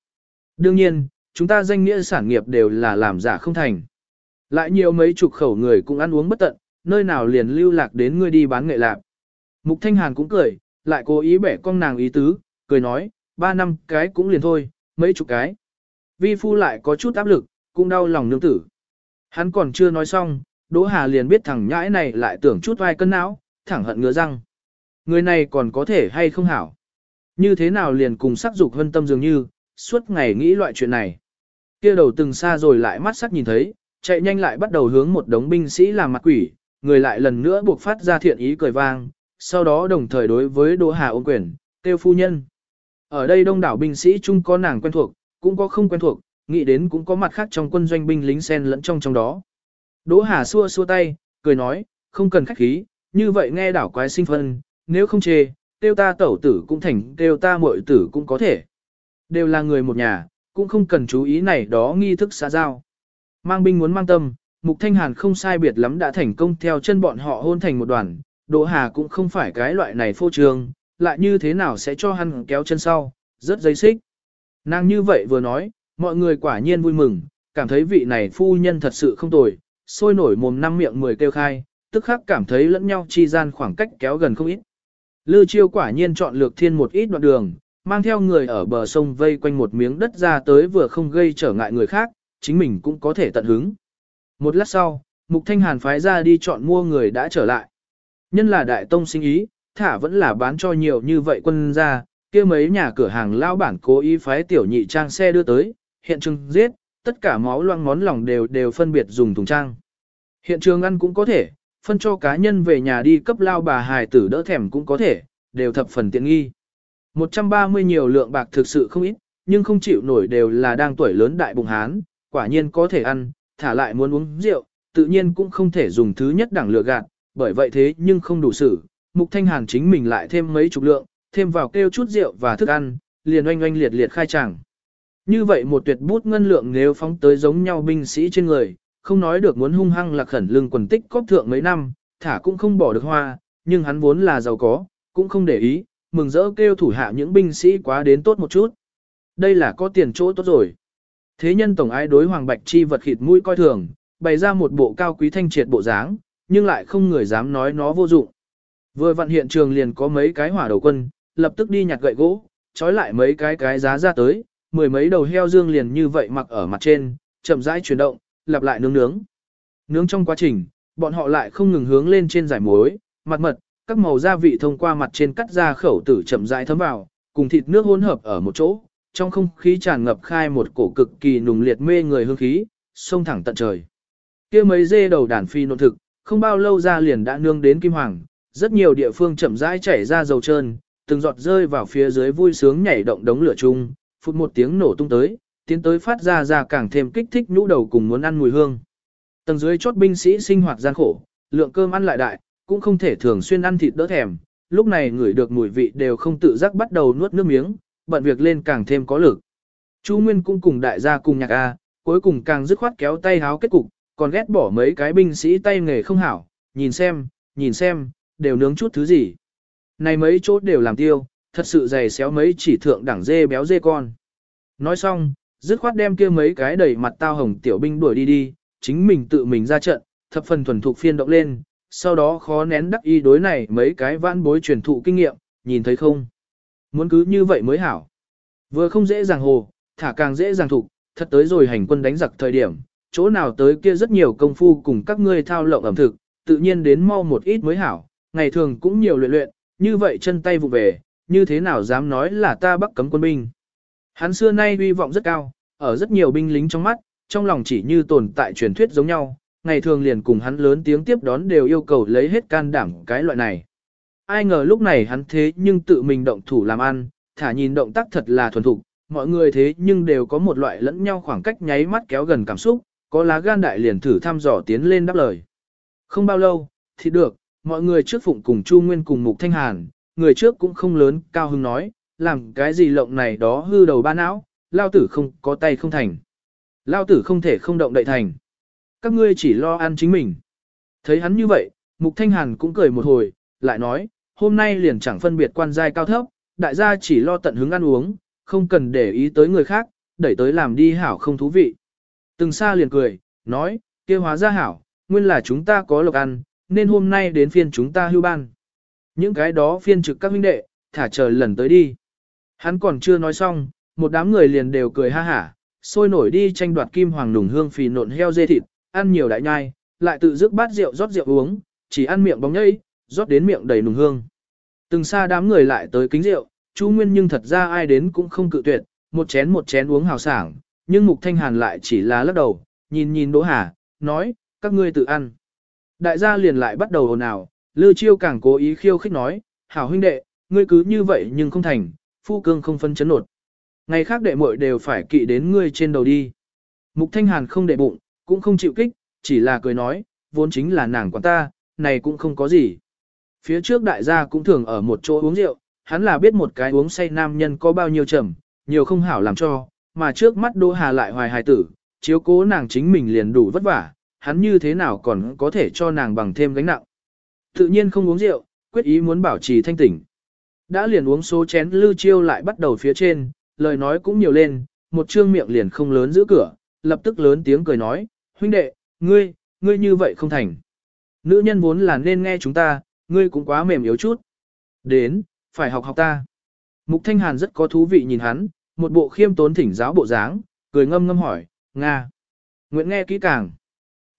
Đương nhiên, chúng ta danh nghĩa sản nghiệp đều là làm giả không thành. Lại nhiều mấy chục khẩu người cũng ăn uống bất tận, nơi nào liền lưu lạc đến ngươi đi bán nghệ lạc. Mục Thanh Hàn cũng cười, lại cố ý bẻ con nàng ý tứ, cười nói, ba năm cái cũng liền thôi, mấy chục cái. Vi phu lại có chút áp lực, cũng đau lòng nương tử. Hắn còn chưa nói xong, Đỗ Hà liền biết thằng nhãi này lại tưởng chút vai cân não, thẳng hận ngứa răng. Người này còn có thể hay không hảo. Như thế nào liền cùng sắc dục hân tâm dường như, suốt ngày nghĩ loại chuyện này. kia đầu từng xa rồi lại mắt sắc nhìn thấy, chạy nhanh lại bắt đầu hướng một đống binh sĩ làm mặt quỷ, người lại lần nữa buộc phát ra thiện ý cười vang, sau đó đồng thời đối với Đỗ Hà ôm quyền, tiêu phu nhân. Ở đây đông đảo binh sĩ chung có nàng quen thuộc, cũng có không quen thuộc, nghĩ đến cũng có mặt khác trong quân doanh binh lính xen lẫn trong trong đó. Đỗ Hà xua xua tay, cười nói, không cần khách khí, như vậy nghe đảo quái sinh phân, nếu không chê, tiêu ta tẩu tử cũng thành tiêu ta muội tử cũng có thể. Đều là người một nhà, cũng không cần chú ý này đó nghi thức xã giao. Mang binh muốn mang tâm, Mục Thanh Hàn không sai biệt lắm đã thành công theo chân bọn họ hôn thành một đoàn, Đỗ Hà cũng không phải cái loại này phô trương, lại như thế nào sẽ cho hắn kéo chân sau, rất dây xích. Nàng như vậy vừa nói, mọi người quả nhiên vui mừng, cảm thấy vị này phu nhân thật sự không tồi, sôi nổi mồm năm miệng mười kêu khai, tức khắc cảm thấy lẫn nhau chi gian khoảng cách kéo gần không ít. Lư chiêu quả nhiên chọn lược thiên một ít đoạn đường, mang theo người ở bờ sông vây quanh một miếng đất ra tới vừa không gây trở ngại người khác, chính mình cũng có thể tận hứng. Một lát sau, Mục Thanh Hàn phái ra đi chọn mua người đã trở lại. Nhân là đại tông sinh ý, thả vẫn là bán cho nhiều như vậy quân ra, kia mấy nhà cửa hàng lao bản cố ý phái tiểu nhị trang xe đưa tới, hiện trường giết, tất cả máu loang món lòng đều đều phân biệt dùng thùng trang. Hiện trường ăn cũng có thể, phân cho cá nhân về nhà đi cấp lao bà hài tử đỡ thèm cũng có thể, đều thập phần tiện nghi. 130 nhiều lượng bạc thực sự không ít, nhưng không chịu nổi đều là đang tuổi lớn đại bụng hán, quả nhiên có thể ăn, thả lại muốn uống rượu, tự nhiên cũng không thể dùng thứ nhất đẳng lựa gạt, bởi vậy thế nhưng không đủ xử. Mục Thanh Hàn chính mình lại thêm mấy chục lượng, thêm vào kêu chút rượu và thức ăn, liền oanh oanh liệt liệt khai tràng. Như vậy một tuyệt bút ngân lượng nếu phóng tới giống nhau binh sĩ trên người, không nói được muốn hung hăng lạc khẩn lưng quần tích cóp thượng mấy năm, thả cũng không bỏ được hoa, nhưng hắn vốn là giàu có, cũng không để ý, mừng rỡ kêu thủ hạ những binh sĩ quá đến tốt một chút. Đây là có tiền chỗ tốt rồi. Thế nhân tổng ái đối hoàng bạch chi vật khịt mũi coi thường, bày ra một bộ cao quý thanh triệt bộ dáng, nhưng lại không người dám nói nó vô dụng. Vừa vặn hiện trường liền có mấy cái hỏa đầu quân, lập tức đi nhặt gậy gỗ, trói lại mấy cái cái giá ra tới, mười mấy đầu heo dương liền như vậy mặc ở mặt trên, chậm rãi chuyển động, lặp lại nướng nướng. Nướng trong quá trình, bọn họ lại không ngừng hướng lên trên giải muối, mặt mật, các màu gia vị thông qua mặt trên cắt ra khẩu tử chậm rãi thấm vào, cùng thịt nước hỗn hợp ở một chỗ, trong không khí tràn ngập khai một cổ cực kỳ nùng liệt mê người hương khí, sông thẳng tận trời. Kia mấy dê đầu đàn phi nộn thực, không bao lâu ra liền đã nương đến kim hoàng, rất nhiều địa phương chậm rãi chảy ra dầu trơn, từng giọt rơi vào phía dưới vui sướng nhảy động đống lửa chung, Phụt một tiếng nổ tung tới, tiến tới phát ra ra càng thêm kích thích nhũ đầu cùng muốn ăn mùi hương. Tầng dưới chốt binh sĩ sinh hoạt gian khổ, lượng cơm ăn lại đại, cũng không thể thường xuyên ăn thịt đỡ thèm, lúc này người được mùi vị đều không tự giác bắt đầu nuốt nước miếng, bận việc lên càng thêm có lực. Chu Nguyên cũng cùng đại gia cùng nhạc A, cuối cùng càng dứt khoát kéo tay háo kết cục, còn ghét bỏ mấy cái binh sĩ tay nghề không hảo, nhìn xem, nhìn xem, đều nướng chút thứ gì. Này mấy chỗ đều làm tiêu, thật sự dày xéo mấy chỉ thượng đẳng dê béo dê con. Nói xong, dứt khoát đem kia mấy cái đầy mặt tao hồng tiểu binh đuổi đi đi, chính mình tự mình ra trận, thập phần thuần thục phiên động lên, sau đó khó nén đắc y đối này mấy cái vãn bối truyền thụ kinh nghiệm, nhìn thấy không? Muốn cứ như vậy mới hảo. Vừa không dễ dàng hồ, thả càng dễ dàng thục, thật tới rồi hành quân đánh giặc thời điểm, chỗ nào tới kia rất nhiều công phu cùng các ngươi thao lộng ẩm thực, tự nhiên đến mau một ít mới hảo, ngày thường cũng nhiều luyện luyện, như vậy chân tay vụ về, như thế nào dám nói là ta bắt cấm quân binh. Hắn xưa nay uy vọng rất cao, ở rất nhiều binh lính trong mắt, trong lòng chỉ như tồn tại truyền thuyết giống nhau, ngày thường liền cùng hắn lớn tiếng tiếp đón đều yêu cầu lấy hết can đảm cái loại này. Ai ngờ lúc này hắn thế nhưng tự mình động thủ làm ăn, thả nhìn động tác thật là thuần thục, mọi người thế nhưng đều có một loại lẫn nhau khoảng cách nháy mắt kéo gần cảm xúc, có lá gan đại liền thử thăm dò tiến lên đáp lời. Không bao lâu, thì được, mọi người trước phụng cùng Chu Nguyên cùng Mục Thanh Hàn, người trước cũng không lớn, cao hưng nói, làm cái gì lộng này đó hư đầu ba não, lao tử không có tay không thành. Lao tử không thể không động đậy thành. Các ngươi chỉ lo ăn chính mình. Thấy hắn như vậy, Mục Thanh Hàn cũng cười một hồi, lại nói, hôm nay liền chẳng phân biệt quan giai cao thấp, đại gia chỉ lo tận hứng ăn uống, không cần để ý tới người khác, đẩy tới làm đi hảo không thú vị. Từng xa liền cười, nói, kia hóa ra hảo, nguyên là chúng ta có lộc ăn, nên hôm nay đến phiên chúng ta hưu ban. Những cái đó phiên trực các huynh đệ, thả chờ lần tới đi. Hắn còn chưa nói xong, một đám người liền đều cười ha hả, sôi nổi đi tranh đoạt kim hoàng nùng hương phì nộn heo dê thịt, ăn nhiều đại nhai, lại tự dứt bát rượu rót rượu uống, chỉ ăn miệng bóng nhây, rót đến miệng đầy nùng hương. Từng xa đám người lại tới kính rượu, chú Nguyên nhưng thật ra ai đến cũng không cự tuyệt, một chén một chén uống hào sảng, nhưng Mục Thanh Hàn lại chỉ là lắc đầu, nhìn nhìn Đỗ Hà, nói, các ngươi tự ăn. Đại gia liền lại bắt đầu ồn ào, Lư Chiêu càng cố ý khiêu khích nói, hảo huynh đệ, ngươi cứ như vậy nhưng không thành, phu cương không phân chấn nột. Ngày khác đệ muội đều phải kỵ đến ngươi trên đầu đi. Mục Thanh Hàn không để bụng, cũng không chịu kích, chỉ là cười nói, vốn chính là nàng quản ta, này cũng không có gì. Phía trước đại gia cũng thường ở một chỗ uống rượu, hắn là biết một cái uống say nam nhân có bao nhiêu trầm, nhiều không hảo làm cho, mà trước mắt Đỗ Hà lại hoài hài tử, chiếu cố nàng chính mình liền đủ vất vả, hắn như thế nào còn có thể cho nàng bằng thêm gánh nặng. Tự nhiên không uống rượu, quyết ý muốn bảo trì thanh tỉnh. Đã liền uống số chén lư chiêu lại bắt đầu phía trên, lời nói cũng nhiều lên, một trương miệng liền không lớn giữ cửa, lập tức lớn tiếng cười nói, huynh đệ, ngươi, ngươi như vậy không thành. Nữ nhân vốn là nên nghe chúng ta, ngươi cũng quá mềm yếu chút. Đến, phải học học ta. Mục Thanh Hàn rất có thú vị nhìn hắn, một bộ khiêm tốn thỉnh giáo bộ dáng, cười ngâm ngâm hỏi, Nga. Nguyện nghe kỹ càng.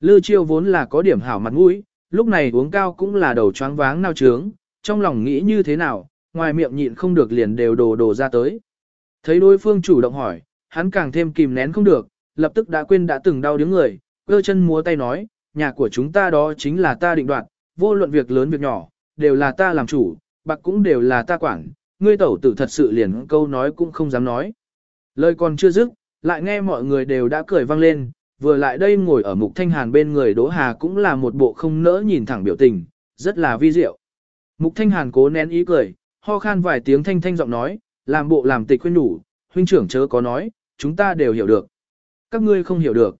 Lư chiêu vốn là có điểm hảo mặt mũi, lúc này uống cao cũng là đầu choáng váng nao trướng, trong lòng nghĩ như thế nào, ngoài miệng nhịn không được liền đều đồ đồ ra tới. Thấy đối phương chủ động hỏi, hắn càng thêm kìm nén không được, lập tức đã quên đã từng đau đứng người, cơ chân múa tay nói, nhà của chúng ta đó chính là ta định đoạt, vô luận việc lớn việc nhỏ, đều là ta làm chủ, bạc cũng đều là ta quản, ngươi tẩu tử thật sự liền câu nói cũng không dám nói. Lời còn chưa dứt, lại nghe mọi người đều đã cười vang lên, vừa lại đây ngồi ở mục thanh hàn bên người Đỗ Hà cũng là một bộ không nỡ nhìn thẳng biểu tình, rất là vi diệu. Mục thanh hàn cố nén ý cười, ho khan vài tiếng thanh thanh giọng nói, làm bộ làm tịch khuyên nhủ, huynh trưởng chớ có nói, chúng ta đều hiểu được. Các ngươi không hiểu được.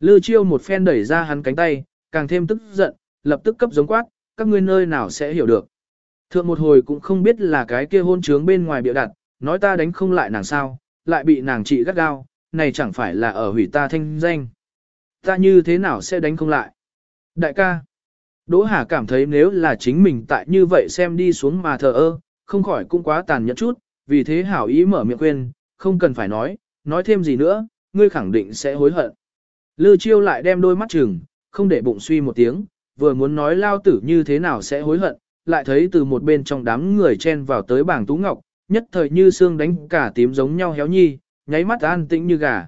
Lư chiêu một phen đẩy ra hắn cánh tay, càng thêm tức giận, lập tức cấp giống quát, các ngươi nơi nào sẽ hiểu được. Thượng một hồi cũng không biết là cái kia hôn trướng bên ngoài biểu đặt, nói ta đánh không lại nàng sao, lại bị nàng trị gắt gao, này chẳng phải là ở hủy ta thanh danh. Ta như thế nào sẽ đánh không lại? Đại ca, Đỗ Hà cảm thấy nếu là chính mình tại như vậy xem đi xuống mà thờ ơ, không khỏi cũng quá tàn nhẫn chút, vì thế hảo ý mở miệng quên, không cần phải nói, nói thêm gì nữa, ngươi khẳng định sẽ hối hận. Lư chiêu lại đem đôi mắt chừng, không để bụng suy một tiếng, vừa muốn nói lao tử như thế nào sẽ hối hận, lại thấy từ một bên trong đám người chen vào tới bảng tú ngọc, nhất thời như xương đánh cả tím giống nhau héo nhi, nháy mắt an tĩnh như gà.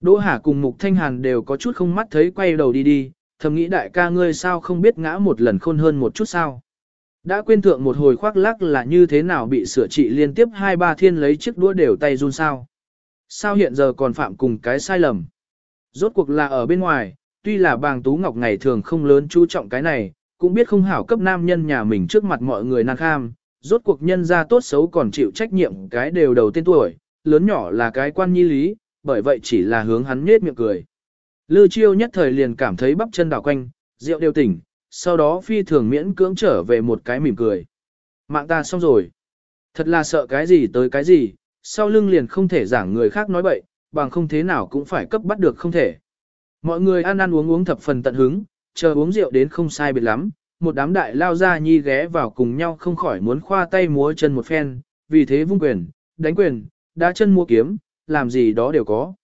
Đỗ Hà cùng Mục Thanh Hàn đều có chút không mắt thấy quay đầu đi đi, thầm nghĩ đại ca ngươi sao không biết ngã một lần khôn hơn một chút sao. Đã quên thượng một hồi khoác lắc là như thế nào bị sửa trị liên tiếp hai ba thiên lấy chiếc đũa đều tay run sao. Sao hiện giờ còn phạm cùng cái sai lầm. Rốt cuộc là ở bên ngoài, tuy là bàng tú ngọc ngày thường không lớn chú trọng cái này, cũng biết không hảo cấp nam nhân nhà mình trước mặt mọi người năng kham, rốt cuộc nhân ra tốt xấu còn chịu trách nhiệm cái đều đầu tên tuổi, lớn nhỏ là cái quan nhi lý, bởi vậy chỉ là hướng hắn nhết miệng cười. Lư chiêu nhất thời liền cảm thấy bắp chân đảo quanh, rượu đều tỉnh, sau đó phi thường miễn cưỡng trở về một cái mỉm cười. Mạng ta xong rồi. Thật là sợ cái gì tới cái gì, sau lưng liền không thể giảng người khác nói bậy, bằng không thế nào cũng phải cấp bắt được không thể. Mọi người ăn ăn uống uống thập phần tận hứng, chờ uống rượu đến không sai biệt lắm, một đám đại lao ra nhi ghé vào cùng nhau không khỏi muốn khoa tay múa chân một phen, vì thế vung quyền, đánh quyền, đá chân mua kiếm, làm gì đó đều có.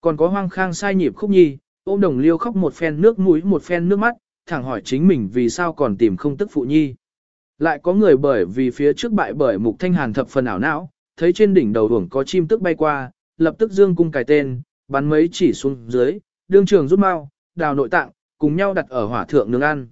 Còn có hoang khang sai nhịp khúc nhi, ôm đồng liêu khóc một phen nước mũi một phen nước mắt, thẳng hỏi chính mình vì sao còn tìm không tức phụ nhi. Lại có người bởi vì phía trước bại bởi mục thanh hàn thập phần ảo não, thấy trên đỉnh đầu hưởng có chim tức bay qua, lập tức dương cung cài tên, bắn mấy chỉ xuống dưới, đương trường rút mau, đào nội tạng, cùng nhau đặt ở hỏa thượng nướng ăn.